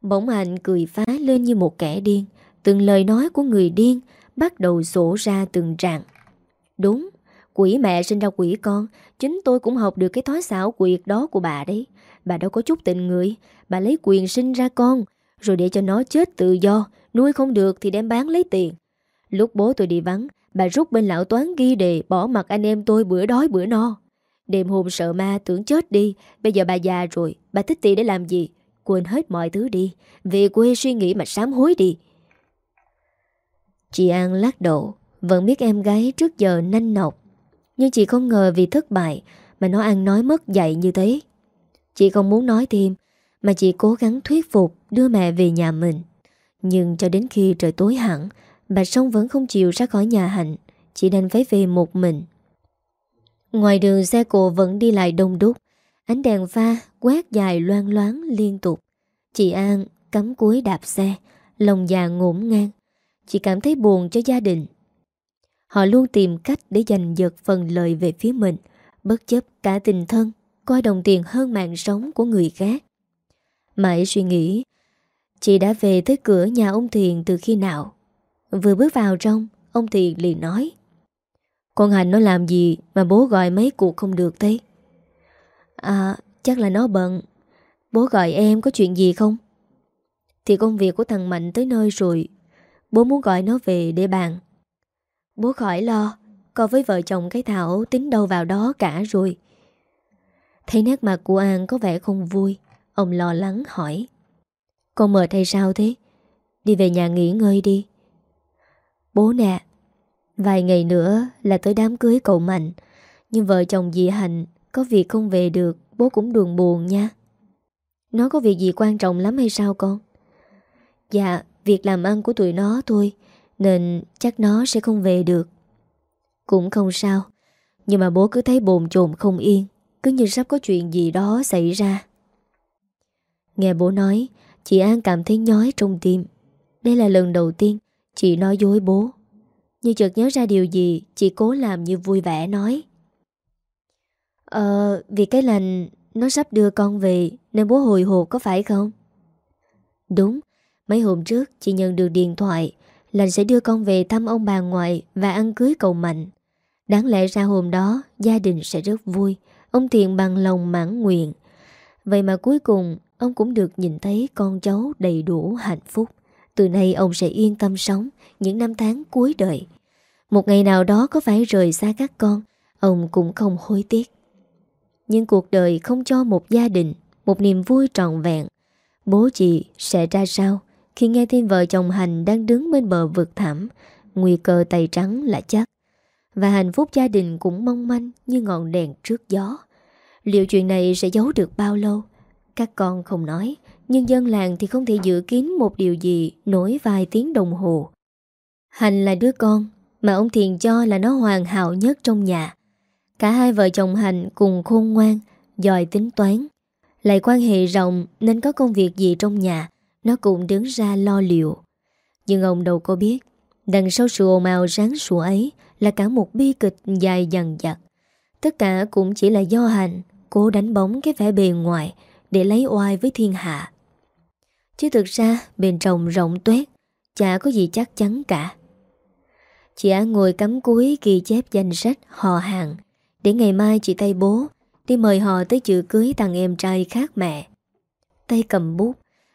Speaker 1: Bỗng hạnh cười phá lên như một kẻ điên. Từng lời nói của người điên Bắt đầu sổ ra từng trạng. Đúng, Quỷ mẹ sinh ra quỷ con. Chính tôi cũng học được cái thói xảo quyệt đó của bà đấy. Bà đâu có chút tình người. Bà lấy quyền sinh ra con, Rồi để cho nó chết tự do. Nuôi không được thì đem bán lấy tiền. Lúc bố tôi đi vắng Bà rút bên lão toán ghi đề Bỏ mặt anh em tôi bữa đói bữa no. Đêm hôm sợ ma tưởng chết đi Bây giờ bà già rồi Bà thích tì để làm gì? Quên hết mọi thứ đi Về quê suy nghĩ mà sám hối đi. Chị An lắc độ, Vẫn biết em gái trước giờ nanh nọc. Nhưng chị không ngờ vì thất bại Mà nó ăn nói mất dạy như thế. Chị không muốn nói thêm Mà chị cố gắng thuyết phục Đưa mẹ về nhà mình. Nhưng cho đến khi trời tối hẳn Bà Sông vẫn không chịu ra khỏi nhà Hạnh, Chỉ đành phải về một mình. Ngoài đường, xe cộ vẫn đi lại đông đúc. Ánh đèn pha quét dài loan loáng liên tục. Chị An cắm cuối đạp xe, Lòng già ngổn ngang. Chị cảm thấy buồn cho gia đình. Họ luôn tìm cách để giành giật phần lợi về phía mình, Bất chấp cả tình thân, Coi đồng tiền hơn mạng sống của người khác. Mãi suy nghĩ, Chị đã về tới cửa nhà ông Thiền từ khi nào? Vừa bước vào trong, Ông Thiện liền nói. Con Hành nó làm gì mà bố gọi mấy cuộc không được thế? À chắc là nó bận. Bố gọi em có chuyện gì không? Thì công việc của thằng Mạnh tới nơi rồi. Bố muốn gọi nó về để bàn. Bố khỏi lo, Con với vợ chồng cái Thảo tính đâu vào đó cả rồi. Thấy nét mặt của An có vẻ không vui, Ông lo lắng hỏi. Con mệt hay sao thế? Đi về nhà nghỉ ngơi đi. Bố nè, Vài ngày nữa là tới đám cưới cậu Mạnh. Nhưng vợ chồng dì Hạnh Có việc không về được, Bố cũng đường buồn nha. Nó có việc gì quan trọng lắm hay sao con? Dạ Việc làm ăn của tụi nó thôi, Nên chắc nó sẽ không về được. Cũng không sao, Nhưng mà bố cứ thấy bồn chồn không yên, Cứ như sắp có chuyện gì đó xảy ra. Nghe bố nói, Chị An cảm thấy nhói trong tim. Đây là lần đầu tiên Chị nói dối bố. Nhưng chợt nhớ ra điều gì, Chị cố làm như vui vẻ nói. Ờ Vì cái lành Nó sắp đưa con về, Nên bố hồi hộp có phải không? Đúng, Mấy hôm trước chị nhận được điện thoại Lành sẽ đưa con về thăm ông bà ngoại Và ăn cưới cầu mạnh Đáng lẽ ra hôm đó, Gia đình sẽ rất vui, Ông Thiện bằng lòng mãn nguyện. Vậy mà cuối cùng, Ông cũng được nhìn thấy con cháu đầy đủ hạnh phúc. Từ nay ông sẽ yên tâm sống Những năm tháng cuối đời. Một ngày nào đó có phải rời xa các con, Ông cũng không hối tiếc. Nhưng cuộc đời không cho một gia đình, Một niềm vui trọn vẹn. Bố chị sẽ ra sao Khi nghe tin vợ chồng Hành đang đứng bên bờ vực thảm Nguy cơ tay trắng là chắc. Và hạnh phúc gia đình cũng mong manh Như ngọn đèn trước gió. Liệu chuyện này sẽ giấu được bao lâu? Các con không nói. Nhưng dân làng thì không thể dự kiến Một điều gì, nổi vài tiếng đồng hồ. Hành là đứa con Mà ông Thiền cho là nó hoàn hảo nhất trong nhà. Cả hai vợ chồng Hành cùng khôn ngoan, Giỏi tính toán. Lại quan hệ rộng Nên có công việc gì trong nhà, Nó cũng đứng ra lo liệu. Nhưng ông đâu có biết, Đằng sau sự ồn ào ráng sủa ấy Là cả một bi kịch dài dằn dặt Tất cả cũng chỉ là do hành Cố đánh bóng cái vẻ bề ngoài Để lấy oai với thiên hạ. Chứ thực ra, bên trong rộng tuyết Chả có gì chắc chắn cả. Chị Á ngồi cắm cúi ghi chép danh sách họ hàng, Để ngày mai chị tay bố Đi mời họ tới chữ cưới thằng em trai khác mẹ. Tay cầm bút,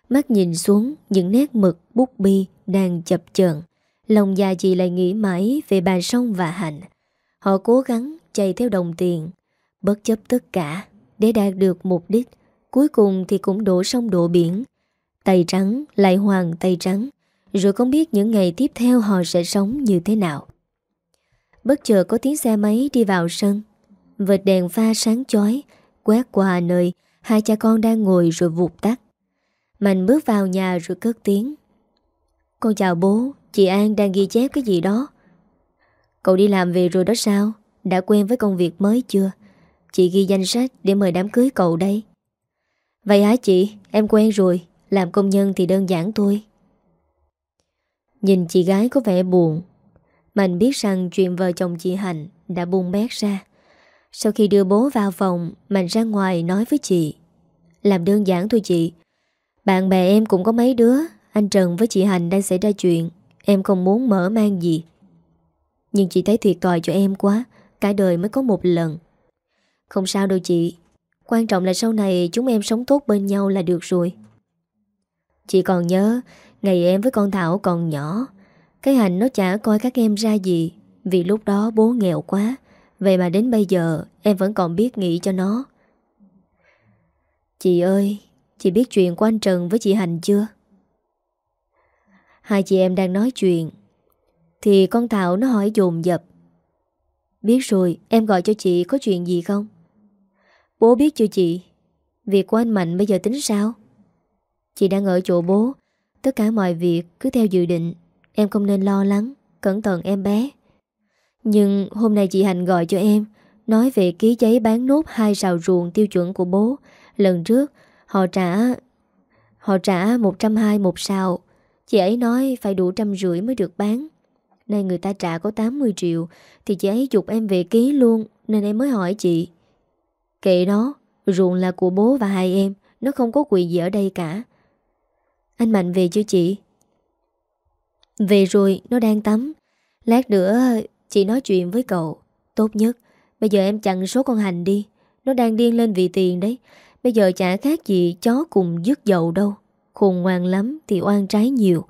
Speaker 1: Mắt nhìn xuống những nét mực bút bi đang chập chờn. Lòng già chị lại nghĩ mãi về bà Sông và Hạnh. Họ cố gắng chạy theo đồng tiền, Bất chấp tất cả, Để đạt được mục đích. Cuối cùng thì cũng đổ sông đổ biển Tay trắng lại hoàng tay trắng, Rồi không biết những ngày tiếp theo họ sẽ sống như thế nào. Bất chợt có tiếng xe máy đi vào sân. Vệt đèn pha sáng chói, Quét qua nơi Hai cha con đang ngồi rồi vụt tắt. Mạnh bước vào nhà rồi cất tiếng. Con chào bố, Chị An đang ghi chép cái gì đó. Cậu đi làm về rồi đó sao? Đã quen với công việc mới chưa? Chị ghi danh sách để mời đám cưới cậu đây. Vậy hả chị? Em quen rồi. Làm công nhân thì đơn giản thôi. Nhìn chị gái có vẻ buồn. Mạnh biết rằng chuyện vợ chồng chị Hạnh Đã buông bét ra. Sau khi đưa bố vào phòng Mạnh ra ngoài nói với chị. Làm đơn giản thôi chị. Bạn bè em cũng có mấy đứa. Anh Trần với chị Hành đang xảy ra chuyện. Em không muốn mở mang gì. Nhưng chị thấy thiệt tòi cho em quá. Cả đời mới có một lần. Không sao đâu chị. Quan trọng là sau này chúng em sống tốt bên nhau là được rồi. Chị còn nhớ, Ngày em với con Thảo còn nhỏ. Cái hành nó chả coi các em ra gì, Vì lúc đó bố nghèo quá. Vậy mà đến bây giờ, Em vẫn còn biết nghĩ cho nó. Chị ơi, Chị biết chuyện của anh Trần với chị Hành chưa? Hai chị em đang nói chuyện, Thì con Thảo nó hỏi dồn dập. Biết rồi, Em gọi cho chị có chuyện gì không? Bố biết chưa chị? Việc của anh Mạnh bây giờ tính sao? Chị đang ở chỗ bố. Tất cả mọi việc cứ theo dự định. Em không nên lo lắng, Cẩn thận em bé. Nhưng hôm nay chị Hành gọi cho em, Nói về ký giấy bán nốt hai sào ruộng tiêu chuẩn của bố. Lần trước, Họ trả Họ trả 120 một sào. Chị ấy nói phải đủ trăm rưỡi mới được bán. Nay người ta trả có 80 triệu, Thì chị ấy dục em về ký luôn, Nên em mới hỏi chị. Kệ nó, Ruộng là của bố và hai em, Nó không có quyền gì ở đây cả. Anh Mạnh về chưa chị? Về rồi, nó đang tắm. Lát nữa, chị nói chuyện với cậu. Tốt nhất, Bây giờ em chặn số con hành đi. Nó đang điên lên vì tiền đấy. Bây giờ chả khác gì chó cùng dứt dầu đâu. Khùng ngoan lắm thì oan trái nhiều.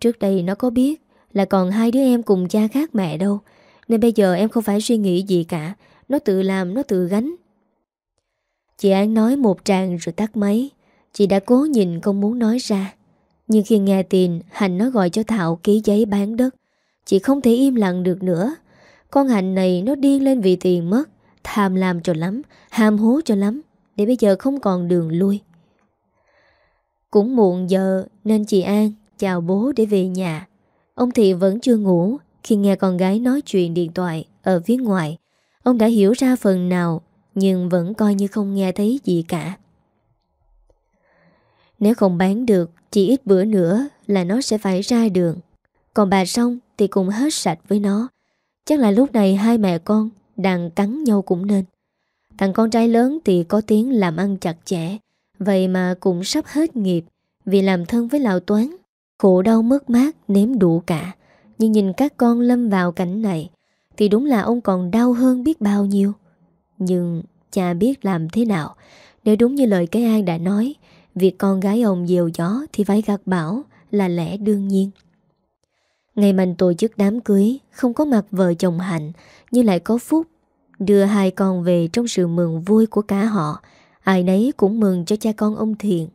Speaker 1: Trước đây nó có biết Là còn hai đứa em cùng cha khác mẹ đâu. Nên bây giờ em không phải suy nghĩ gì cả. Nó tự làm, nó tự gánh. Chị An nói một tràng rồi tắt máy. Chị đã cố nhìn không muốn nói ra. Nhưng khi nghe tin, hạnh nó gọi cho Thảo ký giấy bán đất Chị không thể im lặng được nữa Con hạnh này nó điên lên vì tiền mất Tham làm cho lắm, Ham hố cho lắm, Để bây giờ không còn đường lui cũng muộn giờ, nên chị An chào bố để về nhà. Ông Thị vẫn chưa ngủ, khi nghe con gái nói chuyện điện thoại ở phía ngoài. Ông đã hiểu ra phần nào, nhưng vẫn coi như không nghe thấy gì cả. Nếu không bán được, chỉ ít bữa nữa là nó sẽ phải ra đường. Còn bà xong thì cũng hết sạch với nó. Chắc là lúc này hai mẹ con đang cắn nhau cũng nên. Thằng con trai lớn thì có tiếng làm ăn chặt chẽ, Vậy mà cũng sắp hết nghiệp Vì làm thân với Lão Toán Khổ đau mất mát nếm đủ cả Nhưng nhìn các con lâm vào cảnh này Thì đúng là ông còn đau hơn biết bao nhiêu Nhưng Cha biết làm thế nào Nếu đúng như lời cái An đã nói Việc con gái ông dèo gió Thì phải gạt bảo là lẽ đương nhiên. Ngày mình tổ chức đám cưới, Không có mặt vợ chồng Hạnh, Nhưng lại có Phúc. Đưa hai con về trong sự mừng vui của cả họ, Ai nấy cũng mừng cho cha con ông Thiện.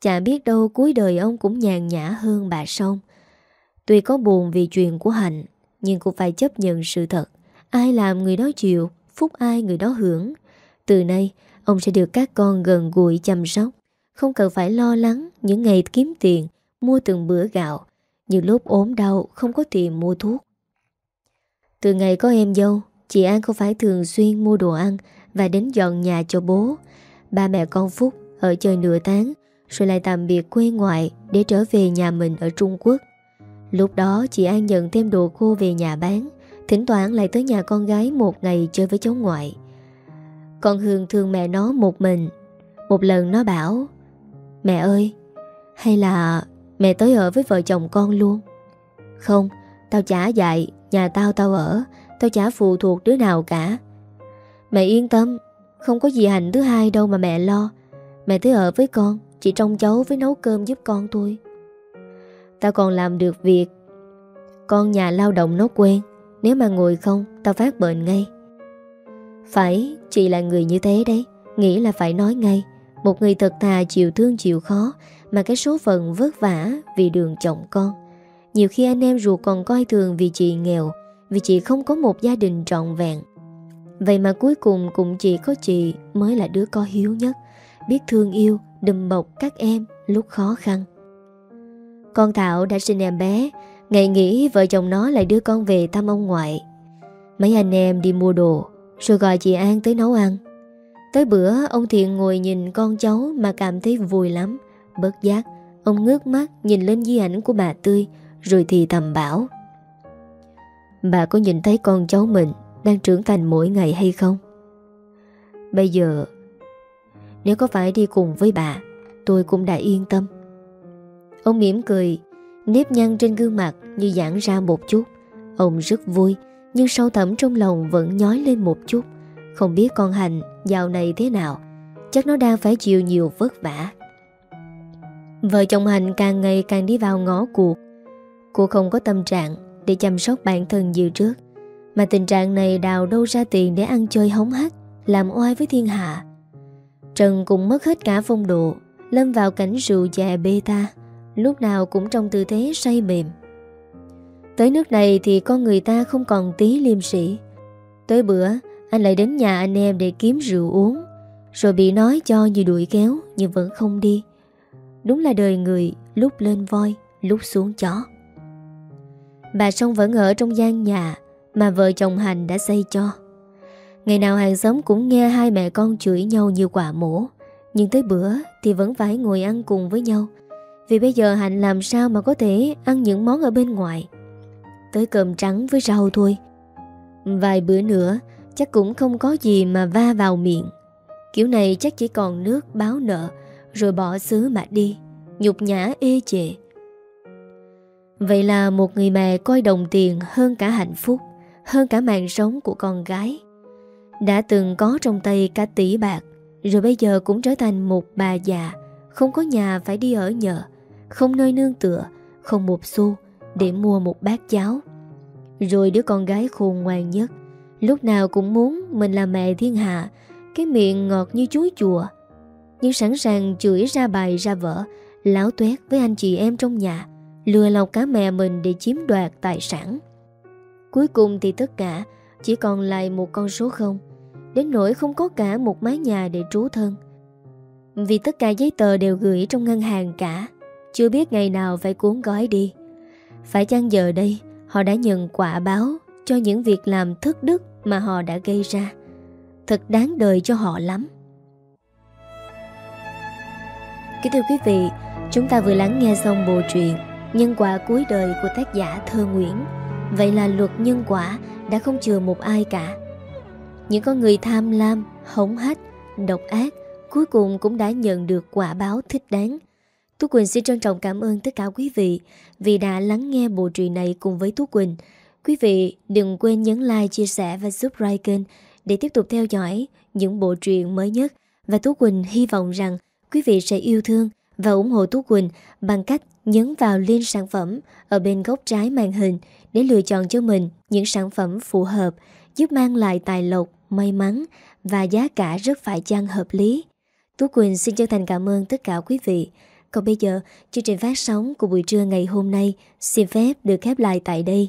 Speaker 1: Chả biết đâu cuối đời ông cũng nhàn nhã hơn bà Sông. Tuy có buồn vì chuyện của Hạnh, Nhưng cũng phải chấp nhận sự thật. Ai làm người đó chịu, Phúc ai người đó hưởng. Từ nay, ông sẽ được các con gần gũi chăm sóc. Không cần phải lo lắng, Những ngày kiếm tiền, Mua từng bữa gạo. Nhiều lúc ốm đau, không có tiền mua thuốc. Từ ngày có em dâu, Chị An không phải thường xuyên mua đồ ăn Và đến dọn nhà cho bố. Ba mẹ con Phúc ở chơi nửa tháng, Rồi lại tạm biệt quê ngoại Để trở về nhà mình ở Trung Quốc. Lúc đó, chị An nhận thêm đồ khô về nhà bán, Thỉnh thoảng lại tới nhà con gái một ngày chơi với cháu ngoại. Con Hương thương mẹ nó một mình. Một lần nó bảo Mẹ ơi, Hay là mẹ tới ở với vợ chồng con luôn? Không, Tao chả dạy, Nhà tao tao ở, Tao chả phụ thuộc đứa nào cả. Mẹ yên tâm, Không có gì hành thứ hai đâu mà mẹ lo. Mẹ tới ở với con, Chỉ trông cháu với nấu cơm giúp con thôi. Tao còn làm được việc, Con nhà lao động nó quen, Nếu mà ngồi không, Tao phát bệnh ngay. Phải, Chị là người như thế đấy, Nghĩ là phải nói ngay. Một người thật thà chịu thương chịu khó, Mà cái số phận vất vả Vì đường chồng con. Nhiều khi anh em ruột còn coi thường vì chị nghèo, Vì chị không có một gia đình trọn vẹn. Vậy mà cuối cùng cũng chỉ có chị Mới là đứa có hiếu nhất, Biết thương yêu, Đùm bọc các em lúc khó khăn. Con Thảo đã sinh em bé, Ngày nghỉ vợ chồng nó lại đưa con về thăm ông ngoại. Mấy anh em đi mua đồ, Rồi gọi chị An tới nấu ăn. Tới bữa, ông Thiện ngồi nhìn con cháu Mà cảm thấy vui lắm. Bất giác, Ông ngước mắt nhìn lên di ảnh của bà Tươi, Rồi thì thầm bảo. Bà có nhìn thấy con cháu mình Đang trưởng thành mỗi ngày hay không? Bây giờ, Nếu có phải đi cùng với bà, Tôi cũng đã yên tâm. Ông mỉm cười, Nếp nhăn trên gương mặt như giãn ra một chút. Ông rất vui, Nhưng sâu thẳm trong lòng vẫn nhói lên một chút. Không biết con Hành dạo này thế nào. Chắc nó đang phải chịu nhiều vất vả. Vợ chồng Hành càng ngày càng đi vào ngõ cuộc. Cô không có tâm trạng Để chăm sóc bản thân như trước. Mà tình trạng này đào đâu ra tiền Để ăn chơi hóng hách Làm oai với thiên hạ. Trần cũng mất hết cả phong độ Lâm vào cảnh rượu chè bê ta. Lúc nào cũng trong tư thế say mềm. Tới nước này thì con người ta không còn tí liêm sĩ. Tới bữa, anh lại đến nhà anh em để kiếm rượu uống, rồi bị nói cho như đuổi kéo nhưng vẫn không đi. Đúng là đời người lúc lên voi, lúc xuống chó. Bà Sông vẫn ở trong gian nhà mà vợ chồng Hành đã xây cho. Ngày nào hàng xóm cũng nghe hai mẹ con chửi nhau như quả mổ, nhưng tới bữa thì vẫn phải ngồi ăn cùng với nhau vì bây giờ Hạnh làm sao mà có thể ăn những món ở bên ngoài Tới cơm trắng với rau thôi Vài bữa nữa Chắc cũng không có gì mà va vào miệng. Kiểu này chắc chỉ còn nước báo nợ Rồi bỏ xứ mà đi. Nhục nhã ê chệ Vậy là một người mẹ coi đồng tiền hơn cả hạnh phúc Hơn cả mạng sống của con gái. Đã từng có trong tay cả tỷ bạc Rồi bây giờ cũng trở thành một bà già Không có nhà phải đi ở nhờ không nơi nương tựa, không một xu để mua một bát cháo. Rồi đứa con gái khôn ngoan nhất, lúc nào cũng muốn mình là mẹ thiên hạ, cái miệng ngọt như chuối chùa. Nhưng sẵn sàng chửi ra bài ra vợ, láo tuét với anh chị em trong nhà, lừa lọc cả mẹ mình để chiếm đoạt tài sản. Cuối cùng thì tất cả chỉ còn lại một con số không, đến nỗi không có cả một mái nhà để trú thân. Vì tất cả giấy tờ đều gửi trong ngân hàng cả chưa biết ngày nào phải cuốn gói đi Phải chăng giờ đây Họ đã nhận quả báo cho những việc làm thất đức Mà họ đã gây ra. Thật đáng đời cho họ lắm. Kính thưa quý vị Chúng ta vừa lắng nghe xong bộ truyện Nhân quả cuối đời của tác giả Thơ Nguyễn. Vậy là luật nhân quả Đã không chừa một ai cả. Những con người tham lam, hống hách, độc ác Cuối cùng cũng đã nhận được quả báo thích đáng. Tú Quỳnh xin trân trọng cảm ơn tất cả quý vị vì đã lắng nghe bộ truyện này cùng với Tú Quỳnh. Quý vị đừng quên nhấn like, chia sẻ và subscribe kênh để tiếp tục theo dõi những bộ truyện mới nhất và Tú Quỳnh hy vọng rằng quý vị sẽ yêu thương và ủng hộ Tú Quỳnh bằng cách nhấn vào link sản phẩm ở bên góc trái màn hình để lựa chọn cho mình những sản phẩm phù hợp giúp mang lại tài lộc, may mắn và giá cả rất phải chăng hợp lý. Tú Quỳnh xin chân thành cảm ơn tất cả quý vị. Còn bây giờ, chương trình phát sóng của buổi trưa ngày hôm nay xin phép được khép lại tại đây.